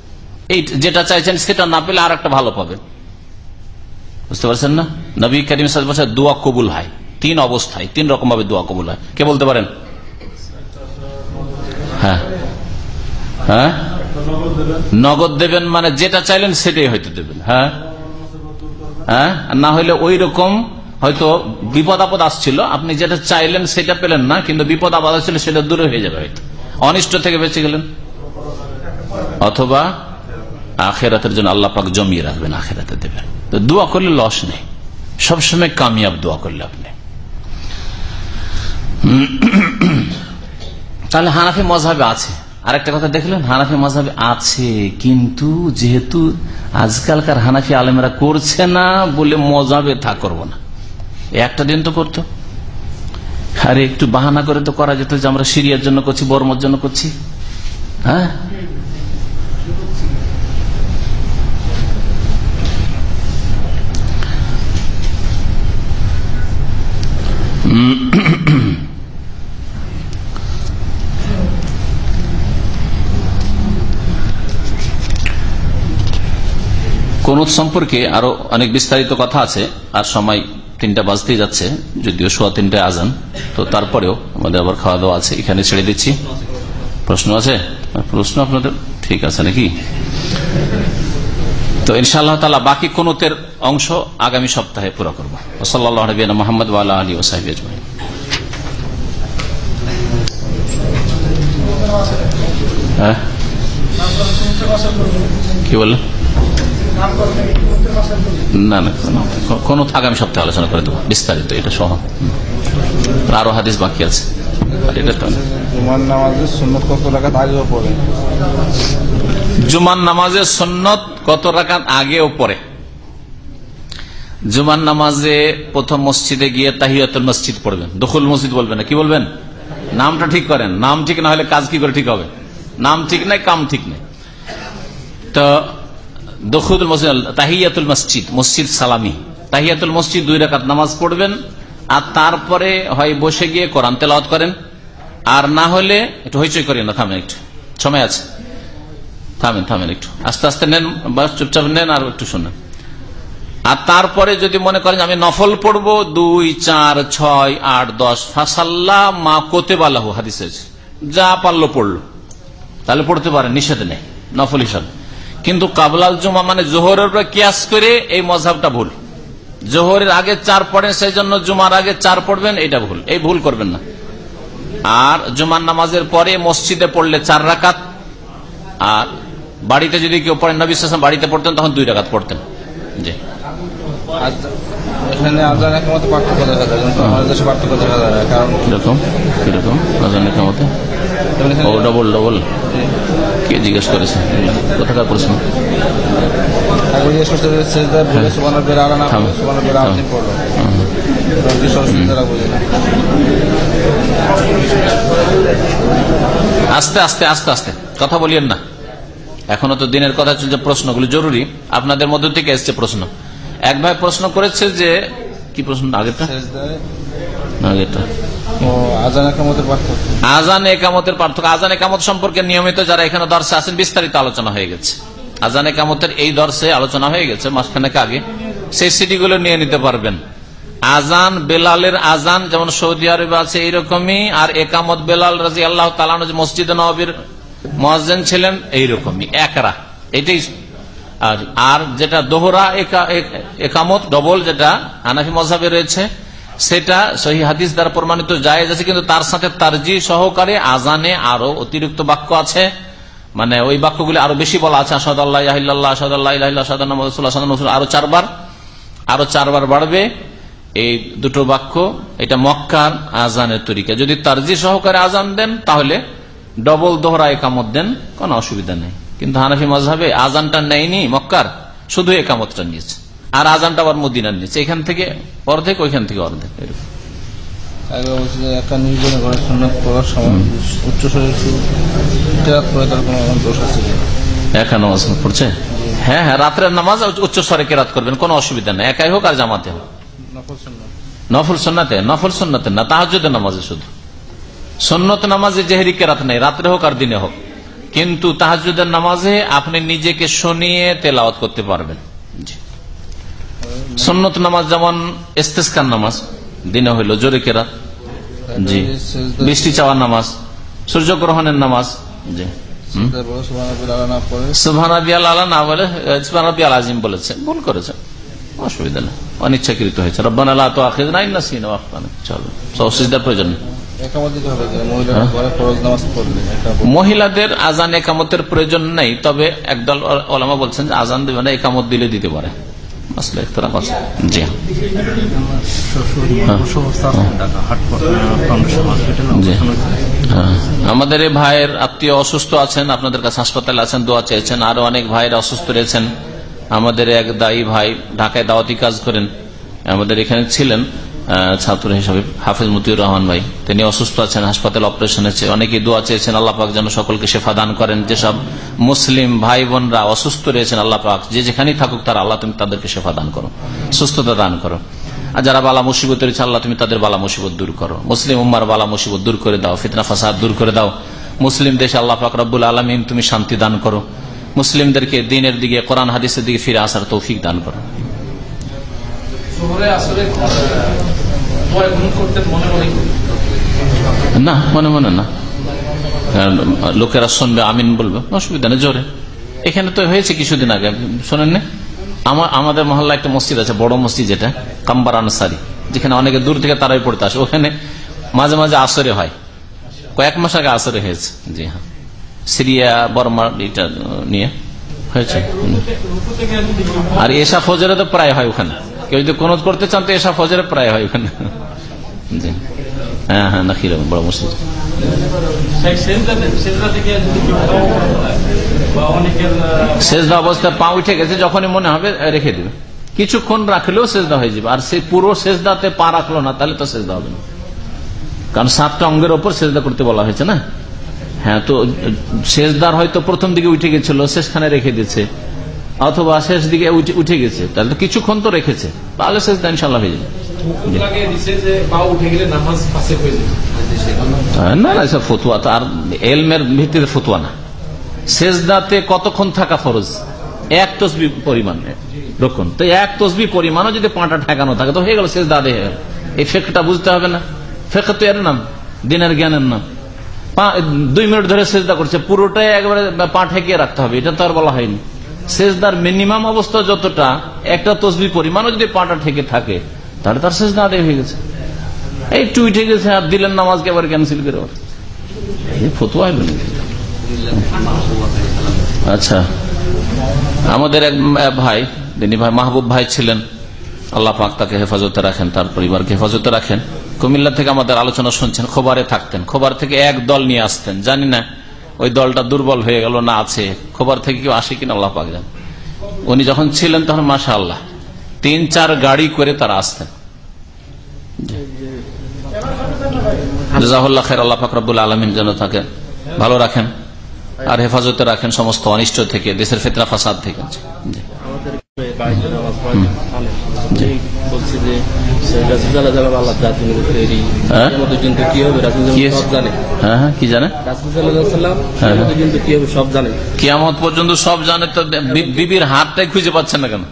এই যেটা চাইছেন, সেটা না পেলে আর একটা ভালো পাবেন। বুঝতে পারছেন না? নবী করিম দোয়া কবুল হয়। তিন অবস্থায়, তিন রকম ভাবে দোয়া কবুল হয়। কে বলতে পারেন? হ্যাঁ। হ্যাঁ? নগদ দেবেন মানে যেটা চাইলেন সেটাই হয়তো দেবেন। হ্যাঁ? হ্যাঁ? না হইলে ওই রকম হয়তো বিপদ আপদ আসছিল, আপনি যেটা চাইলেন সেটা পেলেন না, কিন্তু বিপদ আপদ আসছিল সেটা দূরে হয়ে যাবে হয়তো। অনিষ্ট থেকে বেঁচে গেলেন। অথবা আখেরাতের জন্য আল্লাহ পাক জমিয়ে রাখবেন, আখেরাতে দেবেন। তো দোয়া করলে লস নেই। সবসময় কামিয়াব দোয়া করলে আপনি [CLEARS THROAT] তাহলে হানাফি মজাবে আছে। আরেকটা কথা দেখলেন? হানাফি মজাবে আছে, কিন্তু যেহেতু আজকালকার হানাফি আলেমেরা করছে না বলে মজাবে তা করব না। একটা দিন তো করতো। আরে একটু বাহানা করে তো করা যেত যে আমরা সিরিয়ার জন্য করছি, বর্মর জন্য করছি। হ্যাঁ? [CLEARS THROAT] কোনুত সম্পর্কে আরও অনেক বিস্তারিত কথা আছে, আর সময় তিনটা বাজতেই যাচ্ছে, যদিও সোয়া তিনটা আজান, তো তারপরেও আমাদের আবার খাওয়া দাওয়া আছে, এখানে ছেড়ে দিচ্ছি। প্রশ্ন আছে? প্রশ্ন আপনাদের ঠিক আছে নাকি? তো ইনশাআল্লাহ বাকি কোনতের অংশ আগামী সপ্তাহে পুরো করব। সাল্লাহ নবীন মোহাম্মদ আলী ও সাহেব আজমাই হ্যাঁ? কি বললেন না না কোন আগামী সপ্তাহে আলোচনা করে দেবো বিস্তারিত এটা সহ। আরও হাদিস বাকি আছে জুমান নামাজের সন্ন্যত কত রাকাত আগেও পরে জুমান নামাজে প্রথম মসজিদে গিয়ে তাহিয়াতুল মসজিদ পড়বেন দখল মসজিদ বলবেন না কি বলবেন? নামটা ঠিক করেন। নাম ঠিক না হলে কাজ কি করে ঠিক হবে? নাম ঠিক নাই, কাম ঠিক নেই। তো দখুদুল মসজিদ, তাহিয়াতুল মসজিদ মসজিদ সালামি। তাহিয়াতুল মসজিদ দুই রাকাত নামাজ পড়বেন, আর তারপরে হয় বসে গিয়ে কোরআন তেলাওয়াত করেন। আর না হলে, একটু হইচই করেন না, থামেন একটু। সময় আছে। থামেন থামেন একটু। আস্তে আস্তে নেন বা চুপচাপ নেন আর একটু শোনেন। আর তারপরে যদি মনে করেন আমি নফল পড়ব, দুই, চার, ছয়, আট, দশ, ফাসাল্লা মা কোতে বালাহু হাদিস যা পারল পড়ল। তাহলে পড়তে পারে নিষেধ নেই, নফল হিসাবে। কিন্তু কাবলাল জুমা মানে জোহরের উপরে কিয়াস করে এই মজাবটা ভুল। জোহরের আগে চার পড়েন সেই জন্য জুমার আগে চার পড়বেন এটা ভুল। এই ভুল করবেন না। আর জুমার নামাজের পরে মসজিদে পড়লে চার রাকাত। আর বাড়িতে যদি কেউ পড়েন নবী বাড়িতে পড়তেন, তখন দুই রাকাত পড়তেন। এখানে আজান একমত পার্থক্য দেখা যায় কিন্তু আমাদের দেশে পার্থক্য দেখা যায় না কারণ কীরকম? কীরকম? আজান মতে ও ডবল ডবল কে জিজ্ঞেস করেছে? কোথাকার প্রশ্ন জিজ্ঞেস আপনি পড়ল না। আস্তে আস্তে আস্তে আস্তে। কথা বলিয়েন না। এখনও তো দিনের কথা চলছে প্রশ্নগুলো জরুরি। আপনাদের মধ্য থেকে এসছে প্রশ্ন। এক ভাই প্রশ্ন করেছে যে কি প্রশ্ন? আজান একামতের পার্থক্য। আজান একামত সম্পর্কে নিয়মিত যারা এখানে দর্শে আছেন বিস্তারিত আলোচনা হয়ে গেছে। আজান একামতের এই দর্শে আলোচনা হয়ে গেছে মাসখানেক আগে। সেই সিডিগুলো নিয়ে নিতে পারবেন। আজান বেলালের আজান যেমন সৌদি আরবে আছে এইরকমই আর একামত বেলাল রাজি আল্লাহ তালান মসজিদ নবীর মহাজেন ছিলেন এইরকমই। একরা। এটাই আর যেটা দোহরা একামত, ডবল যেটা হানাফি মজাবে রয়েছে, সেটা সহি হাদিস দ্বারা প্রমাণিত জায়েজ আছে, কিন্তু তার সাথে তারজি সহকারে আজানে আরও অতিরিক্ত বাক্য আছে। মানে ওই বাক্যগুলি আরও বেশি বলা আছে আল্লাহ আল্লাহ আরও চারবার আরও চারবার বাড়বে এই দুটো বাক্য। এটা মক্কার আজানের তরিকা। যদি তারজি সহকারে আজান দেন, তাহলে ডবল দোহরা একামত দেন, কোনো অসুবিধা নেই। কিন্তু হানাফি মজাবে আজানটা নেয়নি মক্কার শুধু একামতটা নিয়েছে। আর আজানটা আবার মদিনার নিয়েছে। এখান থেকে অর্ধেক ওইখান থেকে অর্ধেক একা নামাজ পড়ছে? হ্যাঁ হ্যাঁ রাত্রের নামাজ উচ্চ স্বরে কেরাত করবেন কোনো অসুবিধা নেই। একাই হোক আর জামাতে হোক। নফল সুন্নাত। নফল সন্নাতে? না নামাজে শুধু। সন্নত নামাজে জেহেরি কেরাত নেই রাত্রে হোক আর দিনে হোক। কিন্তু তাহাজুদের নামাজে আপনি নিজেকে শুনিয়ে তেলাওয়াত করতে পারবেন। সন্নত নামাজ যেমন ইস্তেস্কার নামাজ দিনে হইল জোরে কেরাত জি। বৃষ্টি চাওয়ার নামাজ সূর্যগ্রহণের নামাজ জি। বলেছে ভুল করেছে। অসুবিধা নেই অনিচ্ছাকৃত হয়েছে। রব্বান আল্লাহ তো নাই না চলো প্রয়োজন নেই। একামত দিতে হবে যে মহিলারা ঘরে ফরজ নামাজ পড়লে এটা মহিলাদের আজান একামতের প্রয়োজন নেই তবে একদল ওলামা বলছেন আজান দেবে না একামত দিলে দিতে পারে। হ্যাঁ। হ্যাঁ। আমাদের এই ভাইয়ের আত্মীয় অসুস্থ আছেন আপনাদের কাছে হাসপাতালে আছেন দোয়া চেয়েছেন আরও অনেক ভাইয়ের অসুস্থ রয়েছেন। আমাদের এক দায়ী ভাই ঢাকায় দাওয়াতি কাজ করেন আমাদের এখানে ছিলেন। ছাত্র হিসাবে। হাফিজ মতিউর রহমান ভাই, তিনি অসুস্থ আছেন, হাসপাতাল অপারেশন হয়েছে। অনেকে দোয়া চেয়েছেন, আল্লাহ পাক যেন সকলকে শেফা দান করেন। যেসব মুসলিম ভাই বোনরা অসুস্থ রয়েছেন, আল্লাহ পাক যে যেখানেই থাকুক তারা, আল্লাহ তুমি তাদেরকে শেফা দান করো, সুস্থতা দান করো। আর যারা বালা মুসিবত রয়েছে, আল্লাহ তুমি তাদের বালা মুসিবত দূর করো। মুসলিম উম্মার বালা মুসিবত দূর করে দাও, ফিতনা ফাসাদ দূর করে দাও। মুসলিম দেশে আল্লাহ পাক রব্বুল আলমিন তুমি শান্তি দান করো। মুসলিমদেরকে দিনের দিকে, কোরআন হাদিসের দিকে ফিরে আসার তৌফিক দান করো। না মনে মনে না। লোকেরা শুনবে আমিন বলবে অসুবিধা নেই জোরে। এখানে তো হয়েছে কিছুদিন আগে শোনেন না? আমাদের মহল্লা একটা মসজিদ আছে বড় মসজিদ যেটা কাম্বার আনসারি যেখানে অনেকে দূর থেকে তারাই পড়তে আসে। ওখানে মাঝে মাঝে আসরে হয়। কয়েক মাস আগে আসরে হয়েছে। জি হ্যাঁ। সিরিয়া বর্মা এটা নিয়ে হয়েছে। আর এসা ফজরে তো প্রায় হয় ওখানে। কেউ যদি কোনো করতে চান তো এসা ফজরে প্রায় হয় ওখানে। হ্যাঁ হ্যাঁ নাকি বড় মসজিদ। সেজদা অবস্থা পা উঠে গেছে, যখনই মনে হবে রেখে দিবে। কিছুক্ষণ রাখলেও সেজদা হয়ে যাবে। আর সে পুরো সেজদাতে পা রাখল না, তাহলে তো সেজদা হবে না। কারণ সাতটা অঙ্গের ওপর সেজদা করতে বলা হয়েছে না? হ্যাঁ তো শেষদার হয়তো প্রথম দিকে উঠে গেছিল, শেষখানে রেখে দিয়েছে। অথবা শেষ দিকে উঠে- গেছে। তাহলে তো কিছুক্ষণ তো রেখেছে। তাহলে শেষদা ইনশাল্লাহ হয়ে যাবে। হ্যাঁ, না না এসব ফতুয়া তো আর এলমের ভিত্তিতে ফতুয়া না। শেষদাতে কতক্ষণ থাকা ফরজ? এক তসবি পরিমাণ। রক্ষণ। তো এক তসবি পরিমাণও যদি পাঁটা ঠেকানো থাকে তো হয়ে গেল শেষ দাদে এই ফেকটা বুঝতে হবে না। ফেক তো এর নাম দিনের জ্ঞানের নাম। দুই মিনিট ধরে সেজদা করছে পুরোটাই একবারে পা ঠেকিয়ে রাখতে হবে। এটা তো আর বলা হয়নি। সেজদার মিনিমাম অবস্থা যতটা, একটা তসবি পরিমাণও যদি পাটা ঠেকে থাকে, তাহলে তার সেজদা আদায় হয়ে গেছে। এই উঠে গেছে, আর দিলেন নামাজকে আবার ক্যান্সেল করে ফতুয়া আচ্ছা। আমাদের এক ভাই, যিনি ভাই মাহবুব ভাই ছিলেন, আল্লাহ পাক তাকে হেফাজতে রাখেন, তার পরিবারকে হেফাজতে রাখেন। কুমিল্লা থেকে আমাদের আলোচনা শুনছেন, খোবারে থাকতেন। খোবার থেকে এক দল নিয়ে আসতেন, জানি না ওই দলটা দুর্বল হয়ে গেল, না আছে। খবর থেকে কেউ আসে কিনা আল্লাহ পাক জান। উনি যখন ছিলেন তখন মাসা আল্লাহ তিন চার গাড়ি করে তারা আসতেন। যেন ভালো রাখেন আর হেফাজতে রাখেন সমস্ত অনিষ্ট থেকে, দেশের ফেতরা ফাসাদ থেকে। হ্যাঁ? হ্যাঁ হ্যাঁ কিয়ামত পর্যন্ত সব জানে বিবির হাতটাই খুঁজে পাচ্ছেন না কেন?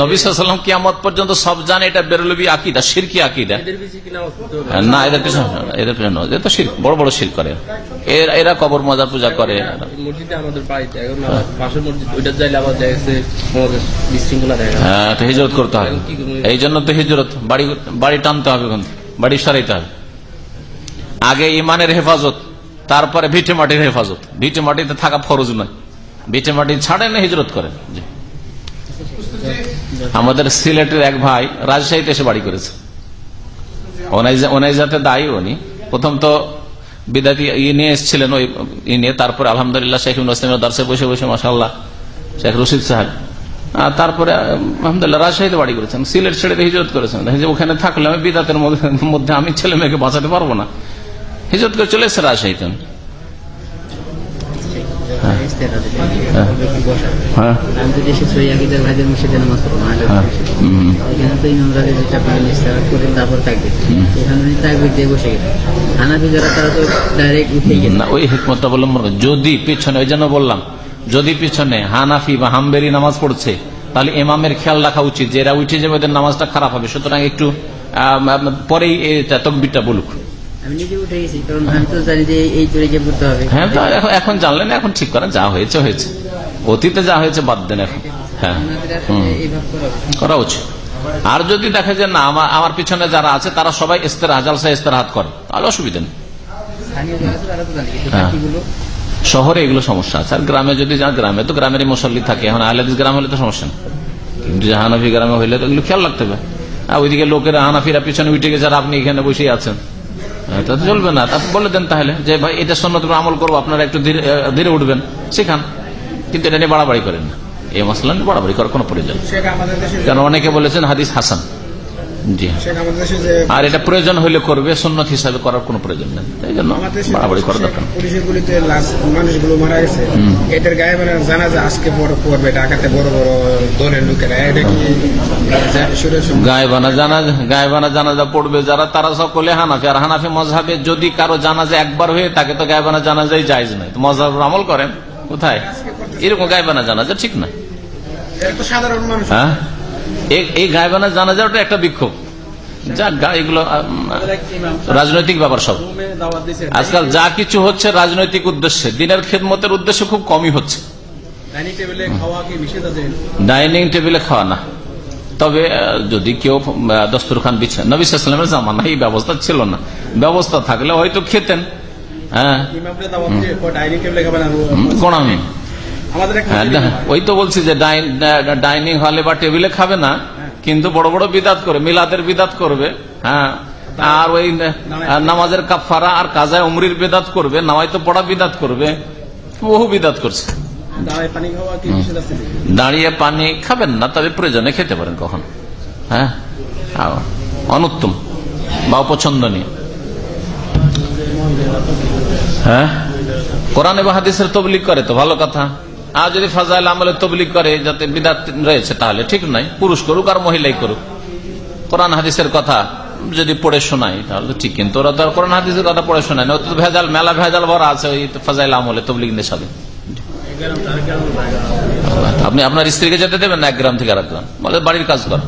নবী সাল্লাম কিয়ামত পর্যন্ত সব জানে এটা বেরোলবি আকিদা সিরকি আকিদা। না, এদের পিছনে এদের পিছনে এদের তো শির বড় বড় শির করে। এরা কবর মজার পূজা করে। মসজিদে আমাদের বাড়িতে পাশের মসজিদ ওইটা যাইলে আবার দেখা হ্যাঁ তো হিজরত করতে হবে। এই জন্য তো হিজরত বাড়ি বাড়ি টানতে হবে বাড়ি সরাইতে হবে। আগে ইমানের হেফাজত তারপরে ভিটে মাটির হেফাজত। ভিটে মাটিতে থাকা ফরজ নয়। ভিটে মাটি ছাড়েন হিজরত করেন আমাদের সিলেটের এক ভাই রাজশাহীতে এসে বাড়ি করেছে। ওনাই- ওনাই যাতে দায়ী উনি। প্রথম তো বিদাতি ইয়ে নিয়ে এসেছিলেন ওই নিয়ে তারপরে আলহামদুলিল্লাহ শেখ ইসলামের দর্শে বসে বসে মাসাল্লাহ শেখ রশিদ সাহেব। তারপরে আহ, আলহামদুলিল্লাহ রাজশাহীতে বাড়ি করেছেন সিলেট ছেড়ে হিজরত করেছেন। যে ওখানে থাকলে আমি বিদাতের মধ্যে- আমি ছেলে মেয়েকে বাঁচাতে পারব না। হিজরত করে চলে এসছে রাজশাহীতে। হ্যাঁ। হ্যাঁ। যদি পিছনে ওই জন্য বললাম যদি পিছনে হানাফি বা হামবেরি নামাজ পড়ছে তাহলে এমামের খেয়াল রাখা উচিত যে এরা উঠে যাবে ওদের নামাজটা খারাপ হবে। সুতরাং একটু পরেই এটা তকবিরটা বলুক। হ্যাঁ এখন- জানলেন এখন ঠিক করেন যা হয়েছে হয়েছে। অতীতে যা হয়েছে বাদ দেন এখন। হ্যাঁ করা উচিত। আর যদি দেখে যে না আমার আমার পিছনে যারা আছে তারা সবাই ইস্তের জালসা ইস্তের হাত করে তাহলে অসুবিধা নেই। শহরে এগুলো সমস্যা আছে। আর গ্রামে যদি যা গ্রামে তো গ্রামেরই মুসল্লি থাকে। এখন আহলাদিস গ্রাম হলে তো সমস্যা নেই। কিন্তু যে হানাফি গ্রামে হইলে তো এগুলো খেয়াল রাখতে হবে। আর ওইদিকে লোকেরা হানাফিরা পিছনে উঠে গেছে আর আপনি এখানে বসেই আছেন। হ্যাঁ, তা চলবে না। তা বলে দেন তাহলে যে ভাই এটা সন্ন্যত আমল করব আপনারা একটু ধীরে ধীরে উঠবেন সেখান কিন্তু এটা নিয়ে বাড়াবাড়ি করেন না। এই মশলা নিয়ে বাড়াবাড়ি করার কোনো প্রয়োজন কারণ অনেকে বলেছেন হাদিস হাসান। আর এটা প্রয়োজন হলে করবে সন্ন্যত হিসাবে করার কোনো প্রয়োজন নেই। এই জন্য বাড়াবাড়ি করার দরকার মানুষগুলো মারা গেছে। এদের গায়ে মানে জানা যায় আজকে বড় পড়বে ঢাকাতে বড় বড় দলের লোকেরা। এটা কি গায়েবানা জানাজা গায়েবানা জানাজা পড়বে যারা তারা সকলে হানাফি। আর হানাফি মজহাবে যদি কারও জানাজা একবার হয়ে থাকে তো গায়েবানা জানাজাই জায়জ নাই তো মজহাব আমল করেন কোথায়? এরকম গায়েবানা জানাজা ঠিক না। সাধারণ মানুষ। হ্যাঁ? এই- গায়েবানা জানাজা ওটা একটা বিক্ষোভ। যা এগুলো রাজনৈতিক ব্যাপার সব। আজকাল যা কিছু হচ্ছে রাজনৈতিক উদ্দেশ্যে দিনের খেদমতের উদ্দেশ্যে খুব কমই হচ্ছে। ডাইনিং টেবিলে খাওয়া না। তবে যদি কেউ দস্তরখান বিছান নবিসামের জামানা এই ব্যবস্থা ছিল না। ব্যবস্থা থাকলে হয়তো খেতেন হ্যাঁ। ইমামরা ওই তো বলছি যে ডাইনিং হলে বা টেবিলে খাবে না কিন্তু বড় বড় বিদাত করে মিলাদের বিদাত করবে হ্যাঁ আর ওই নামাজের কাফারা আর কাজায় উমরির বিদাত করবে নামাই তো পড়া বিদাত করবে বহু বিদাত করছে। দাঁড়িয়ে পানি খাবেন না তবে প্রয়োজনে খেতে পারেন কখন হ্যাঁ অনুত্তম বা অপছন্দনীয়। হ্যাঁ কোরআন এবং হাদিসের তবলিক করে তো ভালো কথা। আর যদি ফাজাইল আমলে তবলিক করে যাতে বিদাত রয়েছে তাহলে ঠিক নাই। পুরুষ করুক আর মহিলাই করুক। কোরআন হাদিসের কথা যদি পড়ে শোনাই তাহলে তো ঠিক কিন্তু ওরা তো আর কোরআন হাদিসের কথা পড়ে শোনায় না। তো ভেজাল মেলা ভেজাল ভরা আছে ওই ফাজাইল আমলে তবলিক নেশাবে আপনি আপনার স্ত্রীকে যেতে দেবেন না এক গ্রাম থেকে আরেক গ্রাম? বলে বাড়ির কাজ কর।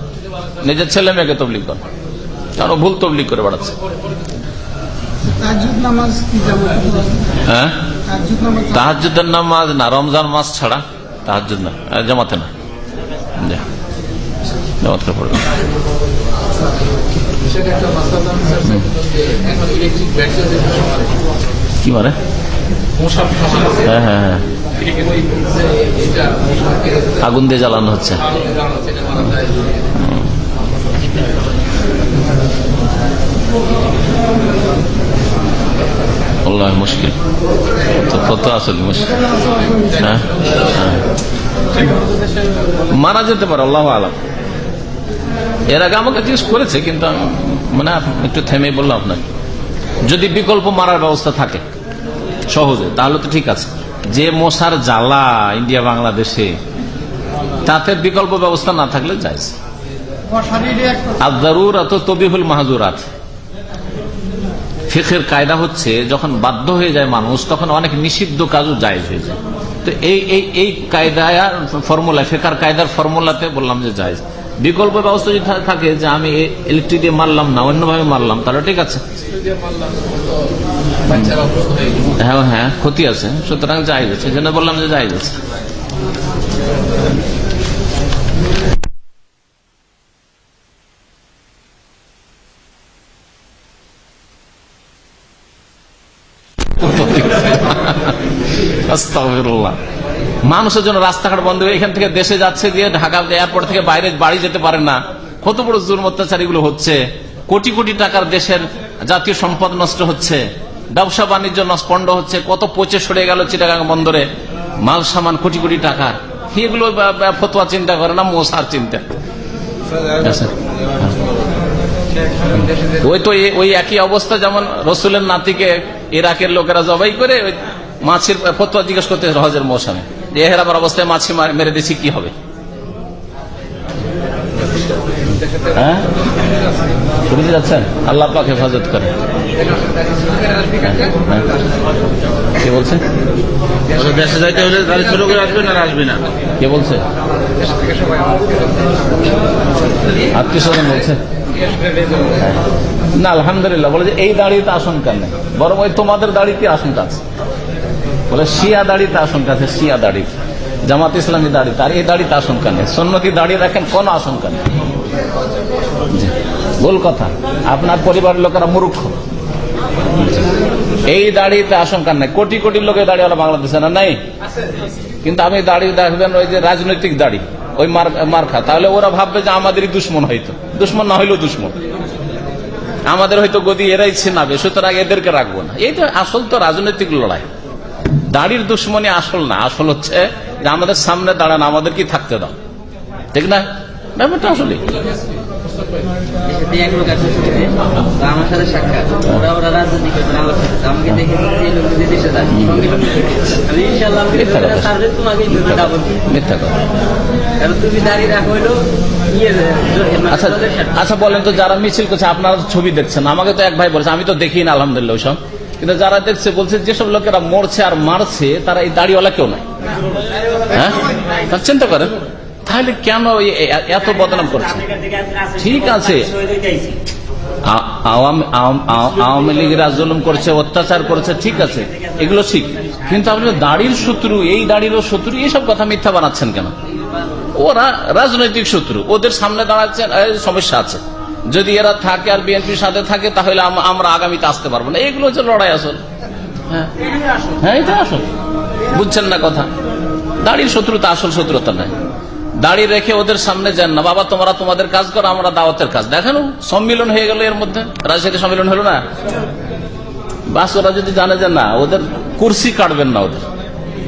নিজের ছেলে মেয়েকে তবলিক কর। কারণ ভুল তবলিক করে বেড়াচ্ছে। হ্যাঁ? তাহাজ্জুদ নামাজ না, রমজান মাস ছাড়া তাহাজুদ না জামাতে না। জামাতে পড়বে কি মানে? হ্যাঁ হ্যাঁ হ্যাঁ। আগুন দিয়ে জ্বালানো হচ্ছে। আল্লাহ মুশকিল তো কত আসলে মুশকিল হ্যাঁ হ্যাঁ। মারা যেতে পারে আল্লাহ আলাম। এর আগে আমাকে জিজ্ঞেস করেছে কিন্তু মানে একটু থেমে বললাম আপনাকে। যদি বিকল্প মারার ব্যবস্থা থাকে সহজে তাহলে তো ঠিক আছে। যে মশার জ্বালা ইন্ডিয়া বাংলাদেশে তাতে বিকল্প ব্যবস্থা না থাকলে একটা আর জরুরাত তবিহুল মাহাজুরাত ফিখের কায়দা হচ্ছে যখন বাধ্য হয়ে যায় মানুষ তখন অনেক নিষিদ্ধ কাজও জায়েজ হয়ে যায়। তো এই এই এই কায়দার ফর্মুলা ফেকার কায়দার ফর্মুলাতে বললাম যে জায়েজ। বিকল্প ব্যবস্থা যদি থাকে যে আমি ইলেকট্রিক দিয়ে মারলাম না অন্যভাবে মারলাম তাহলে ঠিক আছে। হ্যাঁ হ্যাঁ ক্ষতি আছে সুতরাং জায়েজ আছে এই জন্য বললাম যে জায়েজ আছে। মানুষের জন্য রাস্তাঘাট বন্ধ হয়ে এখান থেকে দেশে যাচ্ছে দিয়ে ঢাকা এয়ারপোর্ট থেকে বাইরে বাড়ি যেতে পারে না। কত বড় জুলম অত্যাচারীগুলো হচ্ছে। কোটি কোটি টাকার দেশের জাতীয় সম্পদ নষ্ট হচ্ছে। ব্যবসা বাণিজ্য নষ্ট হচ্ছে। কত পচে সরে গেল চিটাগাং বন্দরে। মাল সামান কোটি কোটি টাকার এগুলো ফতোয়া চিন্তা করে না, মশার চিন্তা। আচ্ছা। ওই তো ওই একই অবস্থা যেমন রসুলের নাতিকে ইরাকের লোকেরা জবাই করে মাছের ফতোয়া জিজ্ঞেস করতে হজের মৌসুমে। যে আবার অবস্থায় মাছি মেরে দিচ্ছি কি হবে? হ্যাঁ? যাচ্ছেন আল্লাহ পাক হেফাজত করে হ্যাঁ। কে বলছে? দেশে যাইতে হলে গাড়ি ছোট করে আসবে না আসবে না? কে বলছে? আত্মীয় স্বজন বলছে। না আলহামদুলিল্লাহ বলে যে এই দাড়িতে আশঙ্কা নেই। বরং ওই তোমাদের দাড়িতে আশঙ্কা আছে? বলে, শিয়া দাড়িতে আশঙ্কা আছে, শিয়া দাড়ি। জামাত ইসলামী দাড়ি তার, এই দাড়িতে আশঙ্কা নেই। সন্ন্যতি দাঁড়িয়ে রাখেন, কোনো আশঙ্কা নেই। ভুল কথা। আপনার পরিবারের লোকেরা মূর্খ। এই দাড়িতে আশঙ্কা নেই। কোটি কোটি লোকের দাড়ি হলো বাংলাদেশে না, নাই? কিন্তু আমি দাড়ি দেখবেন, ওই যে রাজনৈতিক দাড়ি, ওই মার- মার্কা। তাহলে ওরা ভাববে যে আমাদেরই দুশ্মন হয়তো। দুশ্মন না হইলেও দুশ্মন। আমাদের হয়তো গদি এরাই ছিনাবে, সুতরাং এদেরকে রাখব না। এই তো আসল তো রাজনৈতিক লড়াই। দাড়ির দুশ্মনী আসল না, আসল হচ্ছে যে আমাদের সামনে দাঁড়ান আমাদের কি থাকতে দাও। ঠিক না? ব্যাপারটা আসলে আমি আচ্ছা। আচ্ছা বলেন তো যারা মিছিল করছে, আপনারা ছবি দেখছেন। আমাকে তো এক ভাই বলেছে, আমি তো দেখি না আলহামদুলিল্লাহ ওইসব কিন্তু যারা দেখছে, বলছে যেসব লোকেরা মরছে আর মারছে, তারা এই দাড়িওয়ালা কেউ নাই। হ্যাঁ? চিন্তা করেন, তাহলে কেন এত বদনাম করছে? ঠিক আছে। আওয়াম- লীগরা জুলুম করছে, অত্যাচার করছে, ঠিক আছে, এগুলো ঠিক। কিন্তু আপনি দাড়ির শত্রু, এই দাড়িরও শত্রু এইসব কথা মিথ্যা বানাচ্ছেন কেন? ওরা রাজনৈতিক শত্রু, ওদের সামনে দাঁড়াচ্ছেন সমস্যা আছে। যদি এরা থাকে আর বিএনপির সাথে থাকে তাহলে আমরা আগামীতে আসতে পারব না। এগুলো হচ্ছে লড়াই আসল। হ্যাঁ। হ্যাঁ এটা আসল। বুঝছেন না কথা? দাড়ির শত্রুতা আসল শত্রুতা নাই দাড়ি রেখে ওদের সামনে যান না। বাবা তোমরা তোমাদের কাজ করো আমরা দাওয়াতের কাজ। দেখেন সম্মিলন হয়ে গেল এর মধ্যে। রাজশাহীতে সম্মিলন হলো না? বাস ওরা যদি জানে যে না ওদের কুর্সি কাটবেন না ওদের।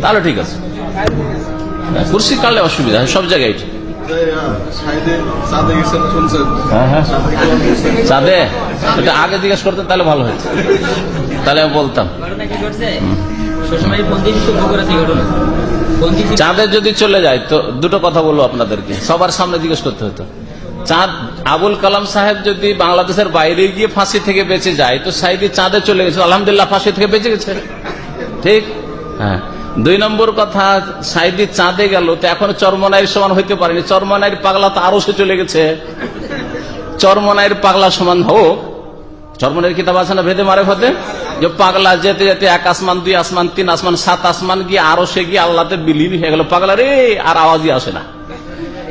তাহলে ঠিক আছে। হ্যাঁ, কুর্সি কাটলে অসুবিধা সব জায়গায়। চাঁদে? এটা আগে জিজ্ঞেস করতেন তাহলে ভালো হয়েছে তাহলে আমি বলতাম। চাঁদে যদি চলে যায় তো দুটো কথা বলব আপনাদেরকে। সবার সামনে জিজ্ঞেস করতে হতো চাঁদ আবুল কালাম সাহেব যদি বাংলাদেশের বাইরে গিয়ে ফাঁসি থেকে বেঁচে যায় তো সাইদি চাঁদে চলে গেছে। আলহামদুলিল্লাহ ফাঁসি থেকে বেঁচে গেছে। ঠিক? হ্যাঁ। দুই নম্বর কথা, সাইদি চাঁদে গেল, তো এখন চরমনাইয়ের সমান হইতে পারেনি। চরমনাইয়ের পাগলা তো আরও সে চলে গেছে। চরমনাইয়ের পাগলা সমান হোক। চর্মনের কিতাব আছে না ভেদে মারে হতে যে পাগলা যেতে যেতে এক আসমান, দুই আসমান, তিন আসমান, সাত আসমান গিয়ে আরও সে গিয়ে আল্লাহতে বিলীন হয়ে গেল। পাগলা রে, আর আওয়াজই আসে না।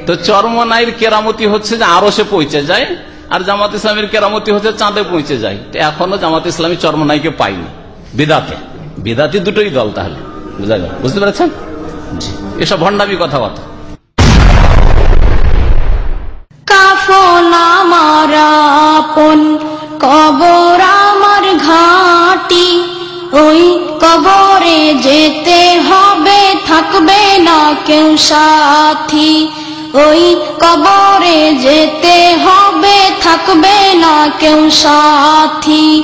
তো চরমনাইয়ের কেরামতি হচ্ছে যে আরও সে পৌঁছে যায়, আর জামাত ইসলামের কেরামতি হচ্ছে চাঁদে পৌঁছে যায়। এখনও জামাত ইসলামী চর্মনাইকে পাইনি বিদাতে। বিদাতি দুটোই দল তাহলে। গেল? বুঝতে পেরেছেন? এসব ভণ্ডামি কথা কাফন কবর ঘাটি। ওই কবরে যেতে হবে, থাকবে না কেউ সাথী। ওই কবরে যেতে হবে, থাকবে না কেউ সাথী।